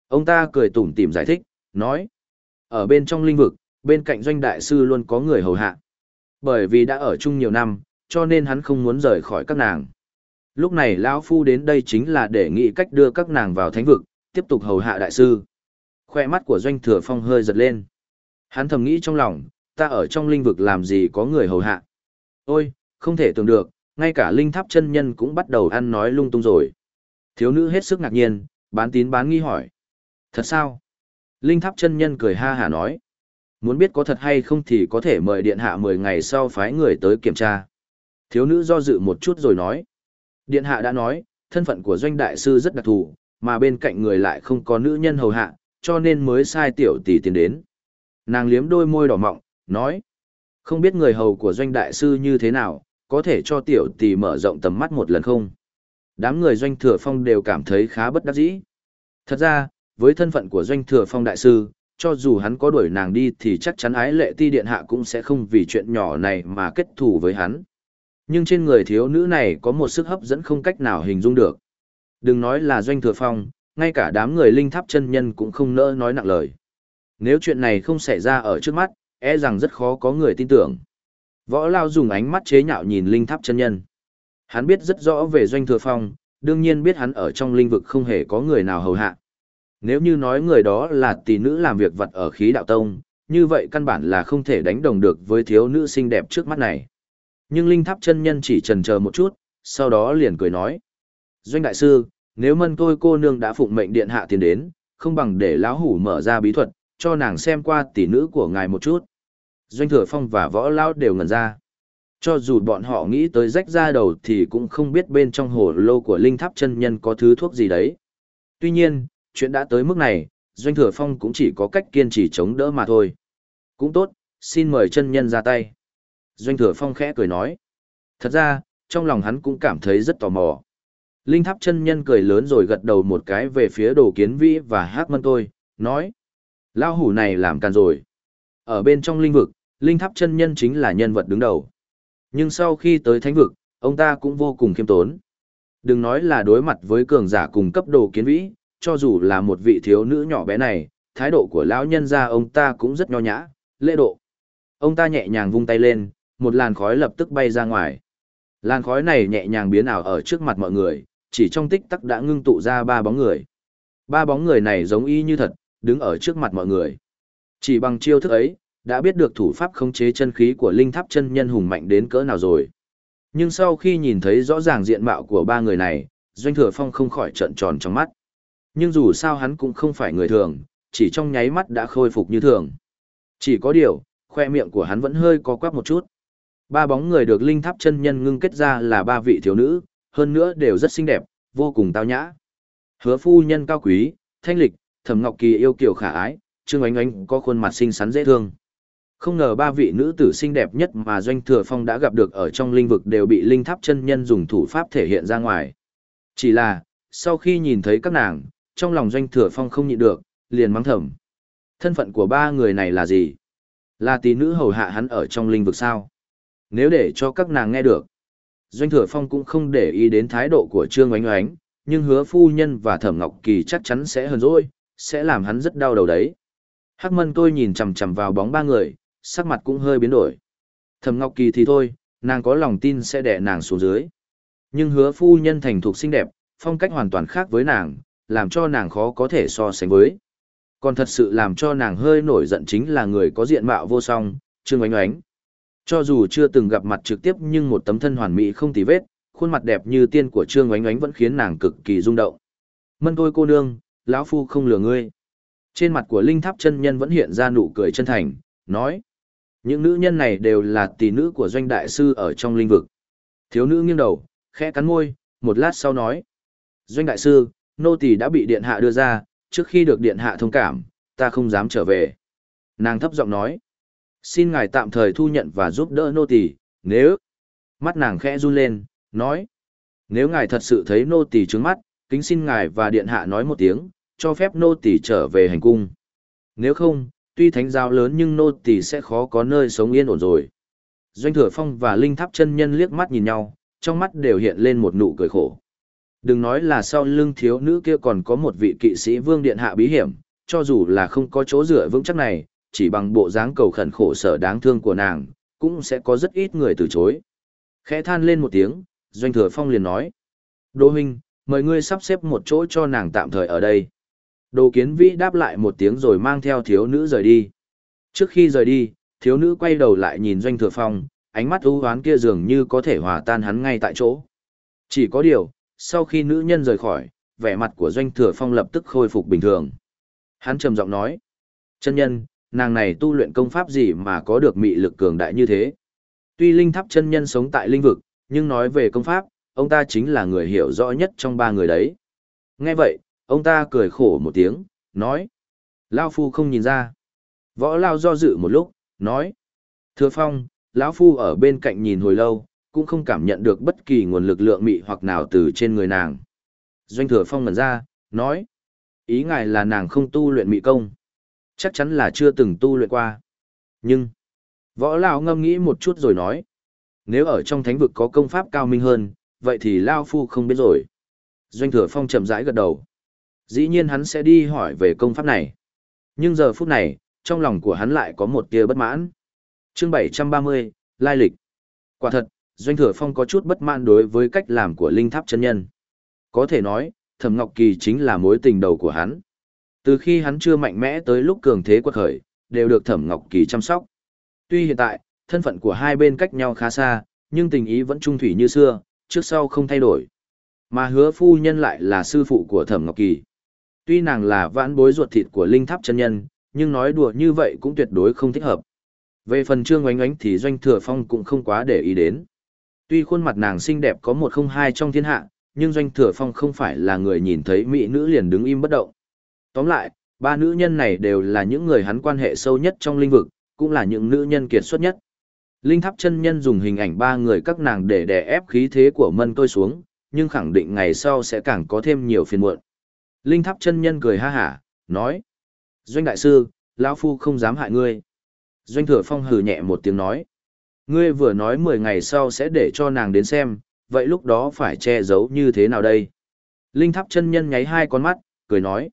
Ông ta cười tủm tỉm giải thích, nói. Ở bên trong linh vực, bên cạnh doanh đại sư luôn có người hầu hạ. Bởi vì đã ở chung nhiều năm, cho nên hắn không muốn rời khỏi các nàng. Lúc này lão phu đến đây chính là để nghĩ cách đưa các nàng vào thánh vực, tiếp tục hầu hạ đại sư. Khoe mắt của doanh thừa phong hơi giật lên. Hắn thầm nghĩ trong lòng, ta ở trong linh vực làm gì có người hầu hạ. Ôi, không thể tưởng được, ngay cả linh tháp chân nhân cũng bắt đầu ăn nói lung tung rồi. Thiếu nữ hết sức ngạc nhiên, bán tín bán nghi hỏi. Thật sao? Linh tháp chân nhân cười ha hà nói. Muốn biết có thật hay không thì có thể mời điện hạ 10 ngày sau phái người tới kiểm tra. Thiếu nữ do dự một chút rồi nói. Điện hạ đã nói, thân phận của doanh đại sư rất đặc thù, mà bên cạnh người lại không có nữ nhân hầu hạ, cho nên mới sai tiểu tỷ tiến đến. Nàng liếm đôi môi đỏ mọng, nói. Không biết người hầu của doanh đại sư như thế nào, có thể cho tiểu tỷ mở rộng tầm mắt một lần không? Đám người doanh thừa phong đều cảm thấy khá bất đắc dĩ. Thật ra, với thân phận của doanh thừa phong đại sư, cho dù hắn có đuổi nàng đi thì chắc chắn ái lệ ti điện hạ cũng sẽ không vì chuyện nhỏ này mà kết thù với hắn. Nhưng trên người thiếu nữ này có một sức hấp dẫn không cách nào hình dung được. Đừng nói là doanh thừa phong, ngay cả đám người linh tháp chân nhân cũng không nỡ nói nặng lời. Nếu chuyện này không xảy ra ở trước mắt, e rằng rất khó có người tin tưởng. Võ Lao dùng ánh mắt chế nhạo nhìn linh tháp chân nhân. Hắn biết rất rõ về doanh thừa phong, đương nhiên biết hắn ở trong linh vực không hề có người nào hầu hạ. Nếu như nói người đó là tỷ nữ làm việc vật ở khí đạo tông, như vậy căn bản là không thể đánh đồng được với thiếu nữ xinh đẹp trước mắt này. Nhưng linh tháp chân nhân chỉ trần chờ một chút, sau đó liền cười nói. Doanh đại sư, nếu mân tôi cô nương đã phụng mệnh điện hạ tiền đến, không bằng để lão hủ mở ra bí thuật, cho nàng xem qua tỷ nữ của ngài một chút. Doanh thừa phong và võ lão đều ngẩn ra. Cho dù bọn họ nghĩ tới rách ra đầu thì cũng không biết bên trong hồ lô của linh tháp chân nhân có thứ thuốc gì đấy. Tuy nhiên, chuyện đã tới mức này, Doanh Thừa Phong cũng chỉ có cách kiên trì chống đỡ mà thôi. Cũng tốt, xin mời chân nhân ra tay. Doanh Thừa Phong khẽ cười nói. Thật ra, trong lòng hắn cũng cảm thấy rất tò mò. Linh Tháp chân nhân cười lớn rồi gật đầu một cái về phía đồ kiến vĩ và hát mân tôi, nói. Lao hủ này làm càn rồi. Ở bên trong linh vực, Linh Tháp chân nhân chính là nhân vật đứng đầu. Nhưng sau khi tới thánh vực, ông ta cũng vô cùng khiêm tốn. Đừng nói là đối mặt với cường giả cùng cấp đồ kiến vĩ, cho dù là một vị thiếu nữ nhỏ bé này, thái độ của lão nhân gia ông ta cũng rất nho nhã, lễ độ. Ông ta nhẹ nhàng vung tay lên, một làn khói lập tức bay ra ngoài. Làn khói này nhẹ nhàng biến ảo ở trước mặt mọi người, chỉ trong tích tắc đã ngưng tụ ra ba bóng người. Ba bóng người này giống y như thật, đứng ở trước mặt mọi người. Chỉ bằng chiêu thức ấy, đã biết được thủ pháp khống chế chân khí của linh tháp chân nhân hùng mạnh đến cỡ nào rồi. Nhưng sau khi nhìn thấy rõ ràng diện mạo của ba người này, Doanh Thừa Phong không khỏi trợn tròn trong mắt. Nhưng dù sao hắn cũng không phải người thường, chỉ trong nháy mắt đã khôi phục như thường. Chỉ có điều, khoe miệng của hắn vẫn hơi có quắp một chút. Ba bóng người được linh tháp chân nhân ngưng kết ra là ba vị thiếu nữ, hơn nữa đều rất xinh đẹp, vô cùng tao nhã. Hứa phu nhân cao quý, thanh lịch, thẩm ngọc kỳ yêu kiều khả ái, trương ánh ánh có khuôn mặt xinh xắn dễ thương. Không ngờ ba vị nữ tử xinh đẹp nhất mà Doanh Thừa Phong đã gặp được ở trong linh vực đều bị linh tháp chân nhân dùng thủ pháp thể hiện ra ngoài. Chỉ là, sau khi nhìn thấy các nàng, trong lòng Doanh Thừa Phong không nhịn được, liền mắng thầm. Thân phận của ba người này là gì? Là tỷ nữ hầu hạ hắn ở trong linh vực sao? Nếu để cho các nàng nghe được. Doanh Thừa Phong cũng không để ý đến thái độ của Trương Oánh Oánh, nhưng hứa phu nhân và Thẩm Ngọc Kỳ chắc chắn sẽ hơn rồi, sẽ làm hắn rất đau đầu đấy. Hắc mân tôi nhìn chằm chằm vào bóng ba người, sắc mặt cũng hơi biến đổi. Thẩm Ngọc Kỳ thì thôi, nàng có lòng tin sẽ đè nàng xuống dưới. Nhưng hứa phu nhân thành thục xinh đẹp, phong cách hoàn toàn khác với nàng, làm cho nàng khó có thể so sánh với. Còn thật sự làm cho nàng hơi nổi giận chính là người có diện mạo vô song, Trương Oánh Oánh. Cho dù chưa từng gặp mặt trực tiếp nhưng một tấm thân hoàn mỹ không tì vết, khuôn mặt đẹp như tiên của Trương Oánh Oánh vẫn khiến nàng cực kỳ rung động. Mân tôi cô nương, lão phu không lừa ngươi. Trên mặt của Linh Tháp chân nhân vẫn hiện ra nụ cười chân thành, nói: những nữ nhân này đều là tỷ nữ của doanh đại sư ở trong linh vực. Thiếu nữ nghiêng đầu, khẽ cắn môi, một lát sau nói. Doanh đại sư, nô tỳ đã bị điện hạ đưa ra, trước khi được điện hạ thông cảm, ta không dám trở về. Nàng thấp giọng nói. Xin ngài tạm thời thu nhận và giúp đỡ nô tỳ, nếu... Mắt nàng khẽ run lên, nói. Nếu ngài thật sự thấy nô tỳ trướng mắt, kính xin ngài và điện hạ nói một tiếng, cho phép nô tỳ trở về hành cung. Nếu không, tuy thánh giáo lớn nhưng nô tỳ sẽ khó có nơi sống yên ổn rồi. Doanh thừa phong và linh tháp chân nhân liếc mắt nhìn nhau, trong mắt đều hiện lên một nụ cười khổ. Đừng nói là sau lưng thiếu nữ kia còn có một vị kỵ sĩ vương điện hạ bí hiểm, cho dù là không có chỗ dựa vững chắc này, chỉ bằng bộ dáng cầu khẩn khổ sở đáng thương của nàng, cũng sẽ có rất ít người từ chối. Khẽ than lên một tiếng, Doanh Thừa Phong liền nói. Đô huynh, mời ngươi sắp xếp một chỗ cho nàng tạm thời ở đây. Đồ kiến vĩ đáp lại một tiếng rồi mang theo thiếu nữ rời đi. Trước khi rời đi, thiếu nữ quay đầu lại nhìn doanh thừa phong, ánh mắt ưu hoán kia dường như có thể hòa tan hắn ngay tại chỗ. Chỉ có điều, sau khi nữ nhân rời khỏi, vẻ mặt của doanh thừa phong lập tức khôi phục bình thường. Hắn trầm giọng nói, chân nhân, nàng này tu luyện công pháp gì mà có được mị lực cường đại như thế. Tuy linh tháp chân nhân sống tại linh vực, nhưng nói về công pháp, ông ta chính là người hiểu rõ nhất trong ba người đấy. Nghe vậy, Ông ta cười khổ một tiếng, nói. Lao Phu không nhìn ra. Võ Lao do dự một lúc, nói. Thưa Phong, lão Phu ở bên cạnh nhìn hồi lâu, cũng không cảm nhận được bất kỳ nguồn lực lượng mị hoặc nào từ trên người nàng. Doanh Thừa Phong ngẩn ra, nói. Ý ngài là nàng không tu luyện mị công. Chắc chắn là chưa từng tu luyện qua. Nhưng, võ lão ngâm nghĩ một chút rồi nói. Nếu ở trong thánh vực có công pháp cao minh hơn, vậy thì Lao Phu không biết rồi. Doanh Thừa Phong chậm rãi gật đầu dĩ nhiên hắn sẽ đi hỏi về công pháp này. Nhưng giờ phút này, trong lòng của hắn lại có một tia bất mãn. Chương 730, Lai lịch. Quả thật, Doanh Thừa Phong có chút bất mãn đối với cách làm của Linh Tháp chân nhân. Có thể nói, Thẩm Ngọc Kỳ chính là mối tình đầu của hắn. Từ khi hắn chưa mạnh mẽ tới lúc cường thế quật khởi, đều được Thẩm Ngọc Kỳ chăm sóc. Tuy hiện tại, thân phận của hai bên cách nhau khá xa, nhưng tình ý vẫn trung thủy như xưa, trước sau không thay đổi. Mà hứa phu nhân lại là sư phụ của Thẩm Ngọc Kỳ. Tuy nàng là vãn bối ruột thịt của linh tháp chân nhân, nhưng nói đùa như vậy cũng tuyệt đối không thích hợp. Về phần trương oánh oánh thì doanh thừa phong cũng không quá để ý đến. Tuy khuôn mặt nàng xinh đẹp có một không hai trong thiên hạ, nhưng doanh thừa phong không phải là người nhìn thấy mỹ nữ liền đứng im bất động. Tóm lại, ba nữ nhân này đều là những người hắn quan hệ sâu nhất trong linh vực, cũng là những nữ nhân kiệt xuất nhất. Linh tháp chân nhân dùng hình ảnh ba người các nàng để đè ép khí thế của mân tôi xuống, nhưng khẳng định ngày sau sẽ càng có thêm nhiều phiền muộn. Linh tháp chân nhân cười ha hả, nói. Doanh đại sư, lão Phu không dám hại ngươi. Doanh thừa phong hừ nhẹ một tiếng nói. Ngươi vừa nói 10 ngày sau sẽ để cho nàng đến xem, vậy lúc đó phải che giấu như thế nào đây? Linh tháp chân nhân nháy hai con mắt, cười nói.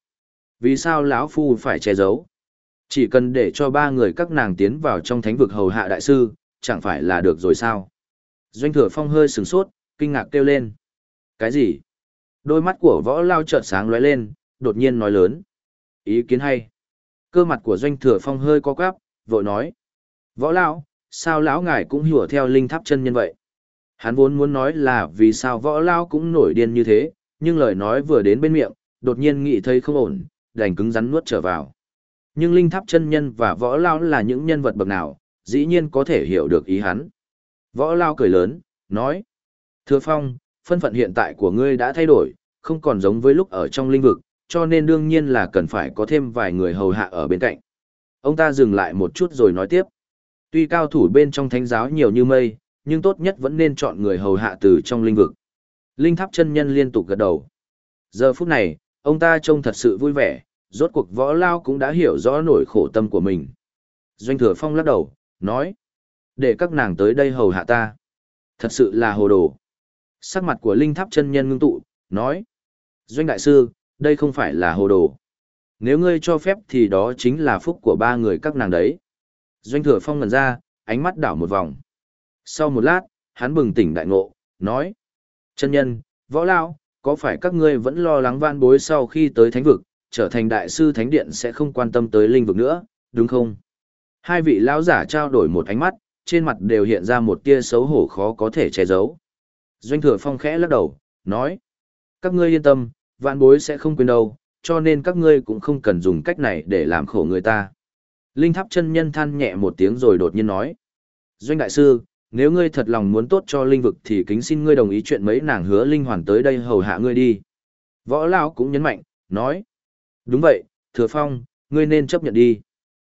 Vì sao lão Phu phải che giấu? Chỉ cần để cho ba người các nàng tiến vào trong thánh vực hầu hạ đại sư, chẳng phải là được rồi sao? Doanh thừa phong hơi sừng sốt, kinh ngạc kêu lên. Cái gì? Đôi mắt của võ lao chợt sáng lóe lên, đột nhiên nói lớn. Ý kiến hay. Cơ mặt của doanh thừa phong hơi co quắp, vội nói. Võ lão, sao lão ngài cũng hiểu theo linh tháp chân nhân vậy? Hắn vốn muốn nói là vì sao võ lao cũng nổi điên như thế, nhưng lời nói vừa đến bên miệng, đột nhiên nghĩ thấy không ổn, đành cứng rắn nuốt trở vào. Nhưng linh tháp chân nhân và võ lao là những nhân vật bậc nào, dĩ nhiên có thể hiểu được ý hắn. Võ lao cười lớn, nói. Thưa Phong, phân phận hiện tại của ngươi đã thay đổi, không còn giống với lúc ở trong linh vực, cho nên đương nhiên là cần phải có thêm vài người hầu hạ ở bên cạnh. Ông ta dừng lại một chút rồi nói tiếp. Tuy cao thủ bên trong thánh giáo nhiều như mây, nhưng tốt nhất vẫn nên chọn người hầu hạ từ trong linh vực. Linh tháp chân nhân liên tục gật đầu. Giờ phút này, ông ta trông thật sự vui vẻ, rốt cuộc võ lao cũng đã hiểu rõ nỗi khổ tâm của mình. Doanh thừa phong lắc đầu, nói. Để các nàng tới đây hầu hạ ta. Thật sự là hồ đồ. Sắc mặt của linh tháp chân nhân ngưng tụ, nói. Doanh đại sư, đây không phải là hồ đồ. Nếu ngươi cho phép thì đó chính là phúc của ba người các nàng đấy. Doanh thừa phong ngần ra, ánh mắt đảo một vòng. Sau một lát, hắn bừng tỉnh đại ngộ, nói. Chân nhân, võ lao, có phải các ngươi vẫn lo lắng van bối sau khi tới thánh vực, trở thành đại sư thánh điện sẽ không quan tâm tới linh vực nữa, đúng không? Hai vị lão giả trao đổi một ánh mắt, trên mặt đều hiện ra một tia xấu hổ khó có thể che giấu. Doanh thừa phong khẽ lắc đầu, nói. Các ngươi yên tâm, vạn bối sẽ không quên đâu, cho nên các ngươi cũng không cần dùng cách này để làm khổ người ta. Linh tháp chân nhân than nhẹ một tiếng rồi đột nhiên nói. Doanh đại sư, nếu ngươi thật lòng muốn tốt cho linh vực thì kính xin ngươi đồng ý chuyện mấy nàng hứa linh hoàn tới đây hầu hạ ngươi đi. Võ Lão cũng nhấn mạnh, nói. Đúng vậy, thừa phong, ngươi nên chấp nhận đi.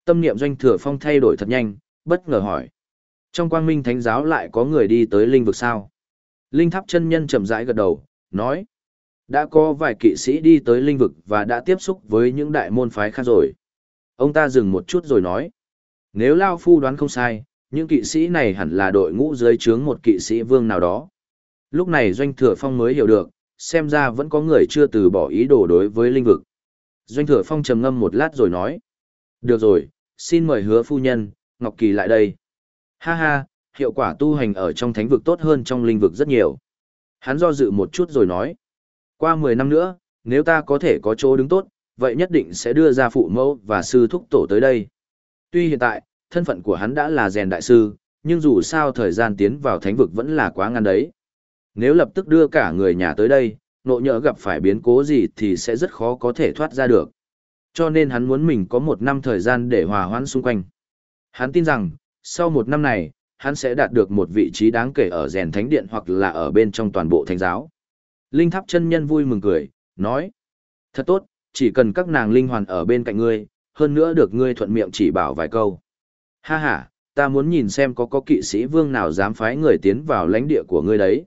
Tâm niệm doanh thừa phong thay đổi thật nhanh, bất ngờ hỏi. Trong quang minh thánh giáo lại có người đi tới linh vực sao? Linh tháp chân nhân chậm rãi gật đầu, nói. Đã có vài kỵ sĩ đi tới linh vực và đã tiếp xúc với những đại môn phái khác rồi. Ông ta dừng một chút rồi nói. Nếu Lao Phu đoán không sai, những kỵ sĩ này hẳn là đội ngũ dưới trướng một kỵ sĩ vương nào đó. Lúc này Doanh Thừa Phong mới hiểu được, xem ra vẫn có người chưa từ bỏ ý đồ đối với linh vực. Doanh Thừa Phong trầm ngâm một lát rồi nói. Được rồi, xin mời hứa phu nhân, Ngọc Kỳ lại đây. Ha ha, hiệu quả tu hành ở trong thánh vực tốt hơn trong linh vực rất nhiều. Hắn do dự một chút rồi nói. Qua 10 năm nữa, nếu ta có thể có chỗ đứng tốt, vậy nhất định sẽ đưa ra phụ mẫu và sư thúc tổ tới đây. Tuy hiện tại, thân phận của hắn đã là rèn đại sư, nhưng dù sao thời gian tiến vào thánh vực vẫn là quá ngắn đấy. Nếu lập tức đưa cả người nhà tới đây, nộ nhỡ gặp phải biến cố gì thì sẽ rất khó có thể thoát ra được. Cho nên hắn muốn mình có một năm thời gian để hòa hoãn xung quanh. Hắn tin rằng, sau một năm này, hắn sẽ đạt được một vị trí đáng kể ở rèn thánh điện hoặc là ở bên trong toàn bộ thánh giáo. Linh tháp chân nhân vui mừng cười, nói. Thật tốt, chỉ cần các nàng linh hoàn ở bên cạnh ngươi, hơn nữa được ngươi thuận miệng chỉ bảo vài câu. Ha ha, ta muốn nhìn xem có có kỵ sĩ vương nào dám phái người tiến vào lãnh địa của ngươi đấy.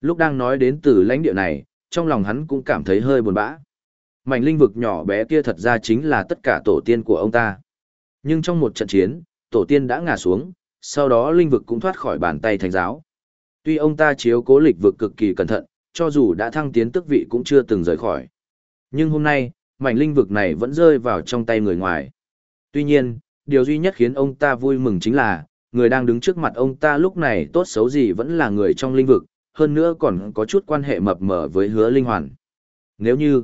Lúc đang nói đến từ lãnh địa này, trong lòng hắn cũng cảm thấy hơi buồn bã. Mảnh linh vực nhỏ bé kia thật ra chính là tất cả tổ tiên của ông ta. Nhưng trong một trận chiến, tổ tiên đã ngã xuống, sau đó linh vực cũng thoát khỏi bàn tay thánh giáo. Tuy ông ta chiếu cố lịch vực cực kỳ cẩn thận, cho dù đã thăng tiến tức vị cũng chưa từng rời khỏi. Nhưng hôm nay, mảnh linh vực này vẫn rơi vào trong tay người ngoài. Tuy nhiên, điều duy nhất khiến ông ta vui mừng chính là, người đang đứng trước mặt ông ta lúc này tốt xấu gì vẫn là người trong linh vực, hơn nữa còn có chút quan hệ mập mờ với hứa linh hoàn. Nếu như,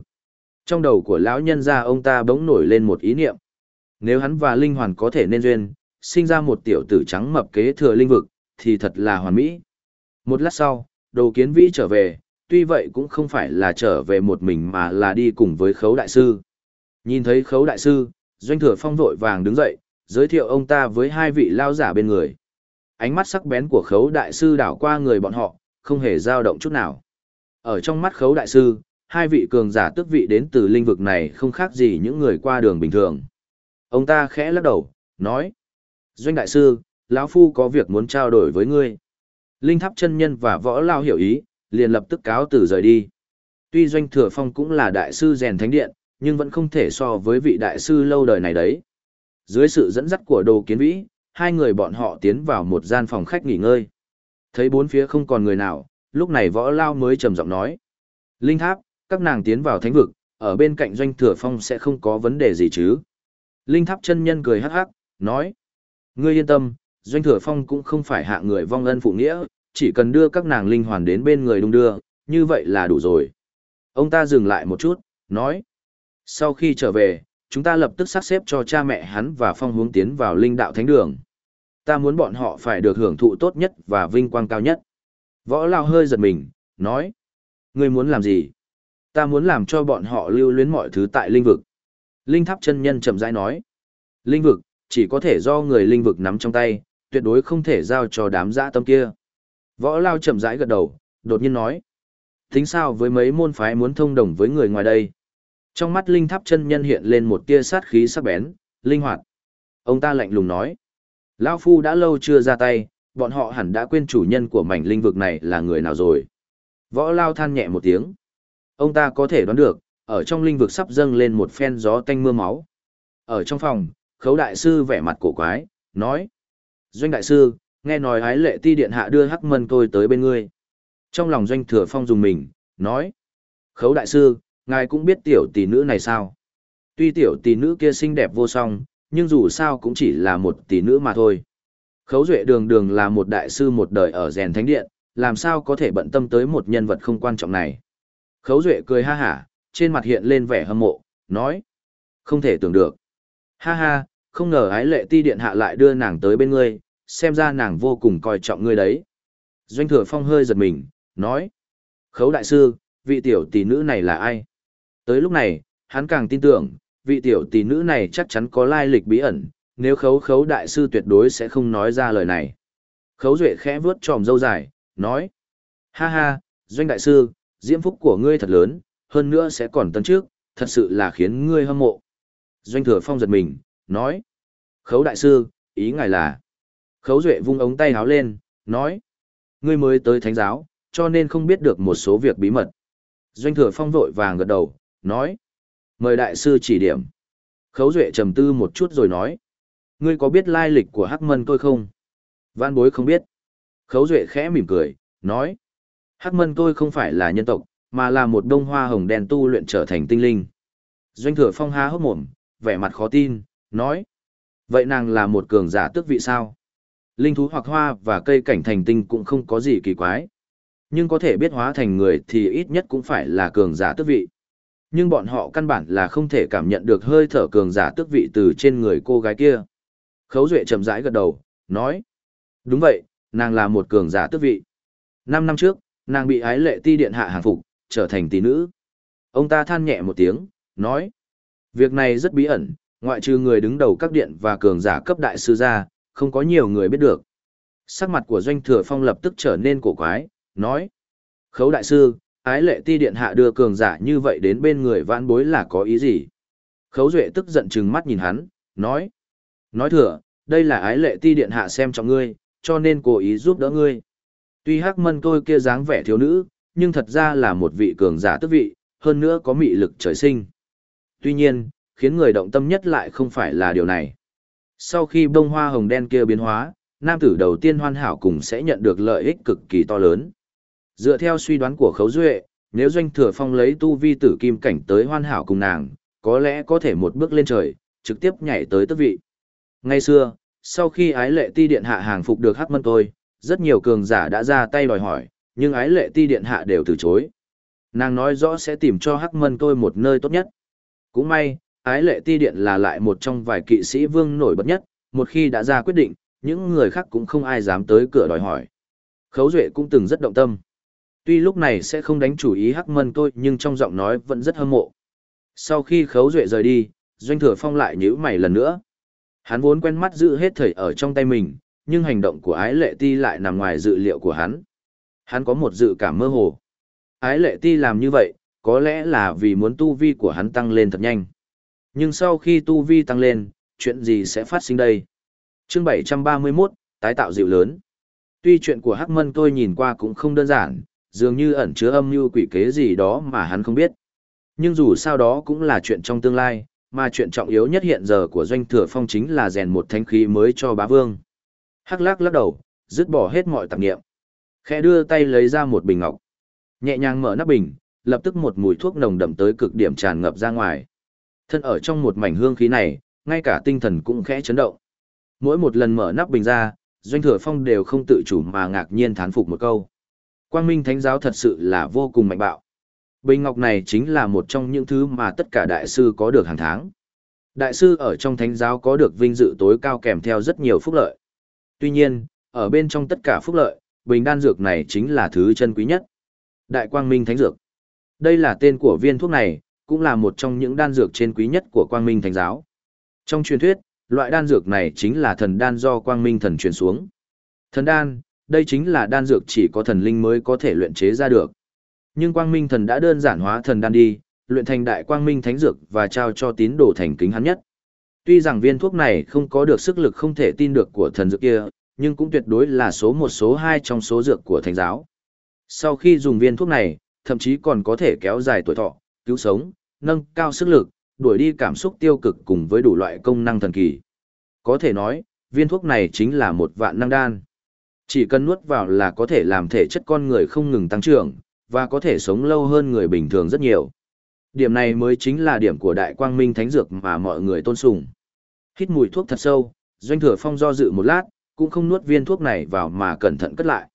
trong đầu của lão nhân gia ông ta bỗng nổi lên một ý niệm. Nếu hắn và linh hoàn có thể nên duyên, sinh ra một tiểu tử trắng mập kế thừa linh vực, thì thật là hoàn mỹ. Một lát sau, đồ kiến vĩ trở về, tuy vậy cũng không phải là trở về một mình mà là đi cùng với khấu đại sư. Nhìn thấy khấu đại sư, doanh thừa phong vội vàng đứng dậy, giới thiệu ông ta với hai vị lao giả bên người. Ánh mắt sắc bén của khấu đại sư đảo qua người bọn họ, không hề dao động chút nào. Ở trong mắt khấu đại sư, hai vị cường giả tước vị đến từ linh vực này không khác gì những người qua đường bình thường. Ông ta khẽ lắc đầu, nói. Doanh đại sư, lão Phu có việc muốn trao đổi với ngươi. Linh tháp chân nhân và võ lao hiểu ý, liền lập tức cáo từ rời đi. Tuy Doanh Thừa Phong cũng là đại sư rèn thánh điện, nhưng vẫn không thể so với vị đại sư lâu đời này đấy. Dưới sự dẫn dắt của đồ kiến vĩ, hai người bọn họ tiến vào một gian phòng khách nghỉ ngơi. Thấy bốn phía không còn người nào, lúc này võ lao mới trầm giọng nói. Linh tháp, các nàng tiến vào thánh vực, ở bên cạnh Doanh Thừa Phong sẽ không có vấn đề gì chứ. Linh tháp chân nhân cười hắc hắc, nói. Ngươi yên tâm, Doanh Thừa Phong cũng không phải hạ người vong ân phụ nghĩa, chỉ cần đưa các nàng linh hoàn đến bên người đung đưa, như vậy là đủ rồi. Ông ta dừng lại một chút, nói. Sau khi trở về, chúng ta lập tức sắp xếp cho cha mẹ hắn và phong hướng tiến vào linh đạo thánh đường. Ta muốn bọn họ phải được hưởng thụ tốt nhất và vinh quang cao nhất. Võ Lao hơi giật mình, nói. Ngươi muốn làm gì? Ta muốn làm cho bọn họ lưu luyến mọi thứ tại linh vực. Linh tháp chân nhân chậm rãi nói. Linh vực, chỉ có thể do người linh vực nắm trong tay, tuyệt đối không thể giao cho đám dã tâm kia. Võ Lao chậm rãi gật đầu, đột nhiên nói. Tính sao với mấy môn phái muốn thông đồng với người ngoài đây? Trong mắt linh tháp chân nhân hiện lên một tia sát khí sắc bén, linh hoạt. Ông ta lạnh lùng nói. Lao Phu đã lâu chưa ra tay, bọn họ hẳn đã quên chủ nhân của mảnh linh vực này là người nào rồi. Võ Lao than nhẹ một tiếng. Ông ta có thể đoán được, ở trong linh vực sắp dâng lên một phen gió tanh mưa máu. Ở trong phòng, khấu đại sư vẻ mặt cổ quái, nói. Doanh đại sư, nghe nói ái lệ ti điện hạ đưa hắc mân tôi tới bên ngươi. Trong lòng doanh thừa phong dùng mình, nói. Khấu đại sư, ngài cũng biết tiểu tỷ nữ này sao? Tuy tiểu tỷ nữ kia xinh đẹp vô song, nhưng dù sao cũng chỉ là một tỷ nữ mà thôi. Khấu duệ đường đường là một đại sư một đời ở rèn thánh điện, làm sao có thể bận tâm tới một nhân vật không quan trọng này. Khấu duệ cười ha hả, trên mặt hiện lên vẻ hâm mộ, nói. Không thể tưởng được. Ha ha, không ngờ ái lệ ti điện hạ lại đưa nàng tới bên ngươi, xem ra nàng vô cùng coi trọng ngươi đấy. Doanh thừa phong hơi giật mình, nói. Khấu đại sư, vị tiểu tỷ nữ này là ai? Tới lúc này, hắn càng tin tưởng, vị tiểu tỷ nữ này chắc chắn có lai lịch bí ẩn, nếu khấu khấu đại sư tuyệt đối sẽ không nói ra lời này. Khấu duệ khẽ vướt tròm dâu dài, nói. Ha ha, doanh đại sư, diễm phúc của ngươi thật lớn, hơn nữa sẽ còn tấn trước, thật sự là khiến ngươi hâm mộ. Doanh thừa phong giật mình, nói. Khấu đại sư, ý ngài là. Khấu duệ vung ống tay háo lên, nói. Ngươi mới tới thánh giáo, cho nên không biết được một số việc bí mật. Doanh thừa phong vội vàng gật đầu, nói. Mời đại sư chỉ điểm. Khấu duệ trầm tư một chút rồi nói. Ngươi có biết lai lịch của Hắc Mân tôi không? Văn bối không biết. Khấu duệ khẽ mỉm cười, nói. Hắc Mân tôi không phải là nhân tộc, mà là một đông hoa hồng đen tu luyện trở thành tinh linh. Doanh thừa phong há hốc mồm, vẻ mặt khó tin, nói. Vậy nàng là một cường giả tước vị sao? Linh thú hoặc hoa và cây cảnh thành tinh cũng không có gì kỳ quái. Nhưng có thể biết hóa thành người thì ít nhất cũng phải là cường giả tước vị. Nhưng bọn họ căn bản là không thể cảm nhận được hơi thở cường giả tước vị từ trên người cô gái kia. Khấu Duệ chậm rãi gật đầu, nói. Đúng vậy, nàng là một cường giả tước vị. Năm năm trước, nàng bị ái lệ ti điện hạ hàng phục, trở thành tỷ nữ. Ông ta than nhẹ một tiếng, nói. Việc này rất bí ẩn, ngoại trừ người đứng đầu các điện và cường giả cấp đại sư ra, không có nhiều người biết được. Sắc mặt của doanh thừa phong lập tức trở nên cổ quái, nói. Khấu đại sư, ái lệ ti điện hạ đưa cường giả như vậy đến bên người vãn bối là có ý gì? Khấu duệ tức giận chừng mắt nhìn hắn, nói. Nói thừa, đây là ái lệ ti điện hạ xem trọng ngươi, cho nên cố ý giúp đỡ ngươi. Tuy hắc mân tôi kia dáng vẻ thiếu nữ, nhưng thật ra là một vị cường giả tức vị, hơn nữa có mị lực trời sinh. Tuy nhiên, khiến người động tâm nhất lại không phải là điều này. Sau khi bông hoa hồng đen kia biến hóa, nam tử đầu tiên hoàn hảo cùng sẽ nhận được lợi ích cực kỳ to lớn. Dựa theo suy đoán của Khấu Duệ, nếu doanh thừa phong lấy tu vi tử kim cảnh tới hoàn hảo cùng nàng, có lẽ có thể một bước lên trời, trực tiếp nhảy tới tước vị. Ngay xưa, sau khi ái lệ ti điện hạ hàng phục được hắc mân tôi, rất nhiều cường giả đã ra tay đòi hỏi, nhưng ái lệ ti điện hạ đều từ chối. Nàng nói rõ sẽ tìm cho hắc mân tôi một nơi tốt nhất. Cũng may, ái lệ ti điện là lại một trong vài kỵ sĩ vương nổi bật nhất, một khi đã ra quyết định, những người khác cũng không ai dám tới cửa đòi hỏi. Khấu Duệ cũng từng rất động tâm. Tuy lúc này sẽ không đánh chủ ý hắc mân tôi nhưng trong giọng nói vẫn rất hâm mộ. Sau khi Khấu Duệ rời đi, Doanh Thừa Phong lại nhíu mày lần nữa. Hắn vốn quen mắt giữ hết thời ở trong tay mình, nhưng hành động của ái lệ ti lại nằm ngoài dự liệu của hắn. Hắn có một dự cảm mơ hồ. Ái lệ ti làm như vậy, có lẽ là vì muốn tu vi của hắn tăng lên thật nhanh. Nhưng sau khi tu vi tăng lên, chuyện gì sẽ phát sinh đây? chương 731, tái tạo dịu lớn. Tuy chuyện của Hắc Mân tôi nhìn qua cũng không đơn giản, dường như ẩn chứa âm mưu quỷ kế gì đó mà hắn không biết. Nhưng dù sao đó cũng là chuyện trong tương lai, mà chuyện trọng yếu nhất hiện giờ của doanh thừa phong chính là rèn một thanh khí mới cho bá vương. Hắc lắc lắc đầu, dứt bỏ hết mọi tạp nghiệm. Khẽ đưa tay lấy ra một bình ngọc. Nhẹ nhàng mở nắp bình, lập tức một mùi thuốc nồng đậm tới cực điểm tràn ngập ra ngoài. Thân ở trong một mảnh hương khí này, ngay cả tinh thần cũng khẽ chấn động. Mỗi một lần mở nắp bình ra, doanh thừa phong đều không tự chủ mà ngạc nhiên thán phục một câu. Quang Minh Thánh giáo thật sự là vô cùng mạnh bạo. Bình ngọc này chính là một trong những thứ mà tất cả đại sư có được hàng tháng. Đại sư ở trong thánh giáo có được vinh dự tối cao kèm theo rất nhiều phúc lợi. Tuy nhiên, ở bên trong tất cả phúc lợi, bình đan dược này chính là thứ chân quý nhất. Đại Quang Minh Thánh Dược. Đây là tên của viên thuốc này, cũng là một trong những đan dược trên quý nhất của Quang Minh Thánh giáo. Trong truyền thuyết, loại đan dược này chính là thần đan do quang minh thần truyền xuống. Thần đan, đây chính là đan dược chỉ có thần linh mới có thể luyện chế ra được. Nhưng quang minh thần đã đơn giản hóa thần đan đi, luyện thành đại quang minh thánh dược và trao cho tín đồ thành kính hắn nhất. Tuy rằng viên thuốc này không có được sức lực không thể tin được của thần dược kia, nhưng cũng tuyệt đối là số một số hai trong số dược của thánh giáo. Sau khi dùng viên thuốc này, thậm chí còn có thể kéo dài tuổi thọ, cứu sống, nâng cao sức lực, đuổi đi cảm xúc tiêu cực cùng với đủ loại công năng thần kỳ. Có thể nói, viên thuốc này chính là một vạn năng đan. Chỉ cần nuốt vào là có thể làm thể chất con người không ngừng tăng trưởng, và có thể sống lâu hơn người bình thường rất nhiều. Điểm này mới chính là điểm của đại quang minh thánh dược mà mọi người tôn sùng. Hít mùi thuốc thật sâu, doanh thừa phong do dự một lát, cũng không nuốt viên thuốc này vào mà cẩn thận cất lại.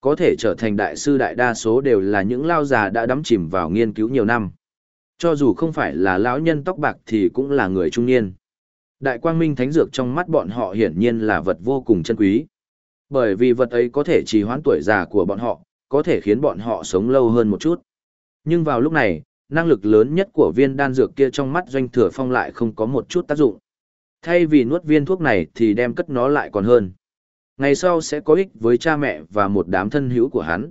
Có thể trở thành đại sư đại đa số đều là những lao già đã đắm chìm vào nghiên cứu nhiều năm. Cho dù không phải là lão nhân tóc bạc thì cũng là người trung niên. Đại quang minh thánh dược trong mắt bọn họ hiển nhiên là vật vô cùng chân quý. Bởi vì vật ấy có thể trì hoãn tuổi già của bọn họ, có thể khiến bọn họ sống lâu hơn một chút. Nhưng vào lúc này, năng lực lớn nhất của viên đan dược kia trong mắt doanh thừa phong lại không có một chút tác dụng. Thay vì nuốt viên thuốc này thì đem cất nó lại còn hơn. Ngày sau sẽ có ích với cha mẹ và một đám thân hữu của hắn.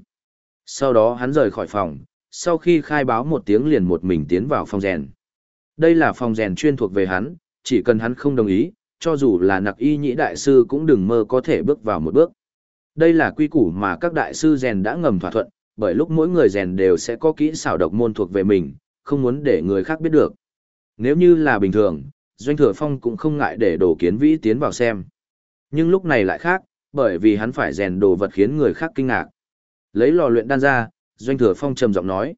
Sau đó hắn rời khỏi phòng, sau khi khai báo một tiếng liền một mình tiến vào phòng rèn. Đây là phòng rèn chuyên thuộc về hắn, chỉ cần hắn không đồng ý, cho dù là nặc y nhĩ đại sư cũng đừng mơ có thể bước vào một bước. Đây là quy củ mà các đại sư rèn đã ngầm thỏa thuận, bởi lúc mỗi người rèn đều sẽ có kỹ xảo độc môn thuộc về mình, không muốn để người khác biết được. Nếu như là bình thường, Doanh Thừa Phong cũng không ngại để đồ kiến vĩ tiến vào xem. Nhưng lúc này lại khác, bởi vì hắn phải rèn đồ vật khiến người khác kinh ngạc. Lấy lò luyện đan ra, Doanh Thừa Phong trầm giọng nói.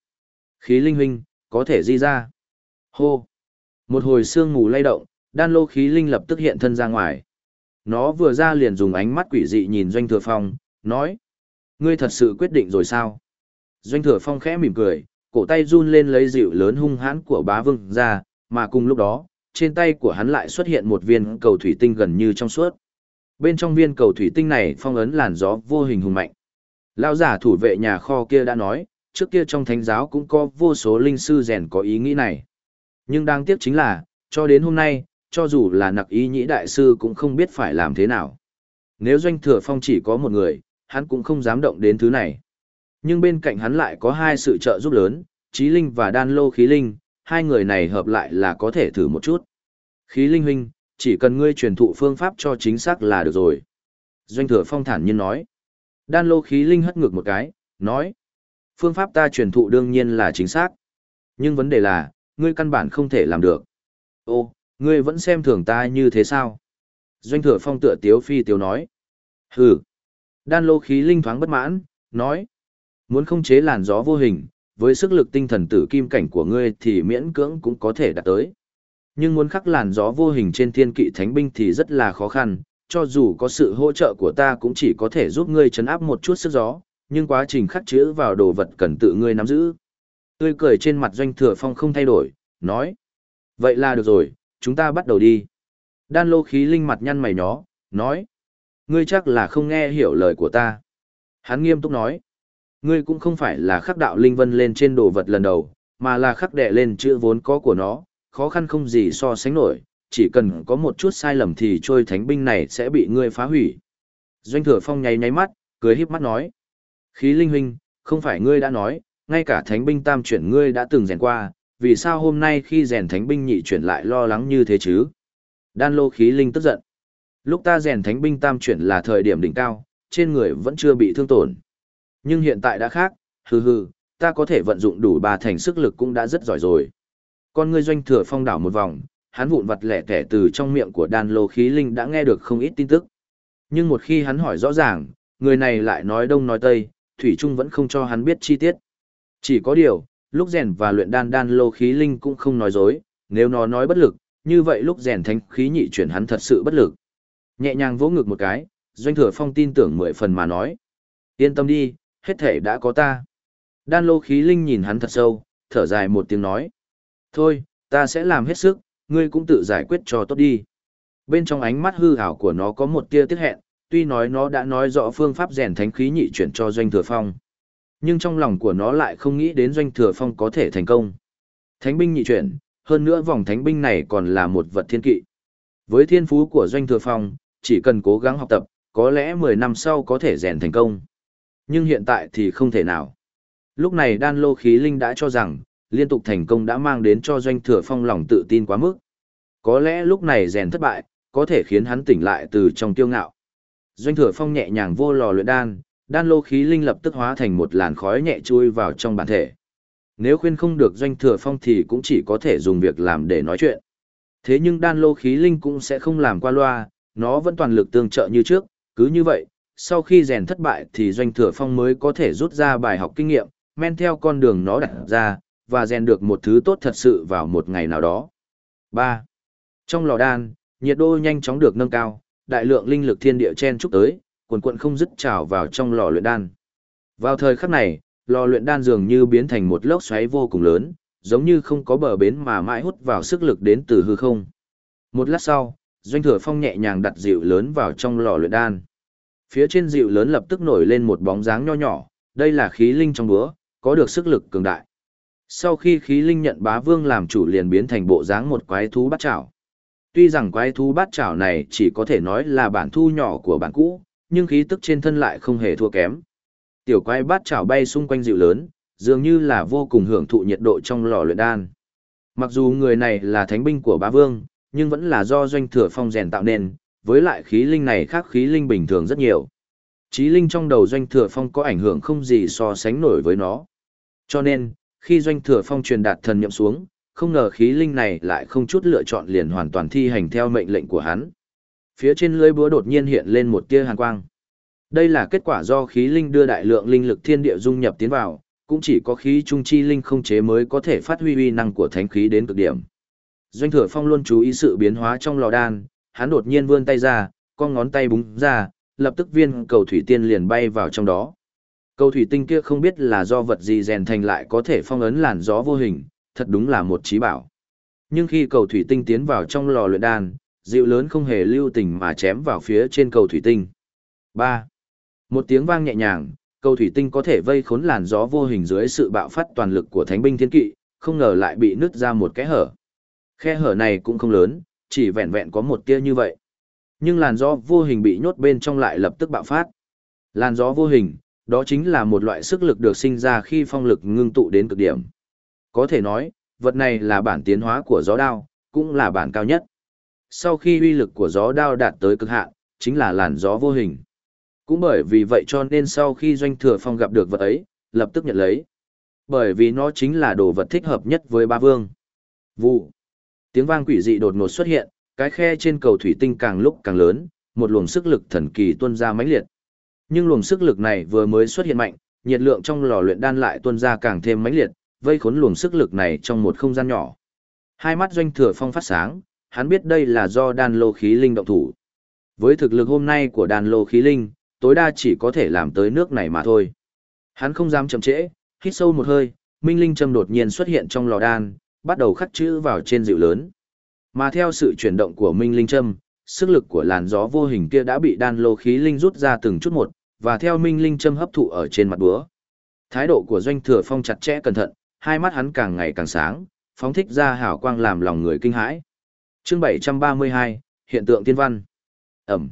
Khí linh huynh, có thể di ra. Hô! Một hồi sương mù lay động, đan lô khí linh lập tức hiện thân ra ngoài. Nó vừa ra liền dùng ánh mắt quỷ dị nhìn Doanh Thừa Phong, nói. Ngươi thật sự quyết định rồi sao? Doanh Thừa Phong khẽ mỉm cười, cổ tay run lên lấy dịu lớn hung hãn của bá vương ra, mà cùng lúc đó, trên tay của hắn lại xuất hiện một viên cầu thủy tinh gần như trong suốt. Bên trong viên cầu thủy tinh này phong ấn làn gió vô hình hùng mạnh. Lão giả thủ vệ nhà kho kia đã nói, trước kia trong thánh giáo cũng có vô số linh sư rèn có ý nghĩ này. Nhưng đáng tiếc chính là, cho đến hôm nay, cho dù là nặc ý nhĩ đại sư cũng không biết phải làm thế nào. Nếu doanh thừa phong chỉ có một người, hắn cũng không dám động đến thứ này. Nhưng bên cạnh hắn lại có hai sự trợ giúp lớn, trí linh và đan lô khí linh, hai người này hợp lại là có thể thử một chút. Khí linh huynh, chỉ cần ngươi truyền thụ phương pháp cho chính xác là được rồi. Doanh thừa phong thản nhiên nói. Đan lô khí linh hất ngược một cái, nói. Phương pháp ta truyền thụ đương nhiên là chính xác. Nhưng vấn đề là, ngươi căn bản không thể làm được. Ô, ngươi vẫn xem thường ta như thế sao? Doanh thừa phong tựa tiếu phi tiếu nói. Hừ. Đan lô khí linh thoáng bất mãn, nói. Muốn không chế làn gió vô hình, với sức lực tinh thần tử kim cảnh của ngươi thì miễn cưỡng cũng có thể đạt tới. Nhưng muốn khắc làn gió vô hình trên thiên kỵ thánh binh thì rất là khó khăn, cho dù có sự hỗ trợ của ta cũng chỉ có thể giúp ngươi chấn áp một chút sức gió, nhưng quá trình khắc chữ vào đồ vật cần tự ngươi nắm giữ. Tươi cười trên mặt doanh thừa phong không thay đổi, nói. Vậy là được rồi, chúng ta bắt đầu đi. Đan lô khí linh mặt nhăn mày nhó, nói. Ngươi chắc là không nghe hiểu lời của ta. Hắn nghiêm túc nói. Ngươi cũng không phải là khắc đạo linh vân lên trên đồ vật lần đầu, mà là khắc đệ lên chữ vốn có của nó, khó khăn không gì so sánh nổi, chỉ cần có một chút sai lầm thì trôi thánh binh này sẽ bị ngươi phá hủy. Doanh thừa phong nháy nháy mắt, cười híp mắt nói. Khí linh huynh, không phải ngươi đã nói, ngay cả thánh binh tam chuyển ngươi đã từng rèn qua, vì sao hôm nay khi rèn thánh binh nhị chuyển lại lo lắng như thế chứ? Đan lô khí linh tức giận. Lúc ta rèn thánh binh tam chuyển là thời điểm đỉnh cao, trên người vẫn chưa bị thương tổn. Nhưng hiện tại đã khác, hừ hừ, ta có thể vận dụng đủ ba thành sức lực cũng đã rất giỏi rồi. Con ngươi doanh thừa phong đảo một vòng, hắn vụn vặt lẻ tẻ từ trong miệng của đan lô khí linh đã nghe được không ít tin tức. Nhưng một khi hắn hỏi rõ ràng, người này lại nói đông nói tây, Thủy Trung vẫn không cho hắn biết chi tiết. Chỉ có điều, lúc rèn và luyện đan đan lô khí linh cũng không nói dối, nếu nó nói bất lực, như vậy lúc rèn thánh khí nhị chuyển hắn thật sự bất lực. Nhẹ nhàng vỗ ngực một cái, doanh thừa phong tin tưởng mười phần mà nói. Yên tâm đi, hết thể đã có ta. Đan lô khí linh nhìn hắn thật sâu, thở dài một tiếng nói. Thôi, ta sẽ làm hết sức, ngươi cũng tự giải quyết cho tốt đi. Bên trong ánh mắt hư ảo của nó có một tia tiếc hẹn, tuy nói nó đã nói rõ phương pháp rèn thánh khí nhị chuyển cho doanh thừa phong. Nhưng trong lòng của nó lại không nghĩ đến doanh thừa phong có thể thành công. Thánh binh nhị chuyển, hơn nữa vòng thánh binh này còn là một vật thiên kỵ. Với thiên phú của Doanh Thừa Phong, chỉ cần cố gắng học tập, có lẽ 10 năm sau có thể rèn thành công. Nhưng hiện tại thì không thể nào. Lúc này đan lô khí linh đã cho rằng, liên tục thành công đã mang đến cho Doanh Thừa Phong lòng tự tin quá mức. Có lẽ lúc này rèn thất bại, có thể khiến hắn tỉnh lại từ trong tiêu ngạo. Doanh Thừa Phong nhẹ nhàng vô lò luyện đan, đan lô khí linh lập tức hóa thành một làn khói nhẹ chui vào trong bản thể. Nếu khuyên không được Doanh Thừa Phong thì cũng chỉ có thể dùng việc làm để nói chuyện. Thế nhưng đan lô khí linh cũng sẽ không làm qua loa, nó vẫn toàn lực tương trợ như trước, cứ như vậy, sau khi rèn thất bại thì Doanh Thừa Phong mới có thể rút ra bài học kinh nghiệm, men theo con đường nó đặt ra, và rèn được một thứ tốt thật sự vào một ngày nào đó. 3. Trong lò đan, nhiệt độ nhanh chóng được nâng cao, đại lượng linh lực thiên địa chen chúc tới, quần cuộn không dứt trào vào trong lò luyện đan. Vào thời khắc này, lò luyện đan dường như biến thành một lốc xoáy vô cùng lớn, giống như không có bờ bến mà mãi hút vào sức lực đến từ hư không. Một lát sau, Doanh Thừa Phong nhẹ nhàng đặt dịu lớn vào trong lò luyện đan. Phía trên dịu lớn lập tức nổi lên một bóng dáng nho nhỏ, đây là khí linh trong búa, có được sức lực cường đại. Sau khi khí linh nhận bá vương làm chủ liền biến thành bộ dáng một quái thú bắt chảo. Tuy rằng quái thú bát chảo này chỉ có thể nói là bản thu nhỏ của bản cũ, nhưng khí tức trên thân lại không hề thua kém. Tiểu quái bát chảo bay xung quanh dịu lớn, dường như là vô cùng hưởng thụ nhiệt độ trong lò luyện đan. Mặc dù người này là thánh binh của bá vương, nhưng vẫn là do doanh thừa phong rèn tạo nên, với lại khí linh này khác khí linh bình thường rất nhiều. Chí linh trong đầu doanh thừa phong có ảnh hưởng không gì so sánh nổi với nó. Cho nên, khi doanh thừa phong truyền đạt thần nhậm xuống, không ngờ khí linh này lại không chút lựa chọn liền hoàn toàn thi hành theo mệnh lệnh của hắn. Phía trên lưới búa đột nhiên hiện lên một tia hàn quang. Đây là kết quả do khí linh đưa đại lượng linh lực thiên địa dung nhập tiến vào, cũng chỉ có khí trung chi linh không chế mới có thể phát huy uy năng của thánh khí đến cực điểm. Doanh Thừa Phong luôn chú ý sự biến hóa trong lò đan, hắn đột nhiên vươn tay ra, con ngón tay búng ra, lập tức viên cầu thủy tiên liền bay vào trong đó. Cầu thủy tinh kia không biết là do vật gì rèn thành lại có thể phong ấn làn gió vô hình, thật đúng là một trí bảo. Nhưng khi cầu thủy tinh tiến vào trong lò luyện đan, dịu lớn không hề lưu tình mà chém vào phía trên cầu thủy tinh. 3. Một tiếng vang nhẹ nhàng, cầu thủy tinh có thể vây khốn làn gió vô hình dưới sự bạo phát toàn lực của thánh binh thiên kỵ, không ngờ lại bị nứt ra một cái hở. Khe hở này cũng không lớn, chỉ vẹn vẹn có một tia như vậy. Nhưng làn gió vô hình bị nhốt bên trong lại lập tức bạo phát. Làn gió vô hình, đó chính là một loại sức lực được sinh ra khi phong lực ngưng tụ đến cực điểm. Có thể nói, vật này là bản tiến hóa của gió đao, cũng là bản cao nhất. Sau khi uy lực của gió đao đạt tới cực hạn, chính là làn gió vô hình. Cũng bởi vì vậy cho nên sau khi doanh thừa phong gặp được vật ấy, lập tức nhận lấy. Bởi vì nó chính là đồ vật thích hợp nhất với ba vương. Vụ. Tiếng vang quỷ dị đột ngột xuất hiện, cái khe trên cầu thủy tinh càng lúc càng lớn, một luồng sức lực thần kỳ tuôn ra mãnh liệt. Nhưng luồng sức lực này vừa mới xuất hiện mạnh, nhiệt lượng trong lò luyện đan lại tuôn ra càng thêm mãnh liệt, vây khốn luồng sức lực này trong một không gian nhỏ. Hai mắt doanh thừa phong phát sáng, hắn biết đây là do đan lô khí linh động thủ. Với thực lực hôm nay của đan lô khí linh, tối đa chỉ có thể làm tới nước này mà thôi. Hắn không dám chậm trễ, hít sâu một hơi, minh linh châm đột nhiên xuất hiện trong lò đan, bắt đầu khắc chữ vào trên dịu lớn. Mà theo sự chuyển động của minh linh châm, sức lực của làn gió vô hình kia đã bị đan lô khí linh rút ra từng chút một, và theo minh linh châm hấp thụ ở trên mặt búa. Thái độ của doanh thừa phong chặt chẽ cẩn thận, hai mắt hắn càng ngày càng sáng, phóng thích ra hào quang làm lòng người kinh hãi. Chương 732, hiện tượng tiên văn. Ẩm.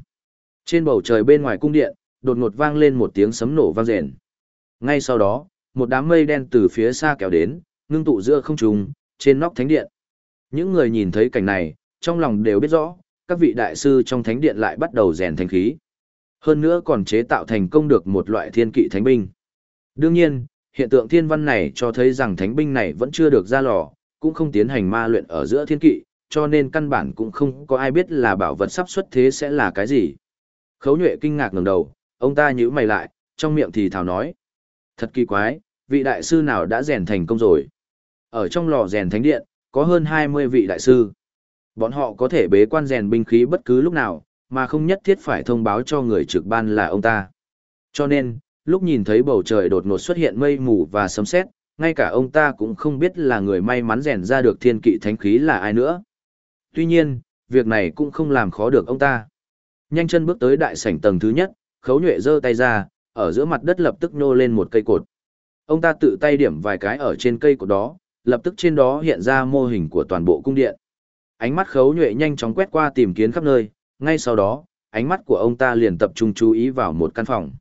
Trên bầu trời bên ngoài cung điện, đột ngột vang lên một tiếng sấm nổ vang rền. Ngay sau đó, một đám mây đen từ phía xa kéo đến, ngưng tụ giữa không trung, trên nóc thánh điện. Những người nhìn thấy cảnh này, trong lòng đều biết rõ, các vị đại sư trong thánh điện lại bắt đầu rèn thanh khí. Hơn nữa còn chế tạo thành công được một loại thiên kỵ thánh binh. Đương nhiên, Hiện tượng thiên văn này cho thấy rằng thánh binh này vẫn chưa được ra lò, cũng không tiến hành ma luyện ở giữa thiên kỵ, cho nên căn bản cũng không có ai biết là bảo vật sắp xuất thế sẽ là cái gì. Khấu nhuệ kinh ngạc ngẩng đầu, ông ta nhíu mày lại, trong miệng thì thào nói. Thật kỳ quái, vị đại sư nào đã rèn thành công rồi. Ở trong lò rèn thánh điện, có hơn 20 vị đại sư. Bọn họ có thể bế quan rèn binh khí bất cứ lúc nào, mà không nhất thiết phải thông báo cho người trực ban là ông ta. Cho nên, lúc nhìn thấy bầu trời đột ngột xuất hiện mây mù và sấm sét, ngay cả ông ta cũng không biết là người may mắn rèn ra được thiên kỵ thánh khí là ai nữa. Tuy nhiên, việc này cũng không làm khó được ông ta. Nhanh chân bước tới đại sảnh tầng thứ nhất, khấu nhuệ giơ tay ra, ở giữa mặt đất lập tức nô lên một cây cột. Ông ta tự tay điểm vài cái ở trên cây cột đó, lập tức trên đó hiện ra mô hình của toàn bộ cung điện. Ánh mắt khấu nhuệ nhanh chóng quét qua tìm kiếm khắp nơi, ngay sau đó, ánh mắt của ông ta liền tập trung chú ý vào một căn phòng.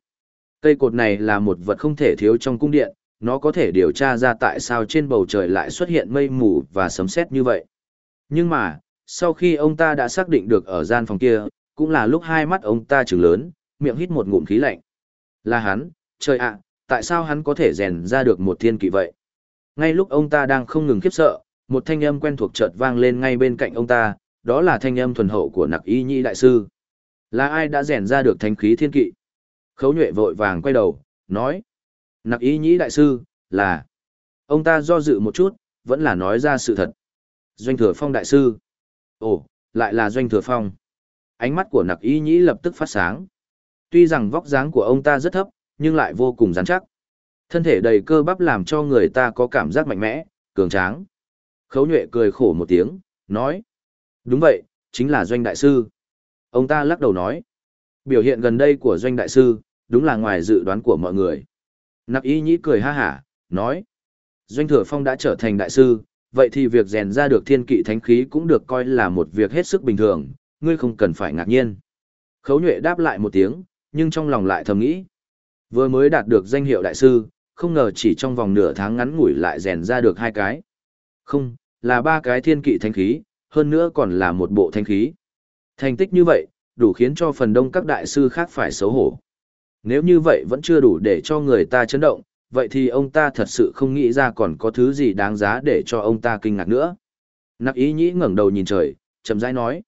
Cây cột này là một vật không thể thiếu trong cung điện, nó có thể điều tra ra tại sao trên bầu trời lại xuất hiện mây mù và sấm sét như vậy. Nhưng mà, sau khi ông ta đã xác định được ở gian phòng kia, cũng là lúc hai mắt ông ta trừng lớn, miệng hít một ngụm khí lạnh. Là hắn, trời ạ, tại sao hắn có thể rèn ra được một thiên kỵ vậy? Ngay lúc ông ta đang không ngừng khiếp sợ, một thanh âm quen thuộc chợt vang lên ngay bên cạnh ông ta, đó là thanh âm thuần hậu của nặc y nhi đại sư. Là ai đã rèn ra được thanh khí thiên kỵ? Khấu nhuệ vội vàng quay đầu, nói. Nặc y Nhi đại sư, là. Ông ta do dự một chút, vẫn là nói ra sự thật. Doanh thừa phong đại sư. Ồ, lại là doanh thừa phong. Ánh mắt của nặc y nhĩ lập tức phát sáng. Tuy rằng vóc dáng của ông ta rất thấp, nhưng lại vô cùng rắn chắc. Thân thể đầy cơ bắp làm cho người ta có cảm giác mạnh mẽ, cường tráng. Khấu nhuệ cười khổ một tiếng, nói. Đúng vậy, chính là doanh đại sư. Ông ta lắc đầu nói. Biểu hiện gần đây của doanh đại sư, đúng là ngoài dự đoán của mọi người. Nặc y nhĩ cười ha hả, nói. Doanh thừa phong đã trở thành đại sư, vậy thì việc rèn ra được thiên kỵ thánh khí cũng được coi là một việc hết sức bình thường, ngươi không cần phải ngạc nhiên. Khấu nhuệ đáp lại một tiếng, nhưng trong lòng lại thầm nghĩ. Vừa mới đạt được danh hiệu đại sư, không ngờ chỉ trong vòng nửa tháng ngắn ngủi lại rèn ra được hai cái. Không, là ba cái thiên kỵ thánh khí, hơn nữa còn là một bộ thánh khí. Thành tích như vậy, đủ khiến cho phần đông các đại sư khác phải xấu hổ. Nếu như vậy vẫn chưa đủ để cho người ta chấn động, vậy thì ông ta thật sự không nghĩ ra còn có thứ gì đáng giá để cho ông ta kinh ngạc nữa. Nặc ý nhĩ ngẩng đầu nhìn trời, chậm rãi nói.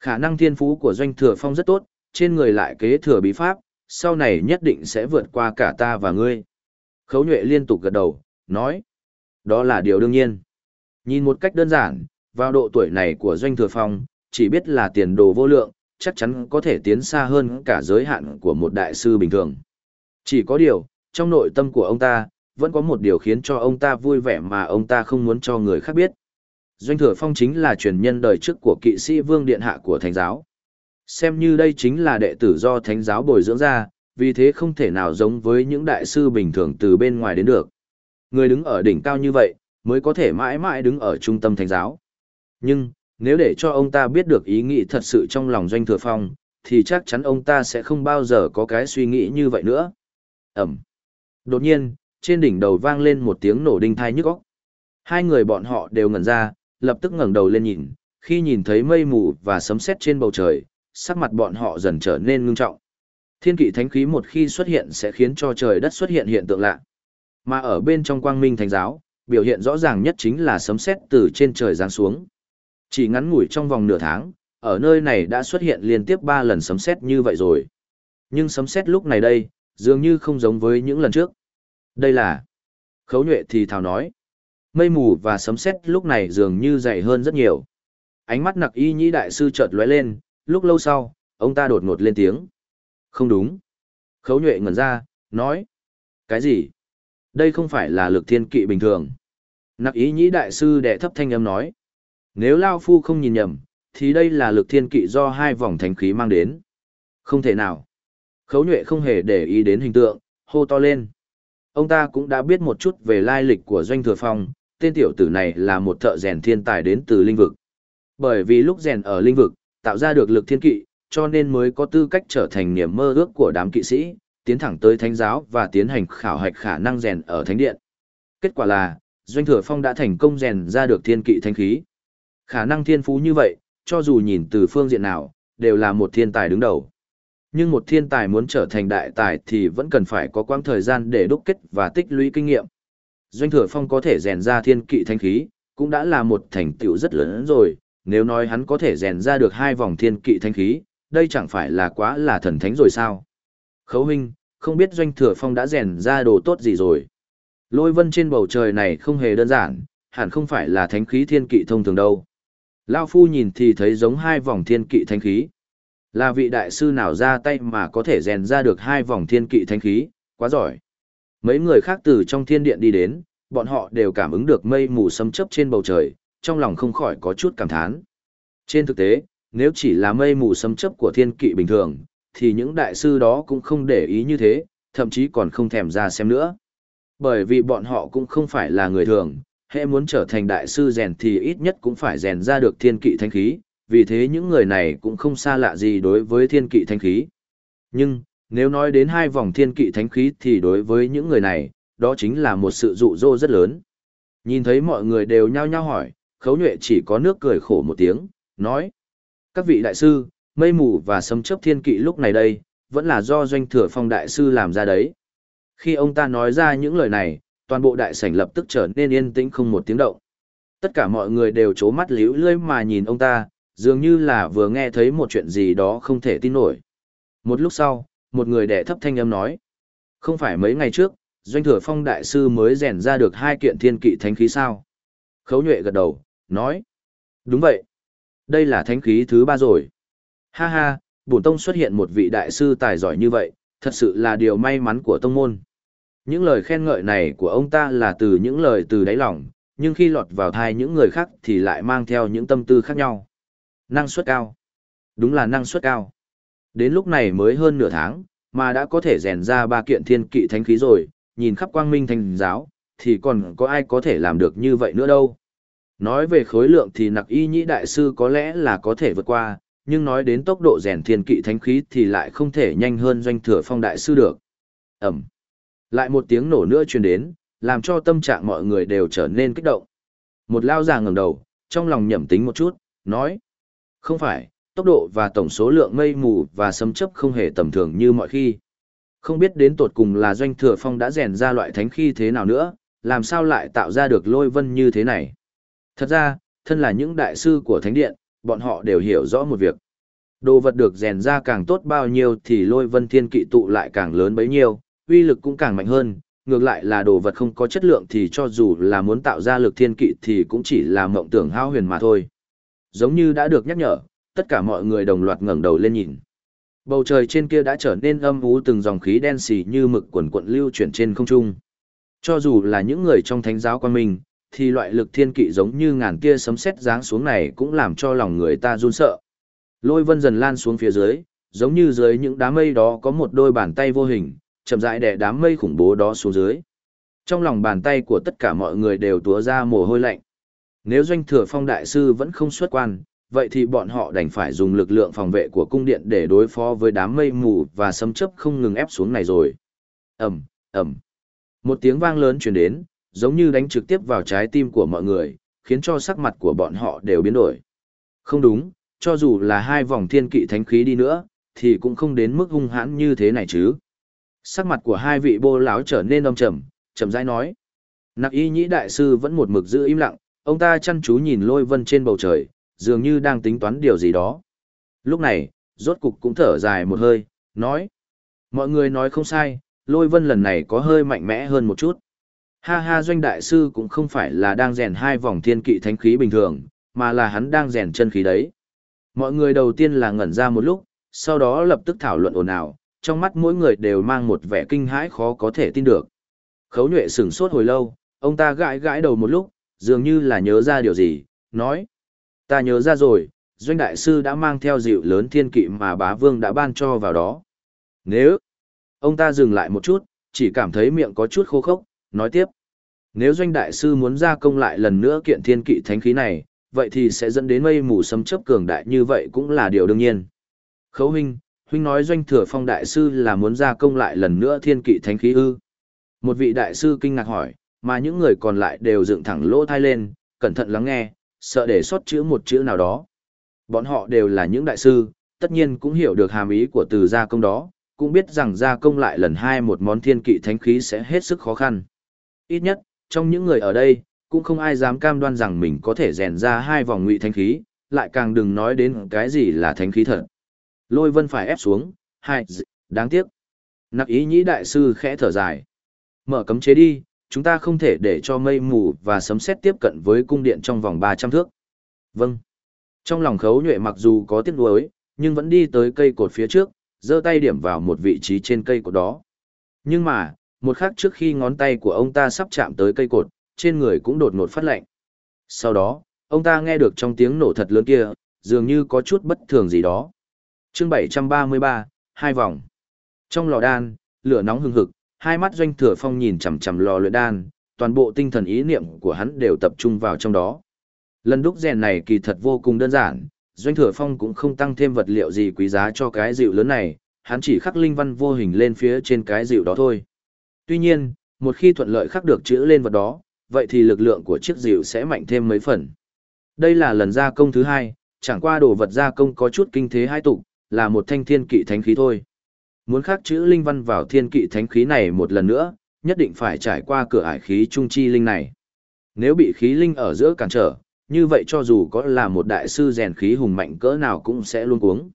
Khả năng thiên phú của doanh thừa phong rất tốt, trên người lại kế thừa bí pháp, sau này nhất định sẽ vượt qua cả ta và ngươi. Khấu nhuệ liên tục gật đầu, nói. Đó là điều đương nhiên. Nhìn một cách đơn giản, vào độ tuổi này của doanh thừa phong, chỉ biết là tiền đồ vô lượng, chắc chắn có thể tiến xa hơn cả giới hạn của một đại sư bình thường. Chỉ có điều, trong nội tâm của ông ta, vẫn có một điều khiến cho ông ta vui vẻ mà ông ta không muốn cho người khác biết. Doanh Thừa Phong chính là truyền nhân đời trước của kỵ sĩ Vương Điện Hạ của Thánh giáo. Xem như đây chính là đệ tử do Thánh giáo bồi dưỡng ra, vì thế không thể nào giống với những đại sư bình thường từ bên ngoài đến được. Người đứng ở đỉnh cao như vậy, mới có thể mãi mãi đứng ở trung tâm Thánh giáo. Nhưng, nếu để cho ông ta biết được ý nghĩ thật sự trong lòng Doanh Thừa Phong, thì chắc chắn ông ta sẽ không bao giờ có cái suy nghĩ như vậy nữa. Ẩm. Đột nhiên, trên đỉnh đầu vang lên một tiếng nổ đinh thai nhức óc. Hai người bọn họ đều ngẩn ra, lập tức ngẩng đầu lên nhìn, khi nhìn thấy mây mù và sấm sét trên bầu trời, sắc mặt bọn họ dần trở nên ngưng trọng. Thiên kỵ thánh khí một khi xuất hiện sẽ khiến cho trời đất xuất hiện hiện tượng lạ. Mà ở bên trong quang minh thánh giáo, biểu hiện rõ ràng nhất chính là sấm sét từ trên trời giáng xuống. Chỉ ngắn ngủi trong vòng nửa tháng, ở nơi này đã xuất hiện liên tiếp 3 lần sấm sét như vậy rồi. Nhưng sấm sét lúc này đây, dường như không giống với những lần trước. Đây là... Khấu nhuệ thì thào nói. Mây mù và sấm sét lúc này dường như dày hơn rất nhiều. Ánh mắt nặc y nhĩ đại sư chợt lóe lên, lúc lâu sau, ông ta đột ngột lên tiếng. Không đúng. Khấu nhuệ ngẩn ra, nói. Cái gì? Đây không phải là lực thiên kỵ bình thường. Nặc ý nhĩ đại sư đệ thấp thanh âm nói. Nếu Lao Phu không nhìn nhầm, thì đây là lực thiên kỵ do hai vòng thánh khí mang đến. Không thể nào. Khấu nhuệ không hề để ý đến hình tượng, hô to lên. Ông ta cũng đã biết một chút về lai lịch của Doanh Thừa Phong, tên tiểu tử này là một thợ rèn thiên tài đến từ linh vực. Bởi vì lúc rèn ở linh vực, tạo ra được lực thiên kỵ, cho nên mới có tư cách trở thành niềm mơ ước của đám kỵ sĩ, tiến thẳng tới thánh giáo và tiến hành khảo hạch khả năng rèn ở thánh điện. Kết quả là, Doanh Thừa Phong đã thành công rèn ra được thiên kỵ thánh khí. Khả năng thiên phú như vậy, cho dù nhìn từ phương diện nào, đều là một thiên tài đứng đầu. Nhưng một thiên tài muốn trở thành đại tài thì vẫn cần phải có quãng thời gian để đúc kết và tích lũy kinh nghiệm. Doanh Thừa Phong có thể rèn ra thiên kỵ thanh khí, cũng đã là một thành tựu rất lớn rồi, nếu nói hắn có thể rèn ra được hai vòng thiên kỵ thanh khí, đây chẳng phải là quá là thần thánh rồi sao? Khấu huynh, không biết Doanh Thừa Phong đã rèn ra đồ tốt gì rồi. Lôi vân trên bầu trời này không hề đơn giản, hẳn không phải là thánh khí thiên kỵ thông thường đâu. Lao Phu nhìn thì thấy giống hai vòng thiên kỵ thánh khí. Là vị đại sư nào ra tay mà có thể rèn ra được hai vòng thiên kỵ thánh khí, quá giỏi. Mấy người khác từ trong thiên điện đi đến, bọn họ đều cảm ứng được mây mù sấm chấp trên bầu trời, trong lòng không khỏi có chút cảm thán. Trên thực tế, nếu chỉ là mây mù sấm chấp của thiên kỵ bình thường, thì những đại sư đó cũng không để ý như thế, thậm chí còn không thèm ra xem nữa. Bởi vì bọn họ cũng không phải là người thường, hệ muốn trở thành đại sư rèn thì ít nhất cũng phải rèn ra được thiên kỵ thanh khí, vì thế những người này cũng không xa lạ gì đối với thiên kỵ thánh khí. Nhưng, nếu nói đến hai vòng thiên kỵ thánh khí thì đối với những người này, đó chính là một sự dụ dỗ rất lớn. Nhìn thấy mọi người đều nhao nhao hỏi, khấu nhuệ chỉ có nước cười khổ một tiếng, nói. Các vị đại sư, mây mù và sấm chấp thiên kỵ lúc này đây, vẫn là do doanh thừa phong đại sư làm ra đấy. Khi ông ta nói ra những lời này, toàn bộ đại sảnh lập tức trở nên yên tĩnh không một tiếng động. Tất cả mọi người đều chố mắt liễu lơi mà nhìn ông ta, dường như là vừa nghe thấy một chuyện gì đó không thể tin nổi. Một lúc sau, một người đệ thấp thanh âm nói. Không phải mấy ngày trước, doanh thừa phong đại sư mới rèn ra được hai kiện thiên kỵ thánh khí sao? Khấu nhuệ gật đầu, nói. Đúng vậy. Đây là thánh khí thứ ba rồi. Ha ha, bổn tông xuất hiện một vị đại sư tài giỏi như vậy, thật sự là điều may mắn của tông môn. Những lời khen ngợi này của ông ta là từ những lời từ đáy lòng, nhưng khi lọt vào thai những người khác thì lại mang theo những tâm tư khác nhau. Năng suất cao. Đúng là năng suất cao. Đến lúc này mới hơn nửa tháng, mà đã có thể rèn ra ba kiện thiên kỵ thánh khí rồi, nhìn khắp quang minh thành giáo, thì còn có ai có thể làm được như vậy nữa đâu. Nói về khối lượng thì nặc y nhĩ đại sư có lẽ là có thể vượt qua, nhưng nói đến tốc độ rèn thiên kỵ thánh khí thì lại không thể nhanh hơn doanh thừa phong đại sư được. Ẩm. Lại một tiếng nổ nữa truyền đến, làm cho tâm trạng mọi người đều trở nên kích động. Một lao già ngẩng đầu, trong lòng nhẩm tính một chút, nói. Không phải, tốc độ và tổng số lượng mây mù và sấm chấp không hề tầm thường như mọi khi. Không biết đến tột cùng là doanh thừa phong đã rèn ra loại thánh khí thế nào nữa, làm sao lại tạo ra được lôi vân như thế này. Thật ra, thân là những đại sư của thánh điện, bọn họ đều hiểu rõ một việc. Đồ vật được rèn ra càng tốt bao nhiêu thì lôi vân thiên kỵ tụ lại càng lớn bấy nhiêu, uy lực cũng càng mạnh hơn, ngược lại là đồ vật không có chất lượng thì cho dù là muốn tạo ra lực thiên kỵ thì cũng chỉ là mộng tưởng hao huyền mà thôi. Giống như đã được nhắc nhở, tất cả mọi người đồng loạt ngẩng đầu lên nhìn. Bầu trời trên kia đã trở nên âm u từng dòng khí đen xì như mực quần quận lưu chuyển trên không trung. Cho dù là những người trong thánh giáo quan mình, thì loại lực thiên kỵ giống như ngàn tia sấm sét giáng xuống này cũng làm cho lòng người ta run sợ. Lôi vân dần lan xuống phía dưới, giống như dưới những đám mây đó có một đôi bàn tay vô hình, chậm rãi đè đám mây khủng bố đó xuống dưới. Trong lòng bàn tay của tất cả mọi người đều túa ra mồ hôi lạnh. Nếu doanh thừa phong đại sư vẫn không xuất quan, vậy thì bọn họ đành phải dùng lực lượng phòng vệ của cung điện để đối phó với đám mây mù và sấm chớp không ngừng ép xuống này rồi. Ầm, ầm. Một tiếng vang lớn truyền đến, giống như đánh trực tiếp vào trái tim của mọi người, khiến cho sắc mặt của bọn họ đều biến đổi. Không đúng, cho dù là hai vòng thiên kỵ thánh khí đi nữa, thì cũng không đến mức hung hãn như thế này chứ. Sắc mặt của hai vị bô lão trở nên âm trầm, trầm rãi nói. Nặc y nhĩ đại sư vẫn một mực giữ im lặng, ông ta chăm chú nhìn lôi vân trên bầu trời, dường như đang tính toán điều gì đó. Lúc này, rốt cục cũng thở dài một hơi, nói. Mọi người nói không sai, lôi vân lần này có hơi mạnh mẽ hơn một chút. Ha ha doanh đại sư cũng không phải là đang rèn hai vòng thiên kỵ thánh khí bình thường, mà là hắn đang rèn chân khí đấy. Mọi người đầu tiên là ngẩn ra một lúc, sau đó lập tức thảo luận ồn ào, trong mắt mỗi người đều mang một vẻ kinh hãi khó có thể tin được. Khấu nhuệ sửng sốt hồi lâu, ông ta gãi gãi đầu một lúc, dường như là nhớ ra điều gì, nói. Ta nhớ ra rồi, doanh đại sư đã mang theo dịu lớn thiên kỵ mà bá vương đã ban cho vào đó. Nếu, ông ta dừng lại một chút, chỉ cảm thấy miệng có chút khô khốc, nói tiếp. Nếu doanh đại sư muốn gia công lại lần nữa kiện thiên kỵ thánh khí này, vậy thì sẽ dẫn đến mây mù sấm chấp cường đại như vậy cũng là điều đương nhiên. Khấu huynh, huynh nói doanh thừa phong đại sư là muốn gia công lại lần nữa thiên kỵ thánh khí ư. Một vị đại sư kinh ngạc hỏi, mà những người còn lại đều dựng thẳng lỗ thai lên, cẩn thận lắng nghe, sợ để sót chữ một chữ nào đó. Bọn họ đều là những đại sư, tất nhiên cũng hiểu được hàm ý của từ gia công đó, cũng biết rằng gia công lại lần hai một món thiên kỵ thánh khí sẽ hết sức khó khăn. Ít nhất, trong những người ở đây, cũng không ai dám cam đoan rằng mình có thể rèn ra hai vòng ngụy thánh khí, lại càng đừng nói đến cái gì là thánh khí thật. Lôi vân phải ép xuống, hai, đáng tiếc. Nặc ý nhĩ đại sư khẽ thở dài. Mở cấm chế đi, chúng ta không thể để cho mây mù và sấm sét tiếp cận với cung điện trong vòng 300 thước. Vâng. Trong lòng khấu nhuệ mặc dù có tiếc nuối, nhưng vẫn đi tới cây cột phía trước, giơ tay điểm vào một vị trí trên cây cột đó. Nhưng mà, một khắc trước khi ngón tay của ông ta sắp chạm tới cây cột, trên người cũng đột ngột phát lạnh. Sau đó, ông ta nghe được trong tiếng nổ thật lớn kia, dường như có chút bất thường gì đó. chương 733, hai vòng. Trong lò đan, lửa nóng hừng hực, hai mắt doanh thừa phong nhìn chằm chằm lò luyện đan, toàn bộ tinh thần ý niệm của hắn đều tập trung vào trong đó. Lần đúc rèn này kỳ thật vô cùng đơn giản, Doanh Thừa Phong cũng không tăng thêm vật liệu gì quý giá cho cái dịu lớn này, hắn chỉ khắc linh văn vô hình lên phía trên cái dịu đó thôi. Tuy nhiên, một khi thuận lợi khắc được chữ lên vật đó, vậy thì lực lượng của chiếc dịu sẽ mạnh thêm mấy phần. Đây là lần gia công thứ hai, chẳng qua đồ vật gia công có chút kinh thế hai tục, là một thanh thiên kỵ thánh khí thôi. Muốn khắc chữ linh văn vào thiên kỵ thánh khí này một lần nữa, nhất định phải trải qua cửa ải khí trung chi linh này. Nếu bị khí linh ở giữa cản trở, như vậy cho dù có là một đại sư rèn khí hùng mạnh cỡ nào cũng sẽ luôn cuống.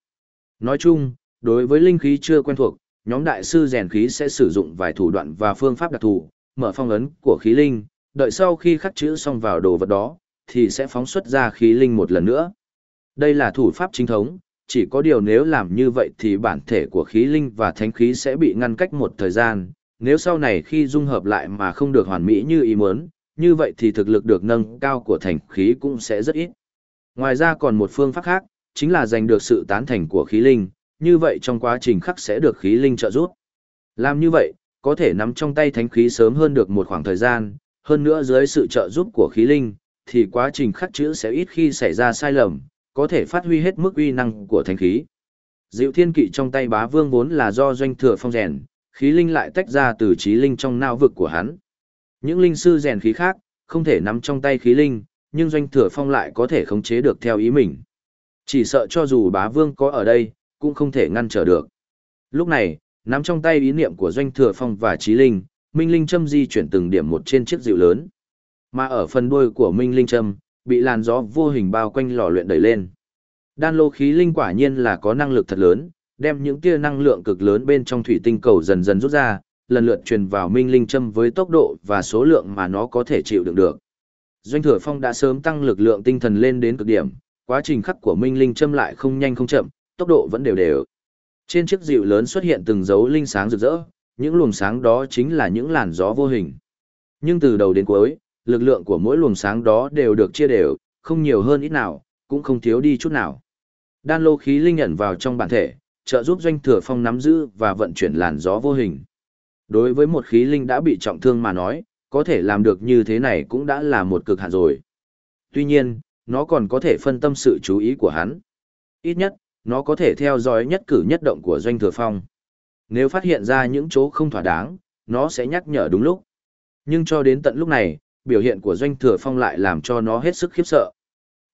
Nói chung, đối với linh khí chưa quen thuộc, nhóm đại sư rèn khí sẽ sử dụng vài thủ đoạn và phương pháp đặc thù, mở phong ấn của khí linh, đợi sau khi khắc chữ xong vào đồ vật đó, thì sẽ phóng xuất ra khí linh một lần nữa. Đây là thủ pháp chính thống, chỉ có điều nếu làm như vậy thì bản thể của khí linh và thánh khí sẽ bị ngăn cách một thời gian, nếu sau này khi dung hợp lại mà không được hoàn mỹ như ý muốn, như vậy thì thực lực được nâng cao của thành khí cũng sẽ rất ít. Ngoài ra còn một phương pháp khác, chính là giành được sự tán thành của khí linh, như vậy trong quá trình khắc sẽ được khí linh trợ giúp. Làm như vậy, có thể nắm trong tay thánh khí sớm hơn được một khoảng thời gian, hơn nữa dưới sự trợ giúp của khí linh, thì quá trình khắc chữ sẽ ít khi xảy ra sai lầm, có thể phát huy hết mức uy năng của thánh khí. Diệu thiên kỵ trong tay bá vương vốn là do doanh thừa phong rèn, khí linh lại tách ra từ trí linh trong não vực của hắn. Những linh sư rèn khí khác, không thể nắm trong tay khí linh, nhưng doanh thừa phong lại có thể khống chế được theo ý mình. Chỉ sợ cho dù bá vương có ở đây, cũng không thể ngăn trở được. Lúc này, nắm trong tay ý niệm của doanh thừa phong và trí linh, minh linh châm di chuyển từng điểm một trên chiếc dịu lớn. Mà ở phần đuôi của minh linh châm, bị làn gió vô hình bao quanh lò luyện đẩy lên. Đan lô khí linh quả nhiên là có năng lực thật lớn, đem những tia năng lượng cực lớn bên trong thủy tinh cầu dần dần rút ra, lần lượt truyền vào minh linh châm với tốc độ và số lượng mà nó có thể chịu đựng được. Doanh Thừa Phong đã sớm tăng lực lượng tinh thần lên đến cực điểm, quá trình khắc của minh linh châm lại không nhanh không chậm, tốc độ vẫn đều đều. Trên chiếc dịu lớn xuất hiện từng dấu linh sáng rực rỡ, những luồng sáng đó chính là những làn gió vô hình. Nhưng từ đầu đến cuối, lực lượng của mỗi luồng sáng đó đều được chia đều, không nhiều hơn ít nào, cũng không thiếu đi chút nào. Đan lô khí linh nhận vào trong bản thể, trợ giúp doanh thừa phong nắm giữ và vận chuyển làn gió vô hình. Đối với một khí linh đã bị trọng thương mà nói, có thể làm được như thế này cũng đã là một cực hạn rồi. Tuy nhiên, nó còn có thể phân tâm sự chú ý của hắn. Ít nhất, nó có thể theo dõi nhất cử nhất động của doanh thừa phong. Nếu phát hiện ra những chỗ không thỏa đáng, nó sẽ nhắc nhở đúng lúc. Nhưng cho đến tận lúc này, biểu hiện của doanh thừa phong lại làm cho nó hết sức khiếp sợ.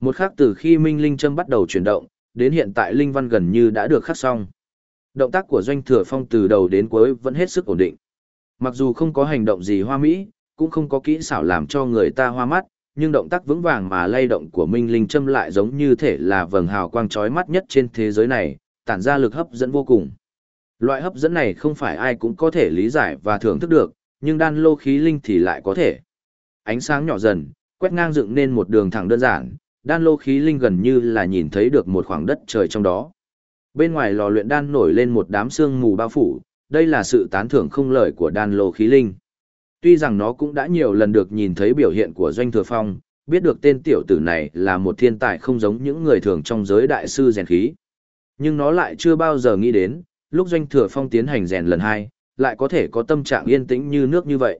Một khắc từ khi Minh Linh Trâm bắt đầu chuyển động, đến hiện tại Linh Văn gần như đã được khắc xong. Động tác của doanh thừa phong từ đầu đến cuối vẫn hết sức ổn định. Mặc dù không có hành động gì hoa mỹ, cũng không có kỹ xảo làm cho người ta hoa mắt, nhưng động tác vững vàng mà lay động của Minh Linh Trâm lại giống như thể là vầng hào quang chói mắt nhất trên thế giới này, tản ra lực hấp dẫn vô cùng. Loại hấp dẫn này không phải ai cũng có thể lý giải và thưởng thức được, nhưng đan lô khí linh thì lại có thể. Ánh sáng nhỏ dần, quét ngang dựng nên một đường thẳng đơn giản, đan lô khí linh gần như là nhìn thấy được một khoảng đất trời trong đó. Bên ngoài lò luyện đan nổi lên một đám sương mù bao phủ, đây là sự tán thưởng không lời của đan lô khí linh. Tuy rằng nó cũng đã nhiều lần được nhìn thấy biểu hiện của Doanh Thừa Phong, biết được tên tiểu tử này là một thiên tài không giống những người thường trong giới đại sư rèn khí. Nhưng nó lại chưa bao giờ nghĩ đến, lúc Doanh Thừa Phong tiến hành rèn lần hai, lại có thể có tâm trạng yên tĩnh như nước như vậy.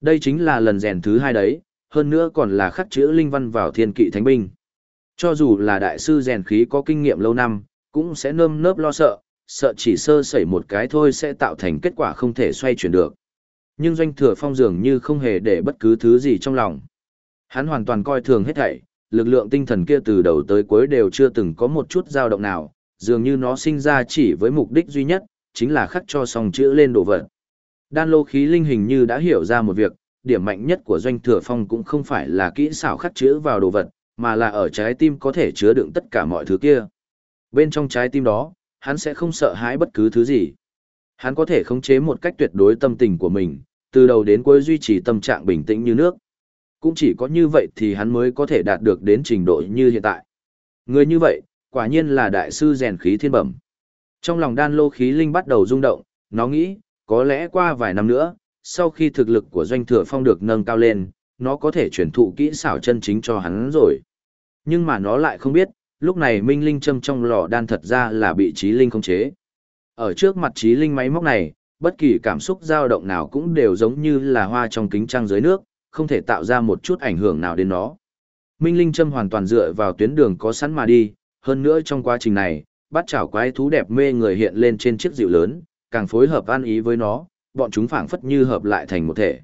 Đây chính là lần rèn thứ hai đấy, hơn nữa còn là khắc chữ linh văn vào thiên kỵ thánh binh. Cho dù là đại sư rèn khí có kinh nghiệm lâu năm, cũng sẽ nơm nớp lo sợ, sợ chỉ sơ sẩy một cái thôi sẽ tạo thành kết quả không thể xoay chuyển được. Nhưng doanh thừa phong dường như không hề để bất cứ thứ gì trong lòng. Hắn hoàn toàn coi thường hết thảy, lực lượng tinh thần kia từ đầu tới cuối đều chưa từng có một chút dao động nào, dường như nó sinh ra chỉ với mục đích duy nhất, chính là khắc cho song chữ lên đồ vật. Đan lô khí linh hình như đã hiểu ra một việc, điểm mạnh nhất của doanh thừa phong cũng không phải là kỹ xảo khắc chữ vào đồ vật, mà là ở trái tim có thể chứa đựng tất cả mọi thứ kia. Bên trong trái tim đó, hắn sẽ không sợ hãi bất cứ thứ gì. Hắn có thể khống chế một cách tuyệt đối tâm tình của mình, từ đầu đến cuối duy trì tâm trạng bình tĩnh như nước. Cũng chỉ có như vậy thì hắn mới có thể đạt được đến trình độ như hiện tại. Người như vậy, quả nhiên là đại sư rèn khí thiên bẩm. Trong lòng đan lô khí linh bắt đầu rung động, nó nghĩ, có lẽ qua vài năm nữa, sau khi thực lực của doanh thừa phong được nâng cao lên, nó có thể chuyển thụ kỹ xảo chân chính cho hắn rồi. Nhưng mà nó lại không biết, lúc này minh linh châm trong lò đan thật ra là bị trí linh khống chế. Ở trước mặt trí linh máy móc này, bất kỳ cảm xúc dao động nào cũng đều giống như là hoa trong kính trăng dưới nước, không thể tạo ra một chút ảnh hưởng nào đến nó. Minh Linh Châm hoàn toàn dựa vào tuyến đường có sẵn mà đi, hơn nữa trong quá trình này, bắt chảo quái thú đẹp mê người hiện lên trên chiếc dịu lớn, càng phối hợp an ý với nó, bọn chúng phảng phất như hợp lại thành một thể.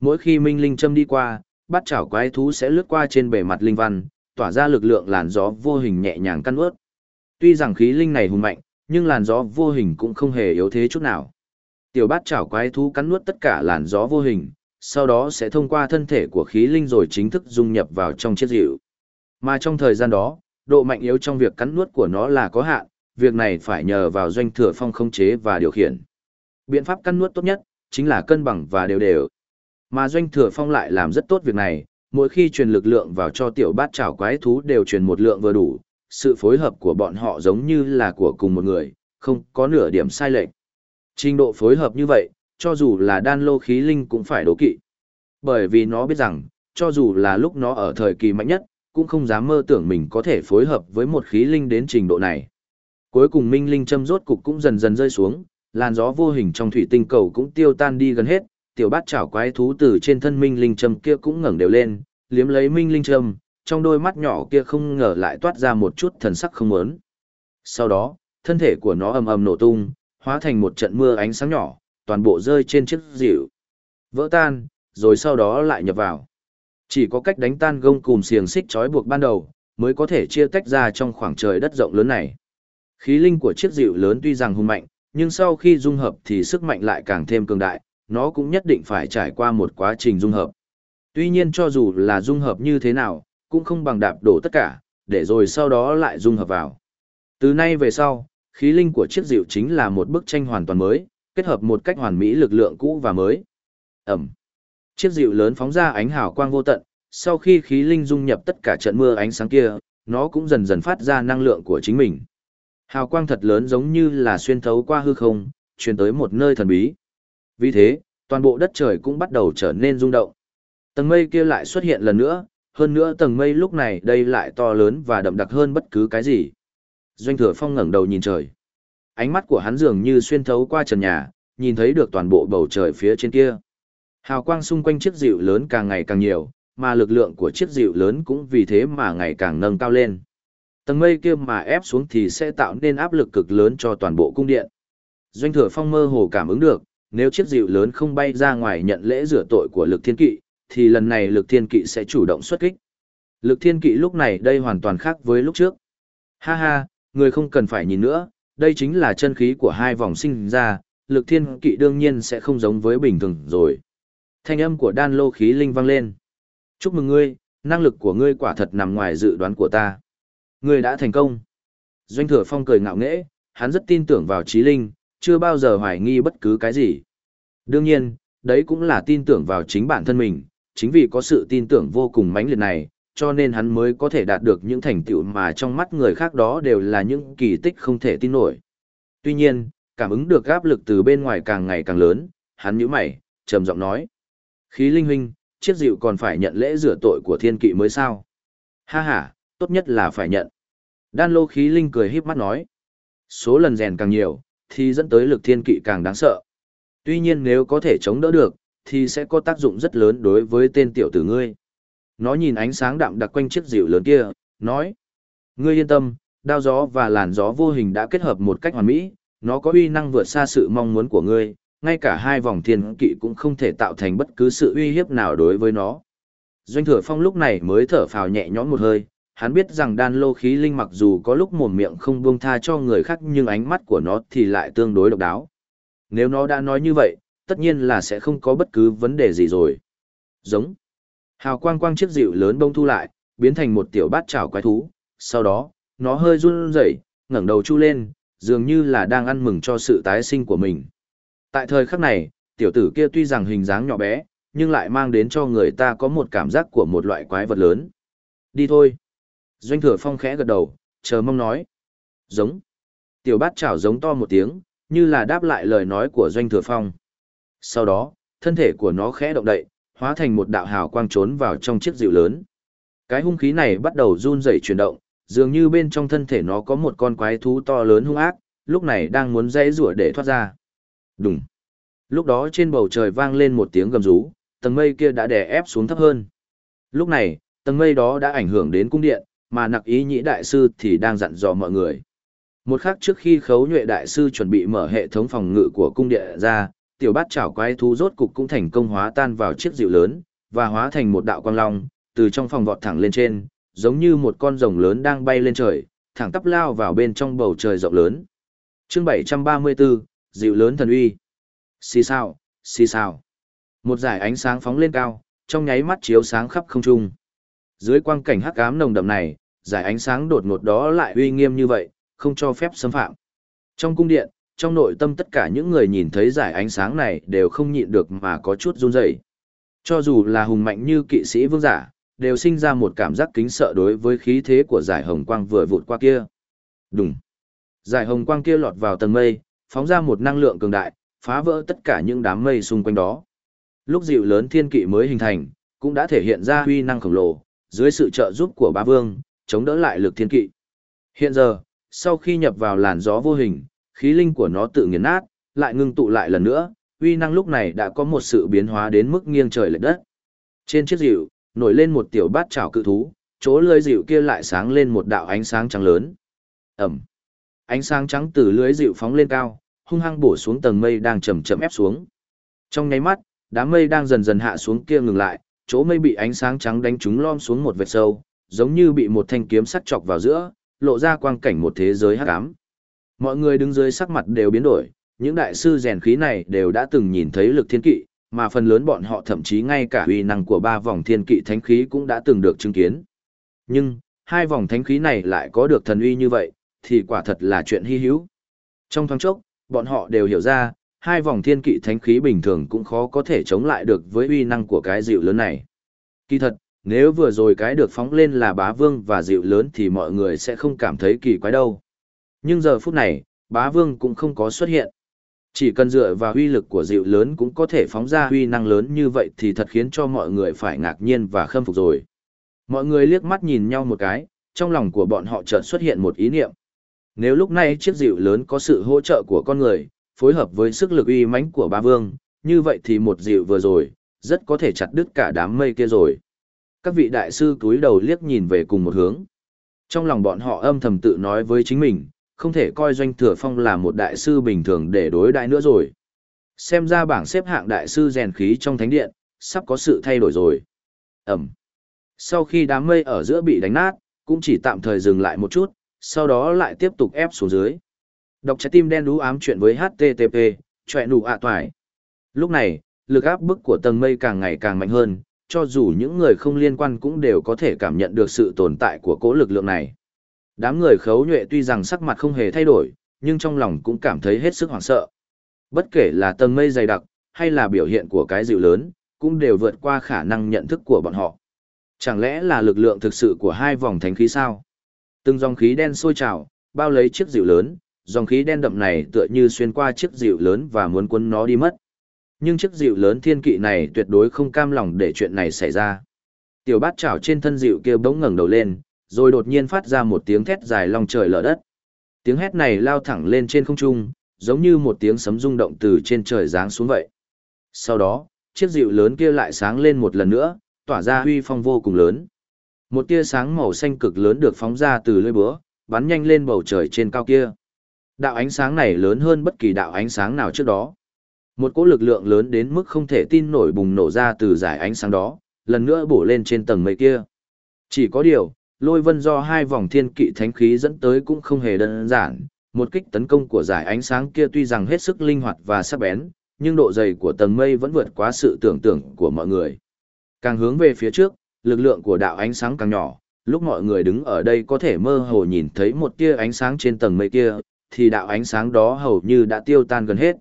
Mỗi khi Minh Linh Châm đi qua, bắt chảo quái thú sẽ lướt qua trên bề mặt linh văn, tỏa ra lực lượng làn gió vô hình nhẹ nhàng căn ướt. Tuy rằng khí linh này hùng mạnh, nhưng làn gió vô hình cũng không hề yếu thế chút nào. Tiểu bát chảo quái thú cắn nuốt tất cả làn gió vô hình, sau đó sẽ thông qua thân thể của khí linh rồi chính thức dung nhập vào trong chiếc dịu. Mà trong thời gian đó, độ mạnh yếu trong việc cắn nuốt của nó là có hạn, việc này phải nhờ vào doanh thừa phong khống chế và điều khiển. Biện pháp cân nuốt tốt nhất, chính là cân bằng và đều đều. Mà doanh thừa phong lại làm rất tốt việc này, mỗi khi truyền lực lượng vào cho tiểu bát chảo quái thú đều truyền một lượng vừa đủ, sự phối hợp của bọn họ giống như là của cùng một người, không có nửa điểm sai lệch. Trình độ phối hợp như vậy, cho dù là đan lô khí linh cũng phải đố kỵ. Bởi vì nó biết rằng, cho dù là lúc nó ở thời kỳ mạnh nhất, cũng không dám mơ tưởng mình có thể phối hợp với một khí linh đến trình độ này. Cuối cùng minh linh châm rốt cục cũng dần dần rơi xuống, làn gió vô hình trong thủy tinh cầu cũng tiêu tan đi gần hết, tiểu bát chảo quái thú từ trên thân minh linh châm kia cũng ngẩng đều lên, liếm lấy minh linh châm, trong đôi mắt nhỏ kia không ngờ lại toát ra một chút thần sắc không muốn. Sau đó, thân thể của nó ầm ầm nổ tung, hóa thành một trận mưa ánh sáng nhỏ, toàn bộ rơi trên chiếc dịu. Vỡ tan, rồi sau đó lại nhập vào. Chỉ có cách đánh tan gông cùm xiềng xích trói buộc ban đầu, mới có thể chia tách ra trong khoảng trời đất rộng lớn này. Khí linh của chiếc dịu lớn tuy rằng hung mạnh, nhưng sau khi dung hợp thì sức mạnh lại càng thêm cường đại, nó cũng nhất định phải trải qua một quá trình dung hợp. Tuy nhiên cho dù là dung hợp như thế nào, cũng không bằng đạp đổ tất cả, để rồi sau đó lại dung hợp vào. Từ nay về sau, khí linh của chiếc dịu chính là một bức tranh hoàn toàn mới, kết hợp một cách hoàn mỹ lực lượng cũ và mới. Ẩm. Chiếc dịu lớn phóng ra ánh hào quang vô tận, sau khi khí linh dung nhập tất cả trận mưa ánh sáng kia, nó cũng dần dần phát ra năng lượng của chính mình. Hào quang thật lớn giống như là xuyên thấu qua hư không, truyền tới một nơi thần bí. Vì thế, toàn bộ đất trời cũng bắt đầu trở nên rung động. Tầng mây kia lại xuất hiện lần nữa, hơn nữa tầng mây lúc này đây lại to lớn và đậm đặc hơn bất cứ cái gì. Doanh thừa phong ngẩng đầu nhìn trời. Ánh mắt của hắn dường như xuyên thấu qua trần nhà, nhìn thấy được toàn bộ bầu trời phía trên kia. Hào quang xung quanh chiếc dịu lớn càng ngày càng nhiều, mà lực lượng của chiếc dịu lớn cũng vì thế mà ngày càng nâng cao lên. Tầng mây kia mà ép xuống thì sẽ tạo nên áp lực cực lớn cho toàn bộ cung điện. Doanh thừa phong mơ hồ cảm ứng được, nếu chiếc dịu lớn không bay ra ngoài nhận lễ rửa tội của lực thiên kỵ, thì lần này lực thiên kỵ sẽ chủ động xuất kích. Lực thiên kỵ lúc này đây hoàn toàn khác với lúc trước. Ha ha, người không cần phải nhìn nữa, đây chính là chân khí của hai vòng sinh ra, lực thiên kỵ đương nhiên sẽ không giống với bình thường rồi. Thanh âm của đan lô khí linh vang lên. Chúc mừng ngươi, năng lực của ngươi quả thật nằm ngoài dự đoán của ta. Ngươi đã thành công. Doanh thừa phong cười ngạo nghễ, hắn rất tin tưởng vào trí linh, chưa bao giờ hoài nghi bất cứ cái gì. Đương nhiên, đấy cũng là tin tưởng vào chính bản thân mình, chính vì có sự tin tưởng vô cùng mãnh liệt này, cho nên hắn mới có thể đạt được những thành tựu mà trong mắt người khác đó đều là những kỳ tích không thể tin nổi. Tuy nhiên, cảm ứng được áp lực từ bên ngoài càng ngày càng lớn, hắn nhíu mày, trầm giọng nói: "Khí linh huynh, chiếc dịu còn phải nhận lễ rửa tội của thiên kỵ mới sao?" "Ha ha, tốt nhất là phải nhận." Đan Lô khí linh cười híp mắt nói: "Số lần rèn càng nhiều, thì dẫn tới lực thiên kỵ càng đáng sợ. Tuy nhiên nếu có thể chống đỡ được, thì sẽ có tác dụng rất lớn đối với tên tiểu tử ngươi." Nó nhìn ánh sáng đạm đặc quanh chiếc dịu lớn kia, nói. Ngươi yên tâm, đao gió và làn gió vô hình đã kết hợp một cách hoàn mỹ, nó có uy năng vượt xa sự mong muốn của ngươi, ngay cả hai vòng thiên kỵ cũng không thể tạo thành bất cứ sự uy hiếp nào đối với nó. Doanh thừa phong lúc này mới thở phào nhẹ nhõm một hơi, hắn biết rằng đan lô khí linh mặc dù có lúc mồm miệng không buông tha cho người khác nhưng ánh mắt của nó thì lại tương đối độc đáo. Nếu nó đã nói như vậy, tất nhiên là sẽ không có bất cứ vấn đề gì rồi. Giống. Hào quang quang chiếc dịu lớn bông thu lại, biến thành một tiểu bát chảo quái thú, sau đó, nó hơi run rẩy, ngẩng đầu chu lên, dường như là đang ăn mừng cho sự tái sinh của mình. Tại thời khắc này, tiểu tử kia tuy rằng hình dáng nhỏ bé, nhưng lại mang đến cho người ta có một cảm giác của một loại quái vật lớn. Đi thôi. Doanh thừa phong khẽ gật đầu, chờ mong nói. Giống. Tiểu bát chảo giống to một tiếng, như là đáp lại lời nói của doanh thừa phong. Sau đó, thân thể của nó khẽ động đậy, hóa thành một đạo hào quang trốn vào trong chiếc dịu lớn. Cái hung khí này bắt đầu run rẩy chuyển động, dường như bên trong thân thể nó có một con quái thú to lớn hung ác, lúc này đang muốn dãy rủa để thoát ra. Đùng. Lúc đó trên bầu trời vang lên một tiếng gầm rú, tầng mây kia đã đè ép xuống thấp hơn. Lúc này, tầng mây đó đã ảnh hưởng đến cung điện, mà nặc ý nhĩ đại sư thì đang dặn dò mọi người. Một khắc trước khi khấu nhuệ đại sư chuẩn bị mở hệ thống phòng ngự của cung điện ra, tiểu bát chảo quái thú rốt cục cũng thành công hóa tan vào chiếc dịu lớn, và hóa thành một đạo quang long, từ trong phòng vọt thẳng lên trên, giống như một con rồng lớn đang bay lên trời, thẳng tắp lao vào bên trong bầu trời rộng lớn. Chương 734, dịu lớn thần uy. Xì sao, xì sao. Một dải ánh sáng phóng lên cao, trong nháy mắt chiếu sáng khắp không trung. Dưới quang cảnh hắc ám nồng đậm này, giải ánh sáng đột ngột đó lại uy nghiêm như vậy, không cho phép xâm phạm. Trong cung điện, trong nội tâm tất cả những người nhìn thấy giải ánh sáng này đều không nhịn được mà có chút run rẩy. Cho dù là hùng mạnh như kỵ sĩ vương giả, đều sinh ra một cảm giác kính sợ đối với khí thế của giải hồng quang vừa vụt qua kia. Đùng. Giải hồng quang kia lọt vào tầng mây, phóng ra một năng lượng cường đại, phá vỡ tất cả những đám mây xung quanh đó. Lúc dịu lớn thiên kỵ mới hình thành, cũng đã thể hiện ra huy năng khổng lồ, dưới sự trợ giúp của ba vương, chống đỡ lại lực thiên kỵ. Hiện giờ, sau khi nhập vào làn gió vô hình, khí linh của nó tự nghiền nát, lại ngưng tụ lại lần nữa, uy năng lúc này đã có một sự biến hóa đến mức nghiêng trời lệch đất. Trên chiếc dịu, nổi lên một tiểu bát chảo cự thú, chỗ lưới dịu kia lại sáng lên một đạo ánh sáng trắng lớn. Ẩm. Ánh sáng trắng từ lưới dịu phóng lên cao, hung hăng bổ xuống tầng mây đang chậm chậm ép xuống. Trong nháy mắt, đám mây đang dần dần hạ xuống kia ngừng lại, chỗ mây bị ánh sáng trắng đánh trúng lom xuống một vệt sâu, giống như bị một thanh kiếm sắt chọc vào giữa, lộ ra quang cảnh một thế giới hắc ám. Mọi người đứng dưới sắc mặt đều biến đổi, những đại sư rèn khí này đều đã từng nhìn thấy lực thiên kỵ, mà phần lớn bọn họ thậm chí ngay cả uy năng của ba vòng thiên kỵ thánh khí cũng đã từng được chứng kiến. Nhưng, hai vòng thánh khí này lại có được thần uy như vậy, thì quả thật là chuyện hy hữu. Trong thoáng chốc, bọn họ đều hiểu ra, hai vòng thiên kỵ thánh khí bình thường cũng khó có thể chống lại được với uy năng của cái dịu lớn này. Kỳ thật, nếu vừa rồi cái được phóng lên là bá vương và dịu lớn thì mọi người sẽ không cảm thấy kỳ quái đâu. Nhưng giờ phút này, bá vương cũng không có xuất hiện. Chỉ cần dựa vào uy lực của dịu lớn cũng có thể phóng ra uy năng lớn như vậy thì thật khiến cho mọi người phải ngạc nhiên và khâm phục rồi. Mọi người liếc mắt nhìn nhau một cái, trong lòng của bọn họ chợt xuất hiện một ý niệm. Nếu lúc này chiếc dịu lớn có sự hỗ trợ của con người, phối hợp với sức lực uy mãnh của ba vương, như vậy thì một dịu vừa rồi, rất có thể chặt đứt cả đám mây kia rồi. Các vị đại sư cúi đầu liếc nhìn về cùng một hướng. Trong lòng bọn họ âm thầm tự nói với chính mình, không thể coi doanh thừa phong là một đại sư bình thường để đối đại nữa rồi. Xem ra bảng xếp hạng đại sư rèn khí trong thánh điện, sắp có sự thay đổi rồi. Ẩm. Sau khi đám mây ở giữa bị đánh nát, cũng chỉ tạm thời dừng lại một chút, sau đó lại tiếp tục ép xuống dưới. Đọc trái tim đen đú ám chuyện với HTTP, chọe nụ ạ toài. Lúc này, lực áp bức của tầng mây càng ngày càng mạnh hơn, cho dù những người không liên quan cũng đều có thể cảm nhận được sự tồn tại của cỗ lực lượng này. Đám người khấu nhuệ tuy rằng sắc mặt không hề thay đổi, nhưng trong lòng cũng cảm thấy hết sức hoảng sợ. Bất kể là tầng mây dày đặc, hay là biểu hiện của cái dịu lớn, cũng đều vượt qua khả năng nhận thức của bọn họ. Chẳng lẽ là lực lượng thực sự của hai vòng thánh khí sao? Từng dòng khí đen sôi trào, bao lấy chiếc dịu lớn, dòng khí đen đậm này tựa như xuyên qua chiếc dịu lớn và muốn cuốn nó đi mất. Nhưng chiếc dịu lớn thiên kỵ này tuyệt đối không cam lòng để chuyện này xảy ra. Tiểu bát chảo trên thân dịu kia bỗng ngẩng đầu lên, rồi đột nhiên phát ra một tiếng thét dài long trời lở đất. Tiếng hét này lao thẳng lên trên không trung, giống như một tiếng sấm rung động từ trên trời giáng xuống vậy. Sau đó, chiếc dịu lớn kia lại sáng lên một lần nữa, tỏa ra huy phong vô cùng lớn. Một tia sáng màu xanh cực lớn được phóng ra từ lưỡi búa, bắn nhanh lên bầu trời trên cao kia. Đạo ánh sáng này lớn hơn bất kỳ đạo ánh sáng nào trước đó. Một cỗ lực lượng lớn đến mức không thể tin nổi bùng nổ ra từ giải ánh sáng đó, lần nữa bổ lên trên tầng mây kia. Chỉ có điều, lôi vân do hai vòng thiên kỵ thánh khí dẫn tới cũng không hề đơn giản. Một kích tấn công của giải ánh sáng kia tuy rằng hết sức linh hoạt và sắc bén, nhưng độ dày của tầng mây vẫn vượt quá sự tưởng tượng của mọi người. Càng hướng về phía trước, lực lượng của đạo ánh sáng càng nhỏ, lúc mọi người đứng ở đây có thể mơ hồ nhìn thấy một tia ánh sáng trên tầng mây kia, thì đạo ánh sáng đó hầu như đã tiêu tan gần hết.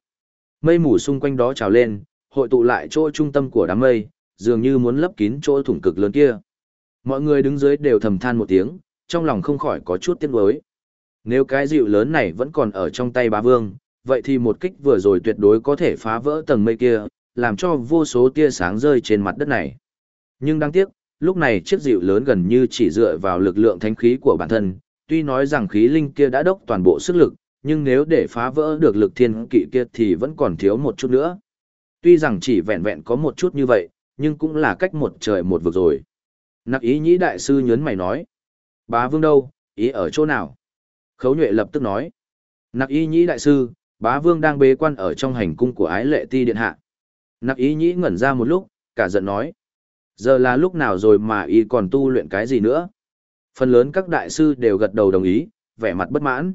Mây mù xung quanh đó trào lên, hội tụ lại chỗ trung tâm của đám mây, dường như muốn lấp kín chỗ thủng cực lớn kia. Mọi người đứng dưới đều thầm than một tiếng, trong lòng không khỏi có chút tiếc nuối. Nếu cái dịu lớn này vẫn còn ở trong tay bá vương, vậy thì một kích vừa rồi tuyệt đối có thể phá vỡ tầng mây kia, làm cho vô số tia sáng rơi trên mặt đất này. Nhưng đáng tiếc, lúc này chiếc dịu lớn gần như chỉ dựa vào lực lượng thánh khí của bản thân, tuy nói rằng khí linh kia đã đốc toàn bộ sức lực, nhưng nếu để phá vỡ được lực thiên kỵ kia thì vẫn còn thiếu một chút nữa. Tuy rằng chỉ vẹn vẹn có một chút như vậy, nhưng cũng là cách một trời một vực rồi. Nặc ý nhĩ đại sư nhớn mày nói. Bá vương đâu, ý ở chỗ nào? Khấu nhuệ lập tức nói. Nặc ý nhĩ đại sư, bá vương đang bế quan ở trong hành cung của ái lệ ti điện hạ. Nặc ý nhĩ ngẩn ra một lúc, cả giận nói. Giờ là lúc nào rồi mà y còn tu luyện cái gì nữa? Phần lớn các đại sư đều gật đầu đồng ý, vẻ mặt bất mãn.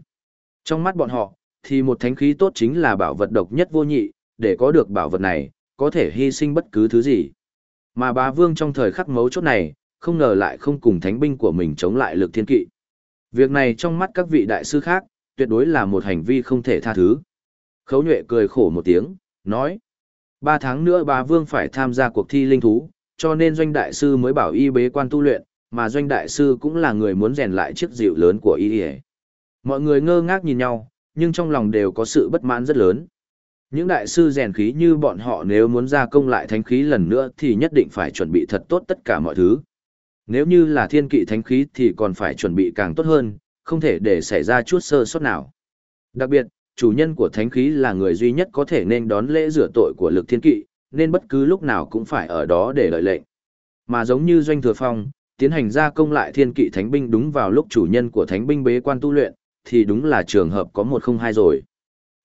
Trong mắt bọn họ, thì một thánh khí tốt chính là bảo vật độc nhất vô nhị, để có được bảo vật này, có thể hy sinh bất cứ thứ gì. Mà bá vương trong thời khắc mấu chốt này, không ngờ lại không cùng thánh binh của mình chống lại lực thiên kỵ. Việc này trong mắt các vị đại sư khác, tuyệt đối là một hành vi không thể tha thứ. Khấu nhuệ cười khổ một tiếng, nói. Ba tháng nữa bá vương phải tham gia cuộc thi linh thú, cho nên doanh đại sư mới bảo y bế quan tu luyện, mà doanh đại sư cũng là người muốn rèn lại chiếc dịu lớn của y. Mọi người ngơ ngác nhìn nhau, nhưng trong lòng đều có sự bất mãn rất lớn. Những đại sư rèn khí như bọn họ nếu muốn gia công lại thánh khí lần nữa thì nhất định phải chuẩn bị thật tốt tất cả mọi thứ. Nếu như là thiên kỵ thánh khí thì còn phải chuẩn bị càng tốt hơn, không thể để xảy ra chút sơ sót nào. Đặc biệt, chủ nhân của thánh khí là người duy nhất có thể nên đón lễ rửa tội của lực thiên kỵ, nên bất cứ lúc nào cũng phải ở đó để đợi lệnh. Mà giống như doanh thừa phong, tiến hành gia công lại thiên kỵ thánh binh đúng vào lúc chủ nhân của thánh binh bế quan tu luyện, thì đúng là trường hợp có một không hai rồi.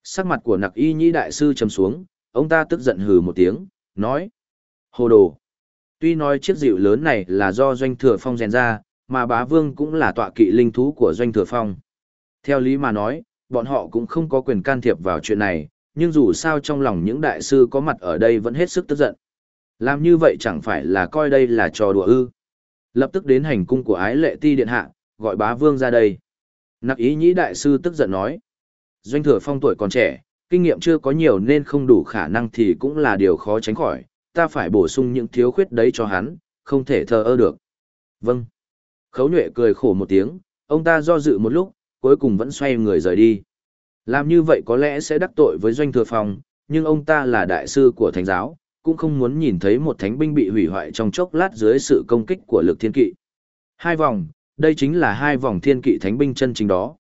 Sắc mặt của nặc y nhĩ đại sư trầm xuống, ông ta tức giận hừ một tiếng, nói. Hồ đồ. Tuy nói chiếc dịu lớn này là do doanh thừa phong rèn ra, mà bá vương cũng là tọa kỵ linh thú của doanh thừa phong. Theo lý mà nói, bọn họ cũng không có quyền can thiệp vào chuyện này, nhưng dù sao trong lòng những đại sư có mặt ở đây vẫn hết sức tức giận. Làm như vậy chẳng phải là coi đây là trò đùa ư. Lập tức đến hành cung của ái lệ ti điện hạ, gọi bá vương ra đây. Nặc ý nhĩ đại sư tức giận nói. Doanh thừa phong tuổi còn trẻ, kinh nghiệm chưa có nhiều nên không đủ khả năng thì cũng là điều khó tránh khỏi, ta phải bổ sung những thiếu khuyết đấy cho hắn, không thể thờ ơ được. Vâng. Khấu nhuệ cười khổ một tiếng, ông ta do dự một lúc, cuối cùng vẫn xoay người rời đi. Làm như vậy có lẽ sẽ đắc tội với doanh thừa phong, nhưng ông ta là đại sư của thánh giáo, cũng không muốn nhìn thấy một thánh binh bị hủy hoại trong chốc lát dưới sự công kích của lực thiên kỵ. Hai vòng, đây chính là hai vòng thiên kỵ thánh binh chân chính đó.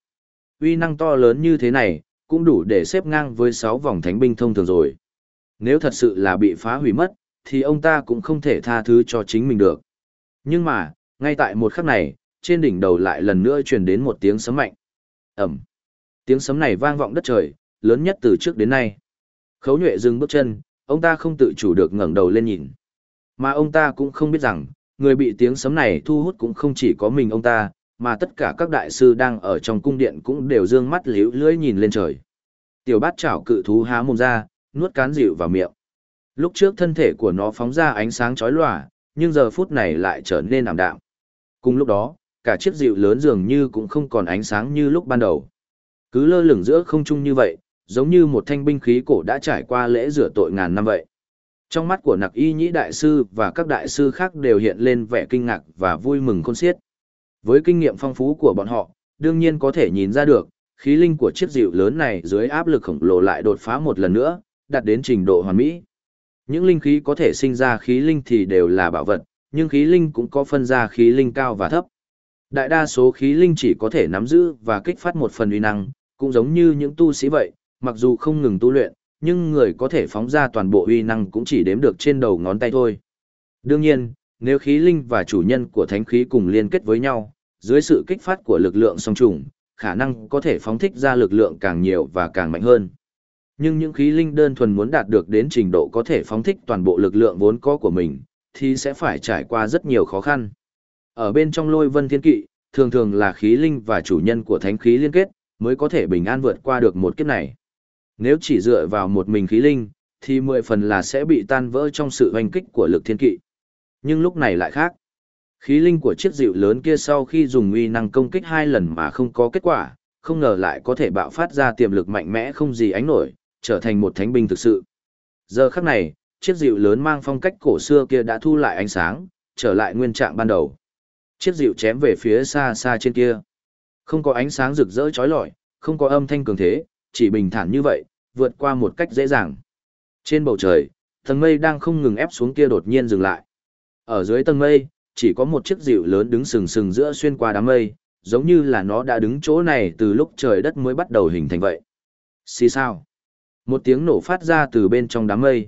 Uy năng to lớn như thế này, cũng đủ để xếp ngang với sáu vòng thánh binh thông thường rồi. Nếu thật sự là bị phá hủy mất, thì ông ta cũng không thể tha thứ cho chính mình được. Nhưng mà, ngay tại một khắc này, trên đỉnh đầu lại lần nữa truyền đến một tiếng sấm mạnh. Ẩm. Tiếng sấm này vang vọng đất trời, lớn nhất từ trước đến nay. Khấu nhuệ dừng bước chân, ông ta không tự chủ được ngẩng đầu lên nhìn. Mà ông ta cũng không biết rằng, người bị tiếng sấm này thu hút cũng không chỉ có mình ông ta, mà tất cả các đại sư đang ở trong cung điện cũng đều dương mắt liễu lưỡi nhìn lên trời. Tiểu bát chảo cự thú há mồm ra, nuốt cán dịu vào miệng. Lúc trước thân thể của nó phóng ra ánh sáng chói lòa, nhưng giờ phút này lại trở nên ảm đạm. Cùng lúc đó, cả chiếc dịu lớn dường như cũng không còn ánh sáng như lúc ban đầu. Cứ lơ lửng giữa không trung như vậy, giống như một thanh binh khí cổ đã trải qua lễ rửa tội ngàn năm vậy. Trong mắt của nặc y nhĩ đại sư và các đại sư khác đều hiện lên vẻ kinh ngạc và vui mừng khôn xiết. Với kinh nghiệm phong phú của bọn họ, đương nhiên có thể nhìn ra được, khí linh của chiếc dịu lớn này dưới áp lực khổng lồ lại đột phá một lần nữa, đạt đến trình độ hoàn mỹ. Những linh khí có thể sinh ra khí linh thì đều là bảo vật, nhưng khí linh cũng có phân ra khí linh cao và thấp. Đại đa số khí linh chỉ có thể nắm giữ và kích phát một phần uy năng, cũng giống như những tu sĩ vậy, mặc dù không ngừng tu luyện, nhưng người có thể phóng ra toàn bộ uy năng cũng chỉ đếm được trên đầu ngón tay thôi. Đương nhiên, nếu khí linh và chủ nhân của thánh khí cùng liên kết với nhau, dưới sự kích phát của lực lượng song trùng, khả năng có thể phóng thích ra lực lượng càng nhiều và càng mạnh hơn. Nhưng những khí linh đơn thuần muốn đạt được đến trình độ có thể phóng thích toàn bộ lực lượng vốn có của mình, thì sẽ phải trải qua rất nhiều khó khăn. Ở bên trong lôi vân thiên kỵ, thường thường là khí linh và chủ nhân của thánh khí liên kết, mới có thể bình an vượt qua được một kiếp này. Nếu chỉ dựa vào một mình khí linh, thì mười phần là sẽ bị tan vỡ trong sự hoành kích của lực thiên kỵ. Nhưng lúc này lại khác. Khí linh của chiếc dịu lớn kia sau khi dùng uy năng công kích hai lần mà không có kết quả, không ngờ lại có thể bạo phát ra tiềm lực mạnh mẽ không gì ánh nổi, trở thành một thánh binh thực sự. Giờ khắc này, chiếc dịu lớn mang phong cách cổ xưa kia đã thu lại ánh sáng, trở lại nguyên trạng ban đầu. Chiếc dịu chém về phía xa xa trên kia. Không có ánh sáng rực rỡ chói lọi, không có âm thanh cường thế, chỉ bình thản như vậy, vượt qua một cách dễ dàng. Trên bầu trời, tầng mây đang không ngừng ép xuống kia đột nhiên dừng lại. Ở dưới tầng mây, chỉ có một chiếc dịu lớn đứng sừng sừng giữa xuyên qua đám mây, giống như là nó đã đứng chỗ này từ lúc trời đất mới bắt đầu hình thành vậy. Xì sao? Một tiếng nổ phát ra từ bên trong đám mây.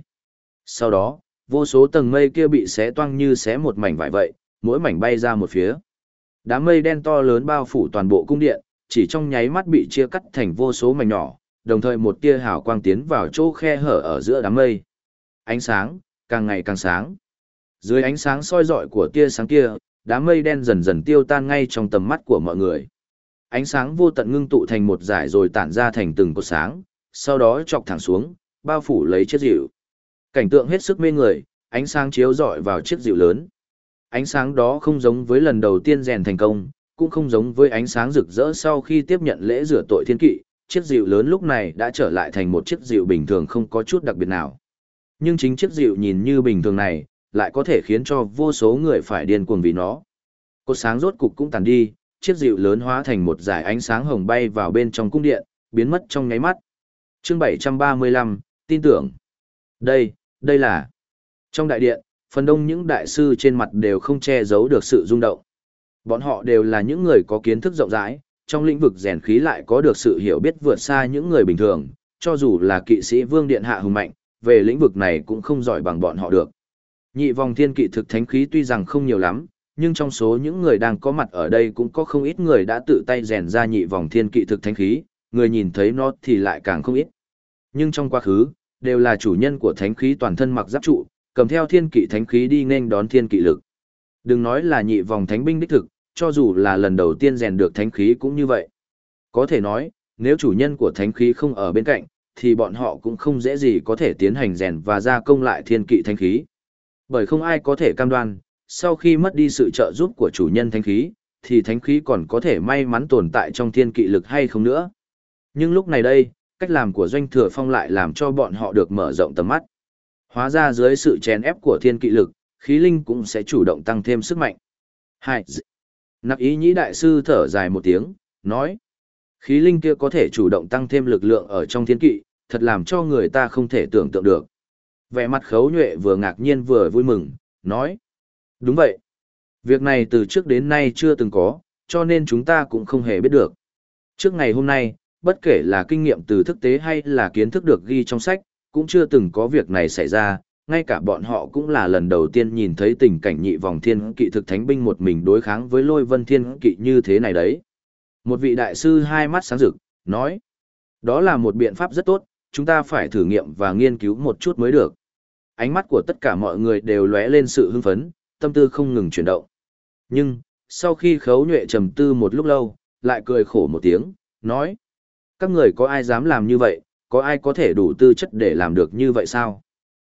Sau đó, vô số tầng mây kia bị xé toang như xé một mảnh vải vậy, mỗi mảnh bay ra một phía. Đám mây đen to lớn bao phủ toàn bộ cung điện, chỉ trong nháy mắt bị chia cắt thành vô số mảnh nhỏ, đồng thời một tia hào quang tiến vào chỗ khe hở ở giữa đám mây. Ánh sáng, càng ngày càng sáng. Dưới ánh sáng soi rọi của tia sáng kia, đám mây đen dần dần tiêu tan ngay trong tầm mắt của mọi người. Ánh sáng vô tận ngưng tụ thành một dải rồi tản ra thành từng cột sáng, sau đó chọc thẳng xuống, bao phủ lấy chiếc dịu. Cảnh tượng hết sức mê người, ánh sáng chiếu rọi vào chiếc dịu lớn. Ánh sáng đó không giống với lần đầu tiên rèn thành công, cũng không giống với ánh sáng rực rỡ sau khi tiếp nhận lễ rửa tội thiên kỵ, chiếc dịu lớn lúc này đã trở lại thành một chiếc dịu bình thường không có chút đặc biệt nào. Nhưng chính chiếc dịu nhìn như bình thường này, lại có thể khiến cho vô số người phải điên cuồng vì nó. Cột sáng rốt cục cũng tàn đi, chiếc dịu lớn hóa thành một dải ánh sáng hồng bay vào bên trong cung điện, biến mất trong nháy mắt. Chương 735, tin tưởng. Đây, đây là... Trong đại điện, phần đông những đại sư trên mặt đều không che giấu được sự rung động. Bọn họ đều là những người có kiến thức rộng rãi, trong lĩnh vực rèn khí lại có được sự hiểu biết vượt xa những người bình thường, cho dù là kỵ sĩ vương điện hạ hùng mạnh, về lĩnh vực này cũng không giỏi bằng bọn họ được. Nhị vòng thiên kỵ thực thánh khí tuy rằng không nhiều lắm, nhưng trong số những người đang có mặt ở đây cũng có không ít người đã tự tay rèn ra nhị vòng thiên kỵ thực thánh khí, người nhìn thấy nó thì lại càng không ít. Nhưng trong quá khứ, đều là chủ nhân của thánh khí toàn thân mặc giáp trụ, cầm theo thiên kỵ thánh khí đi nên đón thiên kỵ lực. Đừng nói là nhị vòng thánh binh đích thực, cho dù là lần đầu tiên rèn được thánh khí cũng như vậy. Có thể nói, nếu chủ nhân của thánh khí không ở bên cạnh, thì bọn họ cũng không dễ gì có thể tiến hành rèn và gia công lại thiên kỵ thánh khí. Bởi không ai có thể cam đoan, sau khi mất đi sự trợ giúp của chủ nhân thánh khí, thì thánh khí còn có thể may mắn tồn tại trong thiên kỵ lực hay không nữa. Nhưng lúc này đây, cách làm của doanh thừa phong lại làm cho bọn họ được mở rộng tầm mắt. Hóa ra dưới sự chèn ép của thiên kỵ lực, khí linh cũng sẽ chủ động tăng thêm sức mạnh. Hai, nặc ý nhĩ đại sư thở dài một tiếng, nói. Khí linh kia có thể chủ động tăng thêm lực lượng ở trong thiên kỵ, thật làm cho người ta không thể tưởng tượng được. Vẻ mặt khấu nhuệ vừa ngạc nhiên vừa vui mừng, nói. Đúng vậy. Việc này từ trước đến nay chưa từng có, cho nên chúng ta cũng không hề biết được. Trước ngày hôm nay, bất kể là kinh nghiệm từ thực tế hay là kiến thức được ghi trong sách, cũng chưa từng có việc này xảy ra, ngay cả bọn họ cũng là lần đầu tiên nhìn thấy tình cảnh nhị vòng thiên kỵ thực thánh binh một mình đối kháng với lôi vân thiên kỵ như thế này đấy. Một vị đại sư hai mắt sáng rực, nói, đó là một biện pháp rất tốt, chúng ta phải thử nghiệm và nghiên cứu một chút mới được. Ánh mắt của tất cả mọi người đều lóe lên sự hưng phấn, tâm tư không ngừng chuyển động. Nhưng, sau khi khấu nhuệ trầm tư một lúc lâu, lại cười khổ một tiếng, nói, các người có ai dám làm như vậy, có ai có thể đủ tư chất để làm được như vậy sao?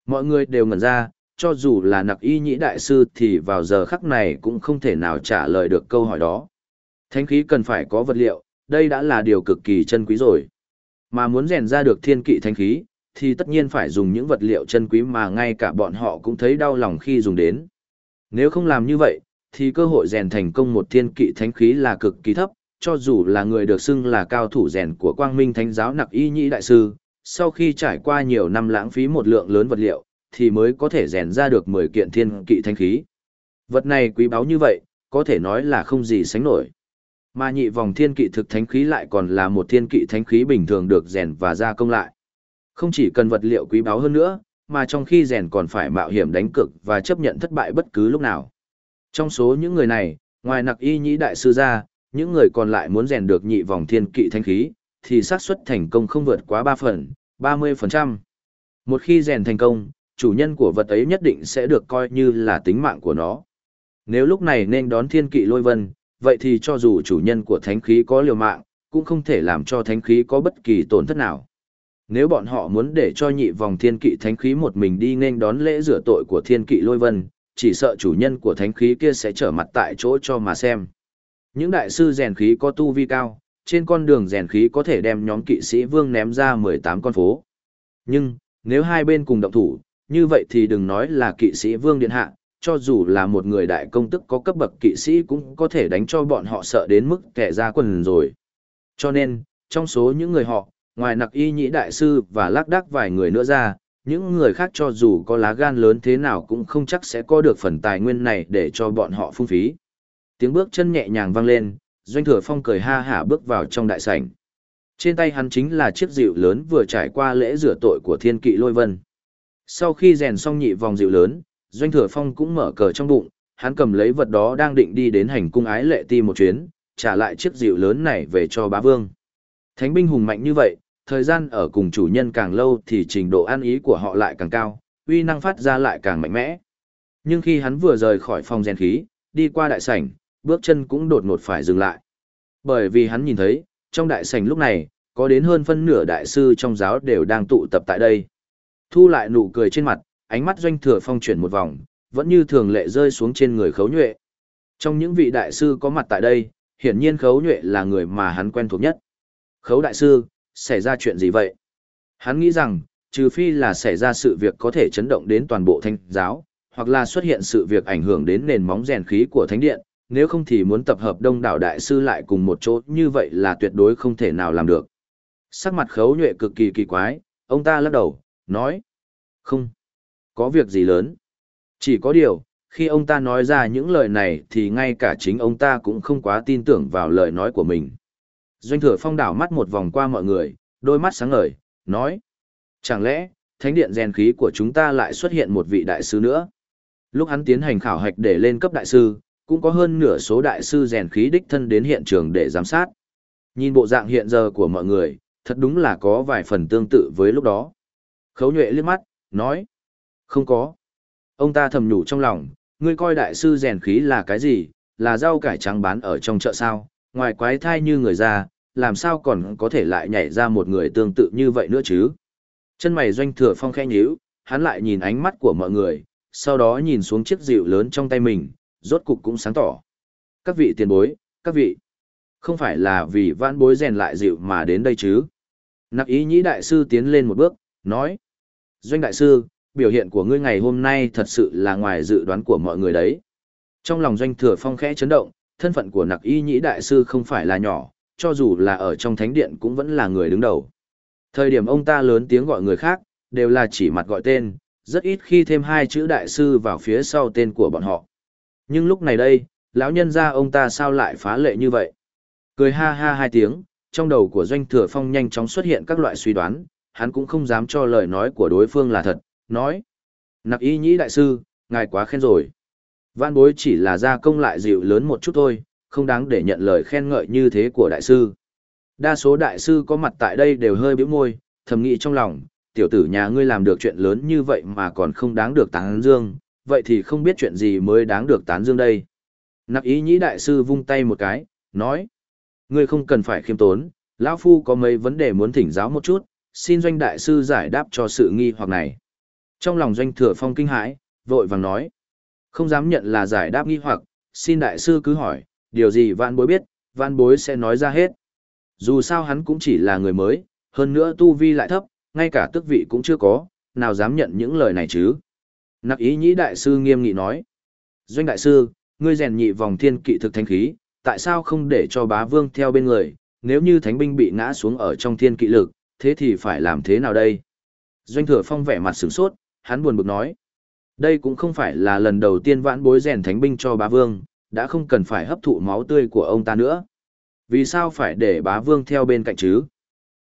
Mọi người đều ngẩn ra, cho dù là nặc y nhĩ đại sư thì vào giờ khắc này cũng không thể nào trả lời được câu hỏi đó. Thánh khí cần phải có vật liệu, đây đã là điều cực kỳ chân quý rồi. Mà muốn rèn ra được thiên kỵ thánh khí, thì tất nhiên phải dùng những vật liệu chân quý mà ngay cả bọn họ cũng thấy đau lòng khi dùng đến. Nếu không làm như vậy, thì cơ hội rèn thành công một thiên kỵ thánh khí là cực kỳ thấp, cho dù là người được xưng là cao thủ rèn của quang minh thánh giáo nặc y nhĩ đại sư, sau khi trải qua nhiều năm lãng phí một lượng lớn vật liệu, thì mới có thể rèn ra được 10 kiện thiên kỵ thánh khí. Vật này quý báu như vậy, có thể nói là không gì sánh nổi. Mà nhị vòng thiên kỵ thực thánh khí lại còn là một thiên kỵ thánh khí bình thường được rèn và gia công lại. Không chỉ cần vật liệu quý báu hơn nữa, mà trong khi rèn còn phải mạo hiểm đánh cực và chấp nhận thất bại bất cứ lúc nào. Trong số những người này, ngoài nặc y nhĩ đại sư ra, những người còn lại muốn rèn được nhị vòng thiên kỵ thanh khí, thì xác suất thành công không vượt quá 3 phần, 30%. Một khi rèn thành công, chủ nhân của vật ấy nhất định sẽ được coi như là tính mạng của nó. Nếu lúc này nên đón thiên kỵ lôi vân, vậy thì cho dù chủ nhân của thánh khí có liều mạng, cũng không thể làm cho thánh khí có bất kỳ tổn thất nào. Nếu bọn họ muốn để cho nhị vòng thiên kỵ thánh khí một mình đi nên đón lễ rửa tội của thiên kỵ lôi vân, chỉ sợ chủ nhân của thánh khí kia sẽ trở mặt tại chỗ cho mà xem. Những đại sư rèn khí có tu vi cao, trên con đường rèn khí có thể đem nhóm kỵ sĩ vương ném ra 18 con phố. Nhưng, nếu hai bên cùng động thủ, như vậy thì đừng nói là kỵ sĩ vương điện hạ, cho dù là một người đại công tức có cấp bậc kỵ sĩ cũng có thể đánh cho bọn họ sợ đến mức kẻ ra quần rồi. Cho nên, trong số những người họ, ngoài nặc y nhĩ đại sư và lác đác vài người nữa ra, những người khác cho dù có lá gan lớn thế nào cũng không chắc sẽ có được phần tài nguyên này để cho bọn họ phung phí. Tiếng bước chân nhẹ nhàng vang lên, Doanh Thừa Phong cười ha hả bước vào trong đại sảnh. Trên tay hắn chính là chiếc dịu lớn vừa trải qua lễ rửa tội của Thiên Kỵ Lôi Vân. Sau khi rèn xong nhị vòng dịu lớn, Doanh Thừa Phong cũng mở cờ trong bụng, hắn cầm lấy vật đó đang định đi đến hành cung ái lệ ti một chuyến, trả lại chiếc dịu lớn này về cho bá vương. Thánh binh hùng mạnh như vậy, thời gian ở cùng chủ nhân càng lâu thì trình độ an ý của họ lại càng cao, uy năng phát ra lại càng mạnh mẽ. Nhưng khi hắn vừa rời khỏi phòng rèn khí, đi qua đại sảnh, bước chân cũng đột ngột phải dừng lại. Bởi vì hắn nhìn thấy, trong đại sảnh lúc này, có đến hơn phân nửa đại sư trong giáo đều đang tụ tập tại đây. Thu lại nụ cười trên mặt, ánh mắt doanh thừa phong chuyển một vòng, vẫn như thường lệ rơi xuống trên người khấu nhuệ. Trong những vị đại sư có mặt tại đây, hiển nhiên khấu nhuệ là người mà hắn quen thuộc nhất. Khấu đại sư, xảy ra chuyện gì vậy? Hắn nghĩ rằng, trừ phi là xảy ra sự việc có thể chấn động đến toàn bộ thanh giáo, hoặc là xuất hiện sự việc ảnh hưởng đến nền móng rèn khí của thánh điện, nếu không thì muốn tập hợp đông đảo đại sư lại cùng một chỗ như vậy là tuyệt đối không thể nào làm được. Sắc mặt khấu nhuệ cực kỳ kỳ quái, ông ta lắc đầu, nói, không, có việc gì lớn. Chỉ có điều, khi ông ta nói ra những lời này thì ngay cả chính ông ta cũng không quá tin tưởng vào lời nói của mình. Doanh thừa phong đảo mắt một vòng qua mọi người, đôi mắt sáng ngời, nói. Chẳng lẽ, thánh điện rèn khí của chúng ta lại xuất hiện một vị đại sư nữa? Lúc hắn tiến hành khảo hạch để lên cấp đại sư, cũng có hơn nửa số đại sư rèn khí đích thân đến hiện trường để giám sát. Nhìn bộ dạng hiện giờ của mọi người, thật đúng là có vài phần tương tự với lúc đó. Khấu nhuệ liếc mắt, nói. Không có. Ông ta thầm nhủ trong lòng, ngươi coi đại sư rèn khí là cái gì, là rau cải trắng bán ở trong chợ sao, ngoài quái thai như người ra, làm sao còn có thể lại nhảy ra một người tương tự như vậy nữa chứ. Chân mày doanh thừa phong khẽ nhíu, hắn lại nhìn ánh mắt của mọi người, sau đó nhìn xuống chiếc rượu lớn trong tay mình, rốt cục cũng sáng tỏ. Các vị tiền bối, các vị, không phải là vì vãn bối rèn lại dịu mà đến đây chứ. Nặc ý nhĩ đại sư tiến lên một bước, nói. Doanh đại sư, biểu hiện của ngươi ngày hôm nay thật sự là ngoài dự đoán của mọi người đấy. Trong lòng doanh thừa phong khẽ chấn động, thân phận của nặc y nhĩ đại sư không phải là nhỏ, cho dù là ở trong thánh điện cũng vẫn là người đứng đầu. Thời điểm ông ta lớn tiếng gọi người khác, đều là chỉ mặt gọi tên, rất ít khi thêm hai chữ đại sư vào phía sau tên của bọn họ. Nhưng lúc này đây, lão nhân ra ông ta sao lại phá lệ như vậy? Cười ha ha hai tiếng, trong đầu của doanh thừa phong nhanh chóng xuất hiện các loại suy đoán, hắn cũng không dám cho lời nói của đối phương là thật, nói. Nặc y nhĩ đại sư, ngài quá khen rồi. Văn bối chỉ là gia công lại dịu lớn một chút thôi, không đáng để nhận lời khen ngợi như thế của đại sư. Đa số đại sư có mặt tại đây đều hơi bĩu môi, thầm nghĩ trong lòng, tiểu tử nhà ngươi làm được chuyện lớn như vậy mà còn không đáng được tán dương, vậy thì không biết chuyện gì mới đáng được tán dương đây. Nặc ý nhĩ đại sư vung tay một cái, nói, ngươi không cần phải khiêm tốn, lão phu có mấy vấn đề muốn thỉnh giáo một chút, xin doanh đại sư giải đáp cho sự nghi hoặc này. Trong lòng doanh thừa phong kinh hãi, vội vàng nói, không dám nhận là giải đáp nghi hoặc, xin đại sư cứ hỏi, điều gì vạn bối biết, vạn bối sẽ nói ra hết. Dù sao hắn cũng chỉ là người mới, hơn nữa tu vi lại thấp, ngay cả tước vị cũng chưa có, nào dám nhận những lời này chứ. Nặc ý nhĩ đại sư nghiêm nghị nói. Doanh đại sư, ngươi rèn nhị vòng thiên kỵ thực thánh khí, tại sao không để cho bá vương theo bên người, nếu như thánh binh bị ngã xuống ở trong thiên kỵ lực, thế thì phải làm thế nào đây? Doanh thừa phong vẻ mặt sửng sốt, hắn buồn bực nói. Đây cũng không phải là lần đầu tiên vãn bối rèn thánh binh cho bá vương, đã không cần phải hấp thụ máu tươi của ông ta nữa. Vì sao phải để bá vương theo bên cạnh chứ?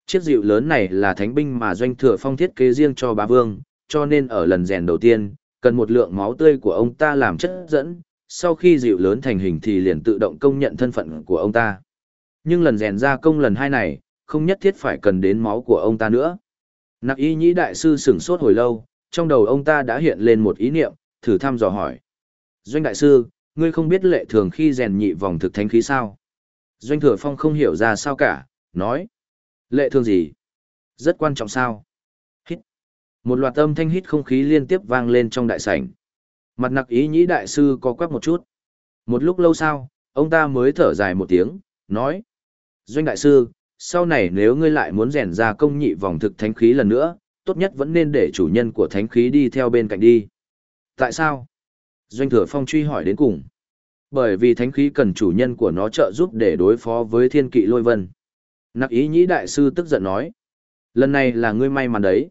Chiếc dịu lớn này là thánh binh mà doanh thừa phong thiết kế riêng cho bá vương, cho nên ở lần rèn đầu tiên, cần một lượng máu tươi của ông ta làm chất dẫn, sau khi dịu lớn thành hình thì liền tự động công nhận thân phận của ông ta. Nhưng lần rèn ra công lần hai này, không nhất thiết phải cần đến máu của ông ta nữa. Nạp y nhĩ đại sư sửng sốt hồi lâu, trong đầu ông ta đã hiện lên một ý niệm, thử thăm dò hỏi. Doanh đại sư, ngươi không biết lệ thường khi rèn nhị vòng thực thánh khí sao? Doanh thừa phong không hiểu ra sao cả, nói. Lệ thường gì? Rất quan trọng sao? Một loạt âm thanh hít không khí liên tiếp vang lên trong đại sảnh. Mặt nặc ý nhĩ đại sư có quắc một chút. Một lúc lâu sau, ông ta mới thở dài một tiếng, nói. Doanh đại sư, sau này nếu ngươi lại muốn rèn ra công nhị vòng thực thánh khí lần nữa, tốt nhất vẫn nên để chủ nhân của thánh khí đi theo bên cạnh đi. Tại sao? Doanh thừa phong truy hỏi đến cùng. Bởi vì thánh khí cần chủ nhân của nó trợ giúp để đối phó với thiên kỵ lôi vân. Nặc ý nhĩ đại sư tức giận nói. Lần này là ngươi may mắn đấy.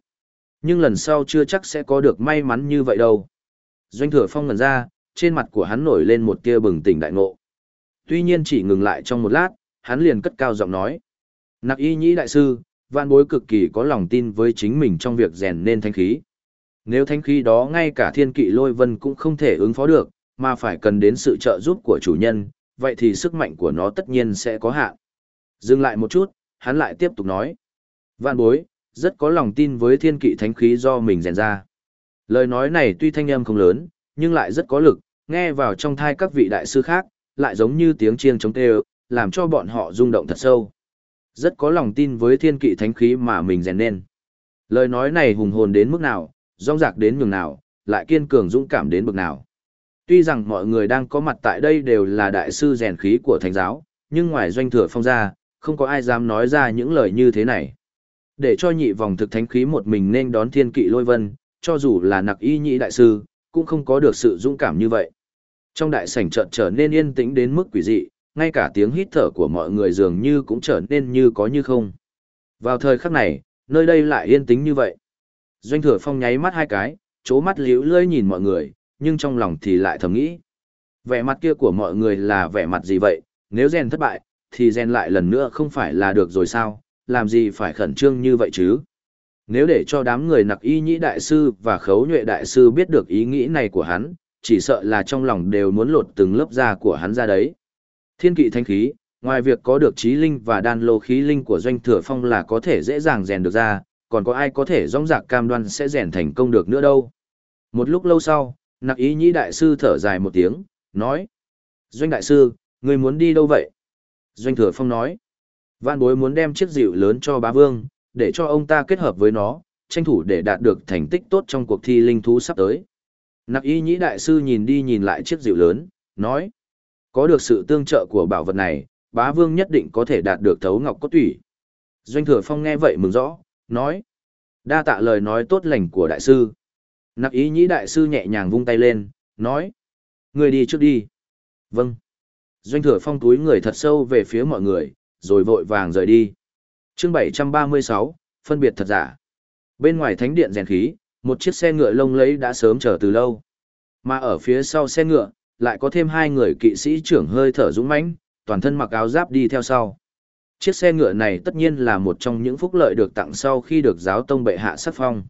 Nhưng lần sau chưa chắc sẽ có được may mắn như vậy đâu. Doanh thừa phong ngần ra, trên mặt của hắn nổi lên một tia bừng tỉnh đại ngộ. Tuy nhiên chỉ ngừng lại trong một lát, hắn liền cất cao giọng nói. Nặc y nhĩ đại sư, vạn bối cực kỳ có lòng tin với chính mình trong việc rèn nên thanh khí. Nếu thanh khí đó ngay cả thiên kỵ lôi vân cũng không thể ứng phó được, mà phải cần đến sự trợ giúp của chủ nhân, vậy thì sức mạnh của nó tất nhiên sẽ có hạn. Dừng lại một chút, hắn lại tiếp tục nói. Vạn bối, rất có lòng tin với thiên kỵ thánh khí do mình rèn ra. Lời nói này tuy thanh âm không lớn, nhưng lại rất có lực, nghe vào trong thai các vị đại sư khác, lại giống như tiếng chiêng chống tê làm cho bọn họ rung động thật sâu. Rất có lòng tin với thiên kỵ thánh khí mà mình rèn nên. Lời nói này hùng hồn đến mức nào, rong rạc đến nhường nào, lại kiên cường dũng cảm đến bực nào. Tuy rằng mọi người đang có mặt tại đây đều là đại sư rèn khí của thánh giáo, nhưng ngoài doanh thừa phong ra, không có ai dám nói ra những lời như thế này. Để cho nhị vòng thực thánh khí một mình nên đón thiên kỵ lôi vân, cho dù là nặc y nhị đại sư, cũng không có được sự dũng cảm như vậy. Trong đại sảnh chợt trở nên yên tĩnh đến mức quỷ dị, ngay cả tiếng hít thở của mọi người dường như cũng trở nên như có như không. Vào thời khắc này, nơi đây lại yên tĩnh như vậy. Doanh thừa phong nháy mắt hai cái, chố mắt liễu lơi nhìn mọi người, nhưng trong lòng thì lại thầm nghĩ. Vẻ mặt kia của mọi người là vẻ mặt gì vậy, nếu rèn thất bại, thì rèn lại lần nữa không phải là được rồi sao, làm gì phải khẩn trương như vậy chứ. Nếu để cho đám người nặc y nhĩ đại sư và khấu nhuệ đại sư biết được ý nghĩ này của hắn, chỉ sợ là trong lòng đều muốn lột từng lớp da của hắn ra đấy. Thiên kỵ thanh khí, ngoài việc có được trí linh và đan lô khí linh của doanh thừa phong là có thể dễ dàng rèn được ra, còn có ai có thể rong rạc cam đoan sẽ rèn thành công được nữa đâu. Một lúc lâu sau, nặc ý nhĩ đại sư thở dài một tiếng, nói. Doanh đại sư, người muốn đi đâu vậy? Doanh thừa phong nói. Vạn bối muốn đem chiếc dịu lớn cho bá vương, để cho ông ta kết hợp với nó, tranh thủ để đạt được thành tích tốt trong cuộc thi linh thú sắp tới. Nặc y nhĩ đại sư nhìn đi nhìn lại chiếc dịu lớn, nói. Có được sự tương trợ của bảo vật này, bá vương nhất định có thể đạt được thấu ngọc cốt tủy. Doanh thừa phong nghe vậy mừng rõ, nói. Đa tạ lời nói tốt lành của đại sư. Nặc ý nhĩ đại sư nhẹ nhàng vung tay lên, nói. Người đi trước đi. Vâng. Doanh thừa phong túi người thật sâu về phía mọi người, rồi vội vàng rời đi. chương 736, phân biệt thật giả. Bên ngoài thánh điện rèn khí, một chiếc xe ngựa lông lấy đã sớm chờ từ lâu. Mà ở phía sau xe ngựa, lại có thêm hai người kỵ sĩ trưởng hơi thở dũng mãnh, toàn thân mặc áo giáp đi theo sau. Chiếc xe ngựa này tất nhiên là một trong những phúc lợi được tặng sau khi được giáo tông bệ hạ sắc phong.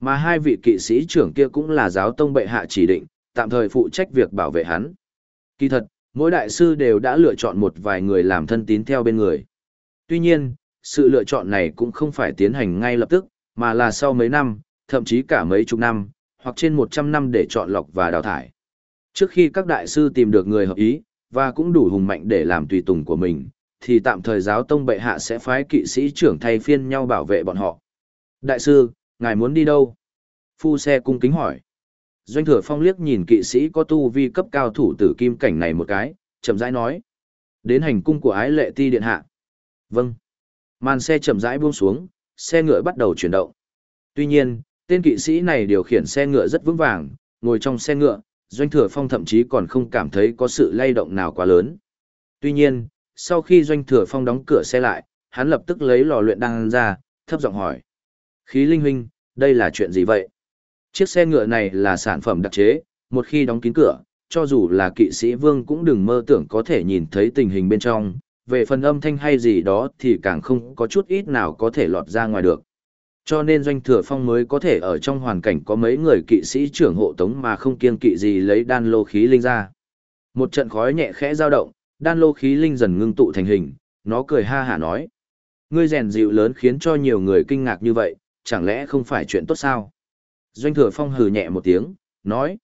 Mà hai vị kỵ sĩ trưởng kia cũng là giáo tông bệ hạ chỉ định, tạm thời phụ trách việc bảo vệ hắn. Kỳ thật, mỗi đại sư đều đã lựa chọn một vài người làm thân tín theo bên người. Tuy nhiên, sự lựa chọn này cũng không phải tiến hành ngay lập tức, mà là sau mấy năm, thậm chí cả mấy chục năm, hoặc trên 100 năm để chọn lọc và đào thải. Trước khi các đại sư tìm được người hợp ý, và cũng đủ hùng mạnh để làm tùy tùng của mình, thì tạm thời giáo tông bệ hạ sẽ phái kỵ sĩ trưởng thay phiên nhau bảo vệ bọn họ. Đại sư, ngài muốn đi đâu? Phu xe cung kính hỏi. Doanh thừa phong liếc nhìn kỵ sĩ có tu vi cấp cao thủ tử kim cảnh này một cái, chậm rãi nói. Đến hành cung của ái lệ ti điện hạ. Vâng. Màn xe chậm rãi buông xuống, xe ngựa bắt đầu chuyển động. Tuy nhiên, tên kỵ sĩ này điều khiển xe ngựa rất vững vàng, ngồi trong xe ngựa, doanh thừa phong thậm chí còn không cảm thấy có sự lay động nào quá lớn. Tuy nhiên, sau khi doanh thừa phong đóng cửa xe lại, hắn lập tức lấy lò luyện đan ra, thấp giọng hỏi. Khí linh huynh, đây là chuyện gì vậy? Chiếc xe ngựa này là sản phẩm đặc chế, một khi đóng kín cửa, cho dù là kỵ sĩ vương cũng đừng mơ tưởng có thể nhìn thấy tình hình bên trong, về phần âm thanh hay gì đó thì càng không có chút ít nào có thể lọt ra ngoài được. Cho nên doanh thừa phong mới có thể ở trong hoàn cảnh có mấy người kỵ sĩ trưởng hộ tống mà không kiêng kỵ gì lấy đan lô khí linh ra. Một trận khói nhẹ khẽ dao động, đan lô khí linh dần ngưng tụ thành hình, nó cười ha hả nói. Ngươi rèn dịu lớn khiến cho nhiều người kinh ngạc như vậy, chẳng lẽ không phải chuyện tốt sao? Doanh thừa phong hừ nhẹ một tiếng, nói.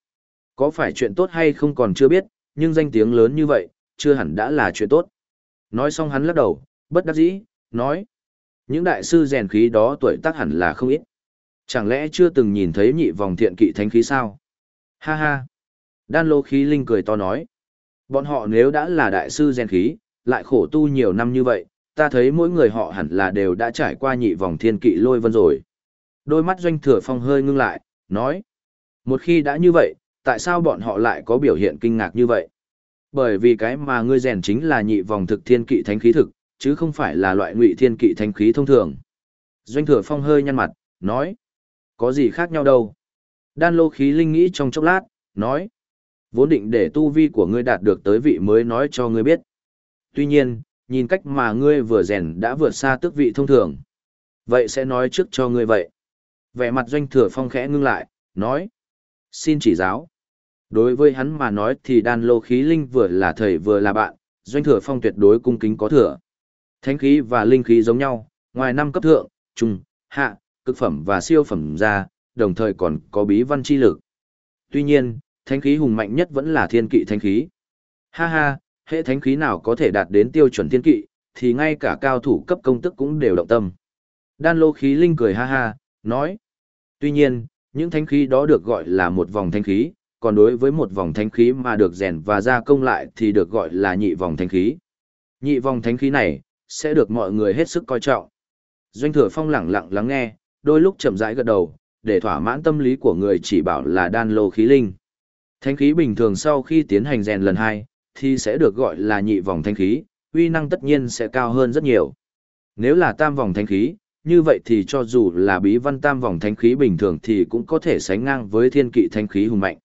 Có phải chuyện tốt hay không còn chưa biết, nhưng danh tiếng lớn như vậy, chưa hẳn đã là chuyện tốt. Nói xong hắn lắc đầu, bất đắc dĩ, nói. Những đại sư rèn khí đó tuổi tác hẳn là không ít. Chẳng lẽ chưa từng nhìn thấy nhị vòng thiện kỵ thánh khí sao? Ha ha. Đan lô khí linh cười to nói. Bọn họ nếu đã là đại sư rèn khí, lại khổ tu nhiều năm như vậy, ta thấy mỗi người họ hẳn là đều đã trải qua nhị vòng thiên kỵ lôi vân rồi. Đôi mắt doanh thừa phong hơi ngưng lại, nói. Một khi đã như vậy, tại sao bọn họ lại có biểu hiện kinh ngạc như vậy? Bởi vì cái mà ngươi rèn chính là nhị vòng thực thiên kỵ thánh khí thực, chứ không phải là loại ngụy thiên kỵ thánh khí thông thường. Doanh thừa phong hơi nhăn mặt, nói. Có gì khác nhau đâu? Đan lô khí linh nghĩ trong chốc lát, nói. Vốn định để tu vi của ngươi đạt được tới vị mới nói cho ngươi biết. Tuy nhiên, nhìn cách mà ngươi vừa rèn đã vượt xa tước vị thông thường. Vậy sẽ nói trước cho ngươi vậy. Vẻ mặt doanh thừa phong khẽ ngưng lại, nói. Xin chỉ giáo. Đối với hắn mà nói thì đan lô khí linh vừa là thầy vừa là bạn, doanh thừa phong tuyệt đối cung kính có thừa. Thánh khí và linh khí giống nhau, ngoài năm cấp thượng, trung, hạ, cực phẩm và siêu phẩm ra, đồng thời còn có bí văn chi lực. Tuy nhiên, thánh khí hùng mạnh nhất vẫn là thiên kỵ thánh khí. Ha ha, hệ thánh khí nào có thể đạt đến tiêu chuẩn thiên kỵ, thì ngay cả cao thủ cấp công tức cũng đều động tâm. Đan lô khí linh cười ha ha, nói. Tuy nhiên, những thánh khí đó được gọi là một vòng thánh khí, còn đối với một vòng thánh khí mà được rèn và gia công lại thì được gọi là nhị vòng thánh khí. Nhị vòng thánh khí này, sẽ được mọi người hết sức coi trọng. Doanh thừa phong lặng lặng lắng nghe, đôi lúc chậm rãi gật đầu, để thỏa mãn tâm lý của người chỉ bảo là đan lô khí linh. Thánh khí bình thường sau khi tiến hành rèn lần hai, thì sẽ được gọi là nhị vòng thánh khí, uy năng tất nhiên sẽ cao hơn rất nhiều. Nếu là tam vòng thánh khí, như vậy thì cho dù là bí văn tam vòng thánh khí bình thường thì cũng có thể sánh ngang với thiên kỵ thánh khí hùng mạnh.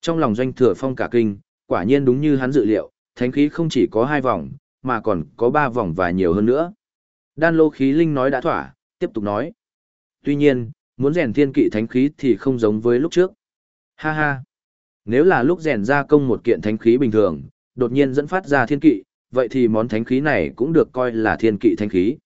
Trong lòng doanh thừa phong cả kinh, quả nhiên đúng như hắn dự liệu, thánh khí không chỉ có hai vòng, mà còn có ba vòng và nhiều hơn nữa. Đan lô khí linh nói đã thỏa, tiếp tục nói. Tuy nhiên, muốn rèn thiên kỵ thánh khí thì không giống với lúc trước. Ha ha! Nếu là lúc rèn ra công một kiện thánh khí bình thường, đột nhiên dẫn phát ra thiên kỵ, vậy thì món thánh khí này cũng được coi là thiên kỵ thánh khí.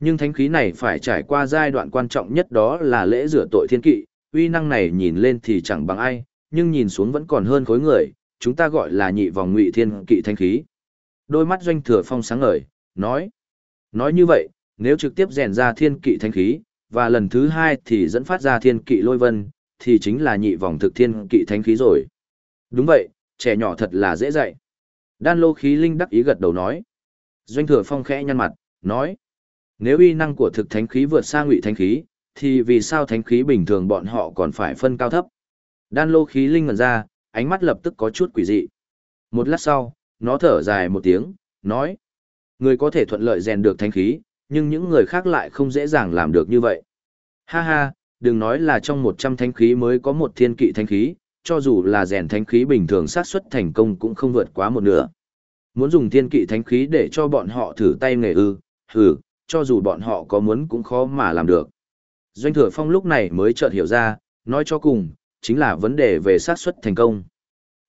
Nhưng thánh khí này phải trải qua giai đoạn quan trọng nhất đó là lễ rửa tội thiên kỵ, uy năng này nhìn lên thì chẳng bằng ai, nhưng nhìn xuống vẫn còn hơn khối người, chúng ta gọi là nhị vòng ngụy thiên kỵ thánh khí. Đôi mắt doanh thừa phong sáng ngời, nói. Nói như vậy, nếu trực tiếp rèn ra thiên kỵ thánh khí, và lần thứ hai thì dẫn phát ra thiên kỵ lôi vân, thì chính là nhị vòng thực thiên kỵ thánh khí rồi. Đúng vậy, trẻ nhỏ thật là dễ dạy. Đan lô khí linh đắc ý gật đầu nói. Doanh thừa phong khẽ nhăn mặt, nói. Nếu uy năng của thực thánh khí vượt xa ngụy thánh khí, thì vì sao thánh khí bình thường bọn họ còn phải phân cao thấp? Đan lô khí linh ngẩn ra, ánh mắt lập tức có chút quỷ dị. Một lát sau, nó thở dài một tiếng, nói. Người có thể thuận lợi rèn được thánh khí, nhưng những người khác lại không dễ dàng làm được như vậy. Ha ha, đừng nói là trong 100 thánh khí mới có một thiên kỵ thánh khí, cho dù là rèn thánh khí bình thường xác suất thành công cũng không vượt quá một nửa. Muốn dùng thiên kỵ thánh khí để cho bọn họ thử tay nghề ư, Thử cho dù bọn họ có muốn cũng khó mà làm được. Doanh thừa phong lúc này mới chợt hiểu ra, nói cho cùng, chính là vấn đề về xác suất thành công.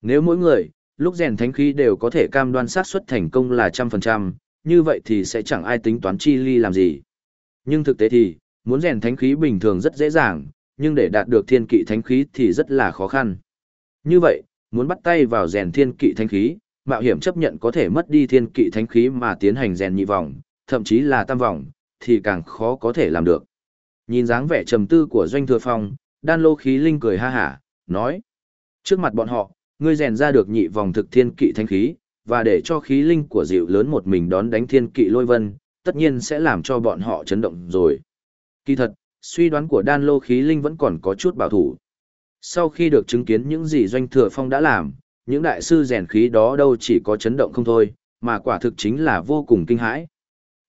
Nếu mỗi người, lúc rèn thánh khí đều có thể cam đoan xác suất thành công là trăm phần trăm, như vậy thì sẽ chẳng ai tính toán chi ly làm gì. Nhưng thực tế thì, muốn rèn thánh khí bình thường rất dễ dàng, nhưng để đạt được thiên kỵ thánh khí thì rất là khó khăn. Như vậy, muốn bắt tay vào rèn thiên kỵ thánh khí, mạo hiểm chấp nhận có thể mất đi thiên kỵ thánh khí mà tiến hành rèn nhị vòng, thậm chí là tam vòng, thì càng khó có thể làm được. Nhìn dáng vẻ trầm tư của doanh thừa phong, đan lô khí linh cười ha hả, nói. Trước mặt bọn họ, ngươi rèn ra được nhị vòng thực thiên kỵ thanh khí, và để cho khí linh của dịu lớn một mình đón đánh thiên kỵ lôi vân, tất nhiên sẽ làm cho bọn họ chấn động rồi. Kỳ thật, suy đoán của đan lô khí linh vẫn còn có chút bảo thủ. Sau khi được chứng kiến những gì doanh thừa phong đã làm, những đại sư rèn khí đó đâu chỉ có chấn động không thôi, mà quả thực chính là vô cùng kinh hãi.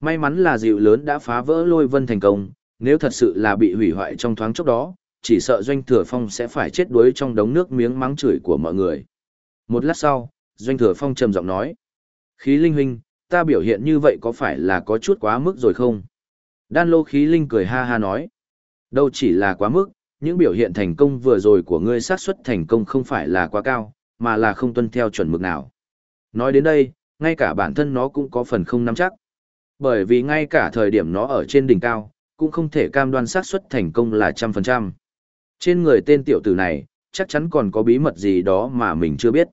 May mắn là dịu lớn đã phá vỡ lôi vân thành công, nếu thật sự là bị hủy hoại trong thoáng chốc đó, chỉ sợ doanh thừa phong sẽ phải chết đuối trong đống nước miếng mắng chửi của mọi người. Một lát sau, doanh thừa phong trầm giọng nói. Khí linh huynh, ta biểu hiện như vậy có phải là có chút quá mức rồi không? Đan lô khí linh cười ha ha nói. Đâu chỉ là quá mức, những biểu hiện thành công vừa rồi của ngươi xác suất thành công không phải là quá cao, mà là không tuân theo chuẩn mực nào. Nói đến đây, ngay cả bản thân nó cũng có phần không nắm chắc. Bởi vì ngay cả thời điểm nó ở trên đỉnh cao, cũng không thể cam đoan xác suất thành công là trăm phần trăm. Trên người tên tiểu tử này, chắc chắn còn có bí mật gì đó mà mình chưa biết.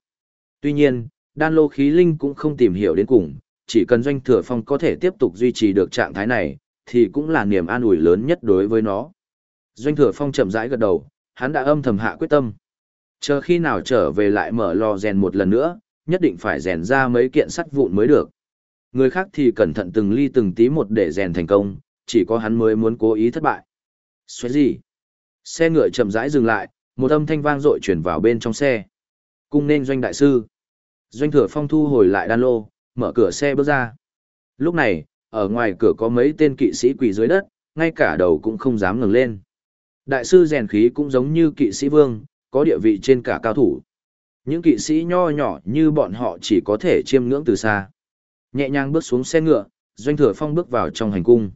Tuy nhiên, đan lô khí linh cũng không tìm hiểu đến cùng, chỉ cần doanh thừa phong có thể tiếp tục duy trì được trạng thái này, thì cũng là niềm an ủi lớn nhất đối với nó. Doanh thừa phong chậm rãi gật đầu, hắn đã âm thầm hạ quyết tâm. Chờ khi nào trở về lại mở lò rèn một lần nữa, nhất định phải rèn ra mấy kiện sắt vụn mới được. Người khác thì cẩn thận từng ly từng tí một để rèn thành công, chỉ có hắn mới muốn cố ý thất bại. Xoay gì? Xe ngựa chậm rãi dừng lại, một âm thanh vang dội chuyển vào bên trong xe. Cung nên doanh đại sư. Doanh thừa phong thu hồi lại đan lô, mở cửa xe bước ra. Lúc này, ở ngoài cửa có mấy tên kỵ sĩ quỳ dưới đất, ngay cả đầu cũng không dám ngẩng lên. Đại sư rèn khí cũng giống như kỵ sĩ vương, có địa vị trên cả cao thủ. Những kỵ sĩ nho nhỏ như bọn họ chỉ có thể chiêm ngưỡng từ xa. Nhẹ nhàng bước xuống xe ngựa, Doanh Thừa Phong bước vào trong hành cung.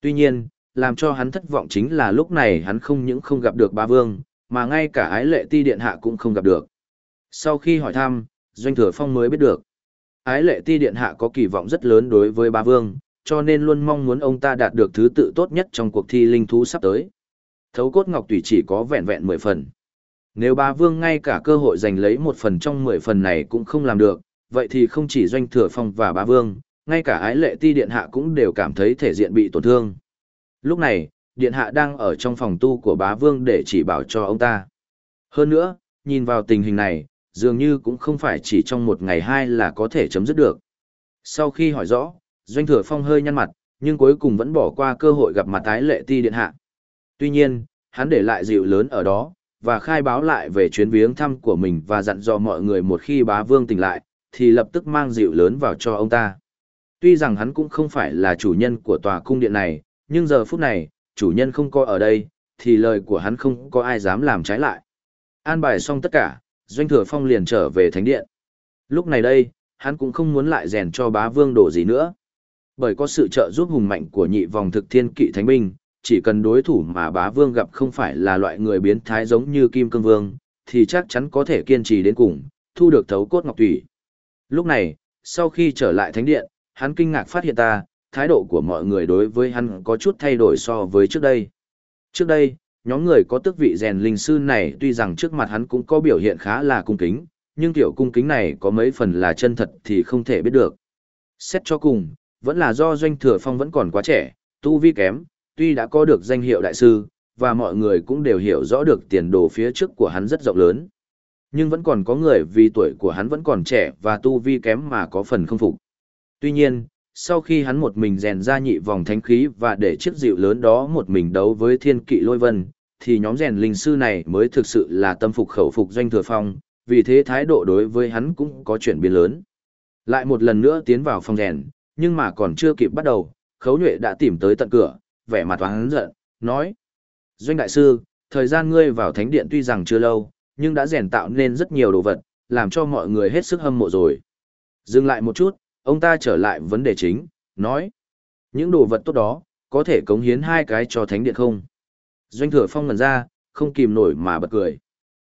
Tuy nhiên, làm cho hắn thất vọng chính là lúc này hắn không những không gặp được ba vương, mà ngay cả ái lệ ti điện hạ cũng không gặp được. Sau khi hỏi thăm, Doanh Thừa Phong mới biết được. Ái lệ ti điện hạ có kỳ vọng rất lớn đối với ba vương, cho nên luôn mong muốn ông ta đạt được thứ tự tốt nhất trong cuộc thi linh thú sắp tới. Thấu cốt ngọc tùy chỉ có vẹn vẹn 10 phần. Nếu ba vương ngay cả cơ hội giành lấy một phần trong 10 phần này cũng không làm được, vậy thì không chỉ doanh thừa phong và ba vương, ngay cả ái lệ ti điện hạ cũng đều cảm thấy thể diện bị tổn thương. Lúc này, điện hạ đang ở trong phòng tu của bá vương để chỉ bảo cho ông ta. Hơn nữa, nhìn vào tình hình này, dường như cũng không phải chỉ trong một ngày hai là có thể chấm dứt được. Sau khi hỏi rõ, Doanh Thừa Phong hơi nhăn mặt, nhưng cuối cùng vẫn bỏ qua cơ hội gặp mặt tái lệ ti điện hạ. Tuy nhiên, hắn để lại dịu lớn ở đó, và khai báo lại về chuyến viếng thăm của mình và dặn dò mọi người một khi bá vương tỉnh lại, thì lập tức mang dịu lớn vào cho ông ta. Tuy rằng hắn cũng không phải là chủ nhân của tòa cung điện này, nhưng giờ phút này, chủ nhân không có ở đây, thì lời của hắn không có ai dám làm trái lại. An bài xong tất cả, Doanh Thừa Phong liền trở về thánh điện. Lúc này đây, hắn cũng không muốn lại rèn cho bá vương đổ gì nữa. Bởi có sự trợ giúp hùng mạnh của nhị vòng thực thiên kỵ thánh binh, chỉ cần đối thủ mà bá vương gặp không phải là loại người biến thái giống như Kim Cương Vương, thì chắc chắn có thể kiên trì đến cùng, thu được thấu cốt ngọc thủy. Lúc này, sau khi trở lại thánh điện, hắn kinh ngạc phát hiện ta, thái độ của mọi người đối với hắn có chút thay đổi so với trước đây. Trước đây, nhóm người có tước vị rèn linh sư này tuy rằng trước mặt hắn cũng có biểu hiện khá là cung kính, nhưng tiểu cung kính này có mấy phần là chân thật thì không thể biết được. Xét cho cùng, vẫn là do doanh thừa phong vẫn còn quá trẻ, tu vi kém, tuy đã có được danh hiệu đại sư, và mọi người cũng đều hiểu rõ được tiền đồ phía trước của hắn rất rộng lớn. Nhưng vẫn còn có người vì tuổi của hắn vẫn còn trẻ và tu vi kém mà có phần không phục. Tuy nhiên, sau khi hắn một mình rèn ra nhị vòng thánh khí và để chiếc dịu lớn đó một mình đấu với thiên kỵ lôi vân, thì nhóm rèn linh sư này mới thực sự là tâm phục khẩu phục doanh thừa phong, vì thế thái độ đối với hắn cũng có chuyển biến lớn. Lại một lần nữa tiến vào phòng rèn, nhưng mà còn chưa kịp bắt đầu, khấu nhuệ đã tìm tới tận cửa, vẻ mặt hắn giận, nói. Doanh đại sư, thời gian ngươi vào thánh điện tuy rằng chưa lâu, nhưng đã rèn tạo nên rất nhiều đồ vật, làm cho mọi người hết sức hâm mộ rồi. Dừng lại một chút, ông ta trở lại vấn đề chính, nói. Những đồ vật tốt đó, có thể cống hiến hai cái cho thánh điện không? Doanh thừa phong ngần ra, không kìm nổi mà bật cười.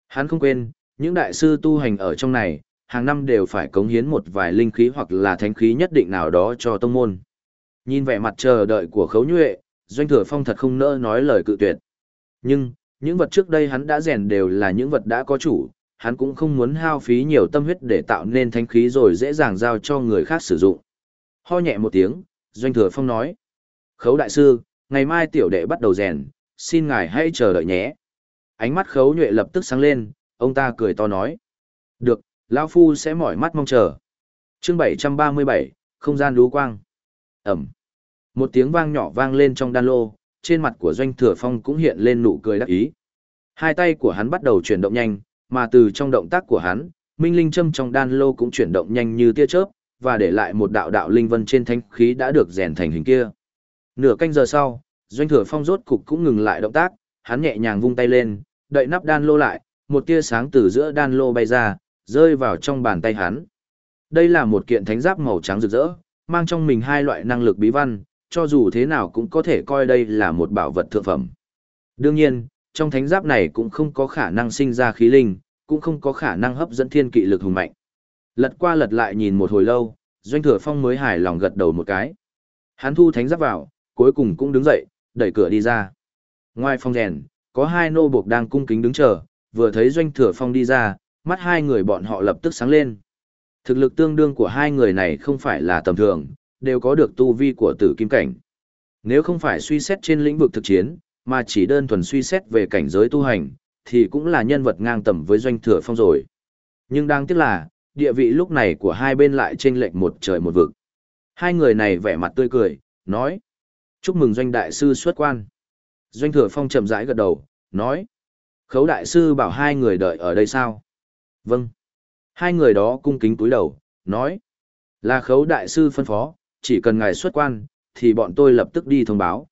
Hắn không quên, những đại sư tu hành ở trong này, hàng năm đều phải cống hiến một vài linh khí hoặc là thánh khí nhất định nào đó cho tông môn. Nhìn vẻ mặt chờ đợi của khấu nhuệ, doanh thừa phong thật không nỡ nói lời cự tuyệt. Nhưng, những vật trước đây hắn đã rèn đều là những vật đã có chủ, hắn cũng không muốn hao phí nhiều tâm huyết để tạo nên thánh khí rồi dễ dàng giao cho người khác sử dụng. Ho nhẹ một tiếng, doanh thừa phong nói. Khấu đại sư, ngày mai tiểu đệ bắt đầu rèn, xin ngài hãy chờ đợi nhé. Ánh mắt khấu nhuệ lập tức sáng lên, ông ta cười to nói. Được, lão Phu sẽ mỏi mắt mong chờ. chương 737, không gian lú quang. Ẩm. Một tiếng vang nhỏ vang lên trong đan lô, trên mặt của doanh thừa phong cũng hiện lên nụ cười đắc ý. Hai tay của hắn bắt đầu chuyển động nhanh, mà từ trong động tác của hắn, minh linh châm trong đan lô cũng chuyển động nhanh như tia chớp, và để lại một đạo đạo linh vân trên thanh khí đã được rèn thành hình kia. Nửa canh giờ sau, doanh thừa phong rốt cục cũng ngừng lại động tác, hắn nhẹ nhàng vung tay lên, đậy nắp đan lô lại, một tia sáng từ giữa đan lô bay ra, rơi vào trong bàn tay hắn. Đây là một kiện thánh giáp màu trắng rực rỡ, mang trong mình hai loại năng lực bí văn, cho dù thế nào cũng có thể coi đây là một bảo vật thượng phẩm. Đương nhiên, trong thánh giáp này cũng không có khả năng sinh ra khí linh, cũng không có khả năng hấp dẫn thiên kỵ lực hùng mạnh. Lật qua lật lại nhìn một hồi lâu, Doanh Thừa Phong mới hài lòng gật đầu một cái. Hắn thu thánh giáp vào, cuối cùng cũng đứng dậy, đẩy cửa đi ra. Ngoài phòng rèn, có hai nô buộc đang cung kính đứng chờ, vừa thấy Doanh Thừa Phong đi ra, mắt hai người bọn họ lập tức sáng lên. Thực lực tương đương của hai người này không phải là tầm thường, đều có được tu vi của tử kim cảnh. Nếu không phải suy xét trên lĩnh vực thực chiến, mà chỉ đơn thuần suy xét về cảnh giới tu hành, thì cũng là nhân vật ngang tầm với doanh thừa phong rồi. Nhưng đáng tiếc là, địa vị lúc này của hai bên lại chênh lệch một trời một vực. Hai người này vẻ mặt tươi cười, nói. Chúc mừng doanh đại sư xuất quan. Doanh thừa phong chậm rãi gật đầu, nói. Khấu đại sư bảo hai người đợi ở đây sao? Vâng. Hai người đó cung kính túi đầu, nói. Là khấu đại sư phân phó, chỉ cần ngài xuất quan, thì bọn tôi lập tức đi thông báo.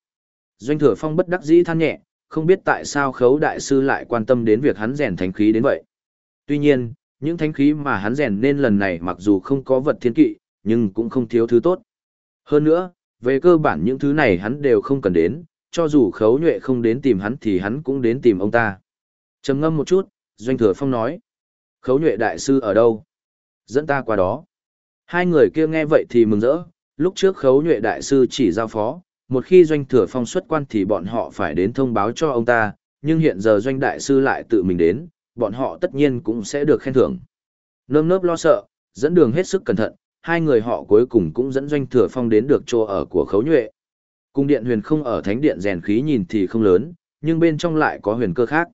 Doanh thừa phong bất đắc dĩ than nhẹ, không biết tại sao khấu đại sư lại quan tâm đến việc hắn rèn thánh khí đến vậy. Tuy nhiên, những thánh khí mà hắn rèn nên lần này mặc dù không có vật thiên kỵ, nhưng cũng không thiếu thứ tốt. Hơn nữa, về cơ bản những thứ này hắn đều không cần đến, cho dù khấu nhuệ không đến tìm hắn thì hắn cũng đến tìm ông ta. trầm ngâm một chút, Doanh Thừa Phong nói. Khấu nhuệ đại sư ở đâu? Dẫn ta qua đó. Hai người kia nghe vậy thì mừng rỡ, lúc trước khấu nhuệ đại sư chỉ giao phó, một khi Doanh Thừa Phong xuất quan thì bọn họ phải đến thông báo cho ông ta, nhưng hiện giờ Doanh đại sư lại tự mình đến, bọn họ tất nhiên cũng sẽ được khen thưởng. Nơm nớp lo sợ, dẫn đường hết sức cẩn thận, hai người họ cuối cùng cũng dẫn Doanh Thừa Phong đến được chỗ ở của khấu nhuệ. Cung điện huyền không ở thánh điện rèn khí nhìn thì không lớn, nhưng bên trong lại có huyền cơ khác.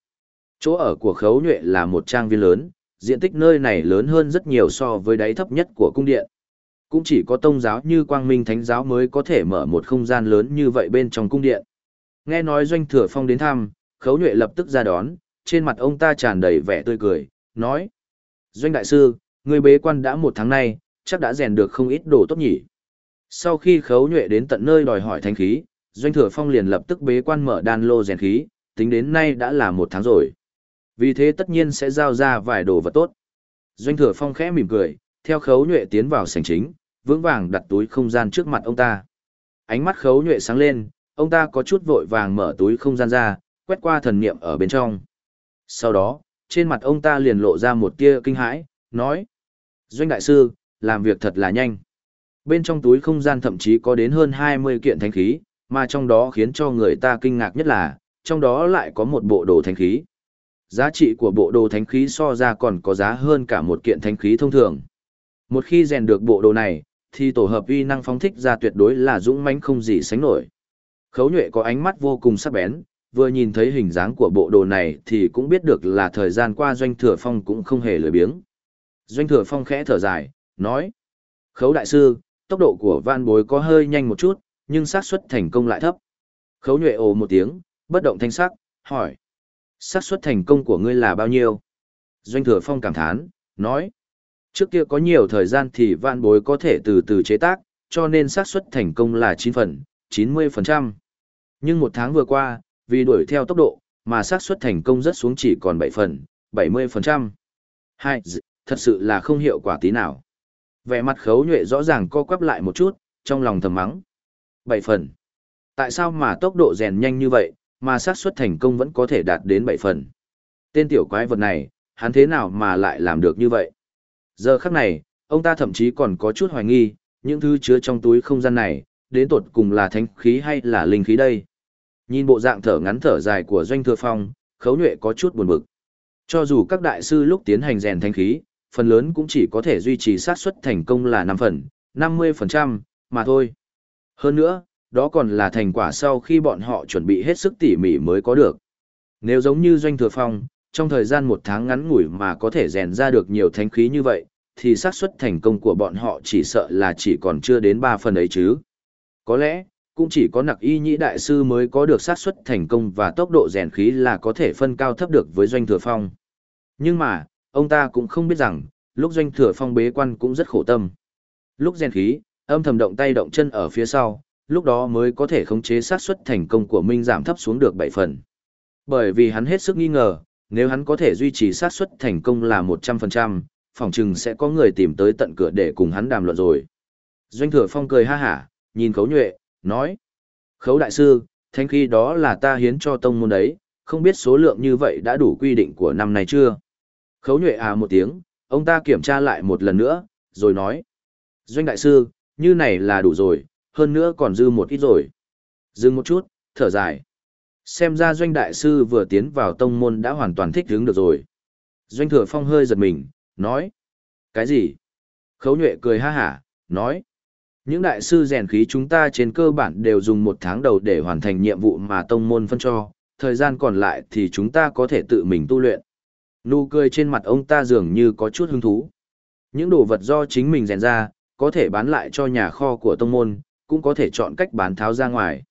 Chỗ ở của khấu nhuệ là một trang viên lớn, diện tích nơi này lớn hơn rất nhiều so với đáy thấp nhất của cung điện. Cũng chỉ có tông giáo như quang minh thánh giáo mới có thể mở một không gian lớn như vậy bên trong cung điện. Nghe nói doanh thừa phong đến thăm, khấu nhuệ lập tức ra đón, trên mặt ông ta tràn đầy vẻ tươi cười, nói. Doanh đại sư, người bế quan đã một tháng nay, chắc đã rèn được không ít đồ tốt nhỉ. Sau khi khấu nhuệ đến tận nơi đòi hỏi thánh khí, doanh thừa phong liền lập tức bế quan mở đan lô rèn khí, tính đến nay đã là một tháng rồi. Vì thế tất nhiên sẽ giao ra vài đồ vật tốt. Doanh thừa phong khẽ mỉm cười, theo khấu nhuệ tiến vào sảnh chính, vững vàng đặt túi không gian trước mặt ông ta. Ánh mắt khấu nhuệ sáng lên, ông ta có chút vội vàng mở túi không gian ra, quét qua thần niệm ở bên trong. Sau đó, trên mặt ông ta liền lộ ra một tia kinh hãi, nói. Doanh đại sư, làm việc thật là nhanh. Bên trong túi không gian thậm chí có đến hơn 20 kiện thánh khí, mà trong đó khiến cho người ta kinh ngạc nhất là, trong đó lại có một bộ đồ thánh khí. Giá trị của bộ đồ thánh khí so ra còn có giá hơn cả một kiện thánh khí thông thường. Một khi rèn được bộ đồ này, thì tổ hợp uy năng phóng thích ra tuyệt đối là dũng mãnh không gì sánh nổi. Khấu nhuệ có ánh mắt vô cùng sắc bén, vừa nhìn thấy hình dáng của bộ đồ này thì cũng biết được là thời gian qua doanh thừa phong cũng không hề lười biếng. Doanh thừa phong khẽ thở dài, nói. Khấu đại sư, tốc độ của van bối có hơi nhanh một chút, nhưng xác suất thành công lại thấp. Khấu nhuệ ồ một tiếng, bất động thanh sắc, hỏi xác suất thành công của ngươi là bao nhiêu? Doanh thừa phong cảm thán, nói. Trước kia có nhiều thời gian thì vạn bối có thể từ từ chế tác, cho nên xác suất thành công là 9 phần, 90%. Nhưng một tháng vừa qua, vì đuổi theo tốc độ, mà xác suất thành công rất xuống chỉ còn 7 phần, 70%. Hai, thật sự là không hiệu quả tí nào. Vẻ mặt khấu nhuệ rõ ràng co quắp lại một chút, trong lòng thầm mắng. 7 phần. Tại sao mà tốc độ rèn nhanh như vậy, mà xác suất thành công vẫn có thể đạt đến 7 phần. Tên tiểu quái vật này, hắn thế nào mà lại làm được như vậy? Giờ khắc này, ông ta thậm chí còn có chút hoài nghi, những thứ chứa trong túi không gian này, đến tột cùng là thánh khí hay là linh khí đây? Nhìn bộ dạng thở ngắn thở dài của Doanh Thừa Phong, khấu nhuệ có chút buồn bực. Cho dù các đại sư lúc tiến hành rèn thánh khí, phần lớn cũng chỉ có thể duy trì xác suất thành công là 5 phần, 50% mà thôi. Hơn nữa, đó còn là thành quả sau khi bọn họ chuẩn bị hết sức tỉ mỉ mới có được. Nếu giống như doanh thừa phong, trong thời gian một tháng ngắn ngủi mà có thể rèn ra được nhiều thánh khí như vậy, thì xác suất thành công của bọn họ chỉ sợ là chỉ còn chưa đến 3 phần ấy chứ. Có lẽ, cũng chỉ có nặc y nhĩ đại sư mới có được xác suất thành công và tốc độ rèn khí là có thể phân cao thấp được với doanh thừa phong. Nhưng mà, ông ta cũng không biết rằng, lúc doanh thừa phong bế quan cũng rất khổ tâm. Lúc rèn khí, âm thầm động tay động chân ở phía sau, lúc đó mới có thể khống chế xác suất thành công của Minh giảm thấp xuống được 7 phần. Bởi vì hắn hết sức nghi ngờ, nếu hắn có thể duy trì xác suất thành công là 100%, phòng chừng sẽ có người tìm tới tận cửa để cùng hắn đàm luận rồi. Doanh thừa phong cười ha hả, nhìn khấu nhuệ, nói. Khấu đại sư, thanh khi đó là ta hiến cho tông môn đấy, không biết số lượng như vậy đã đủ quy định của năm nay chưa? Khấu nhuệ à một tiếng, ông ta kiểm tra lại một lần nữa, rồi nói. Doanh đại sư, như này là đủ rồi, hơn nữa còn dư một ít rồi. Dừng một chút, thở dài. Xem ra doanh đại sư vừa tiến vào tông môn đã hoàn toàn thích hướng được rồi. Doanh thừa phong hơi giật mình, nói. Cái gì? Khấu nhuệ cười ha hả, nói. Những đại sư rèn khí chúng ta trên cơ bản đều dùng một tháng đầu để hoàn thành nhiệm vụ mà tông môn phân cho, thời gian còn lại thì chúng ta có thể tự mình tu luyện. Nụ cười trên mặt ông ta dường như có chút hứng thú. Những đồ vật do chính mình rèn ra, có thể bán lại cho nhà kho của tông môn, cũng có thể chọn cách bán tháo ra ngoài.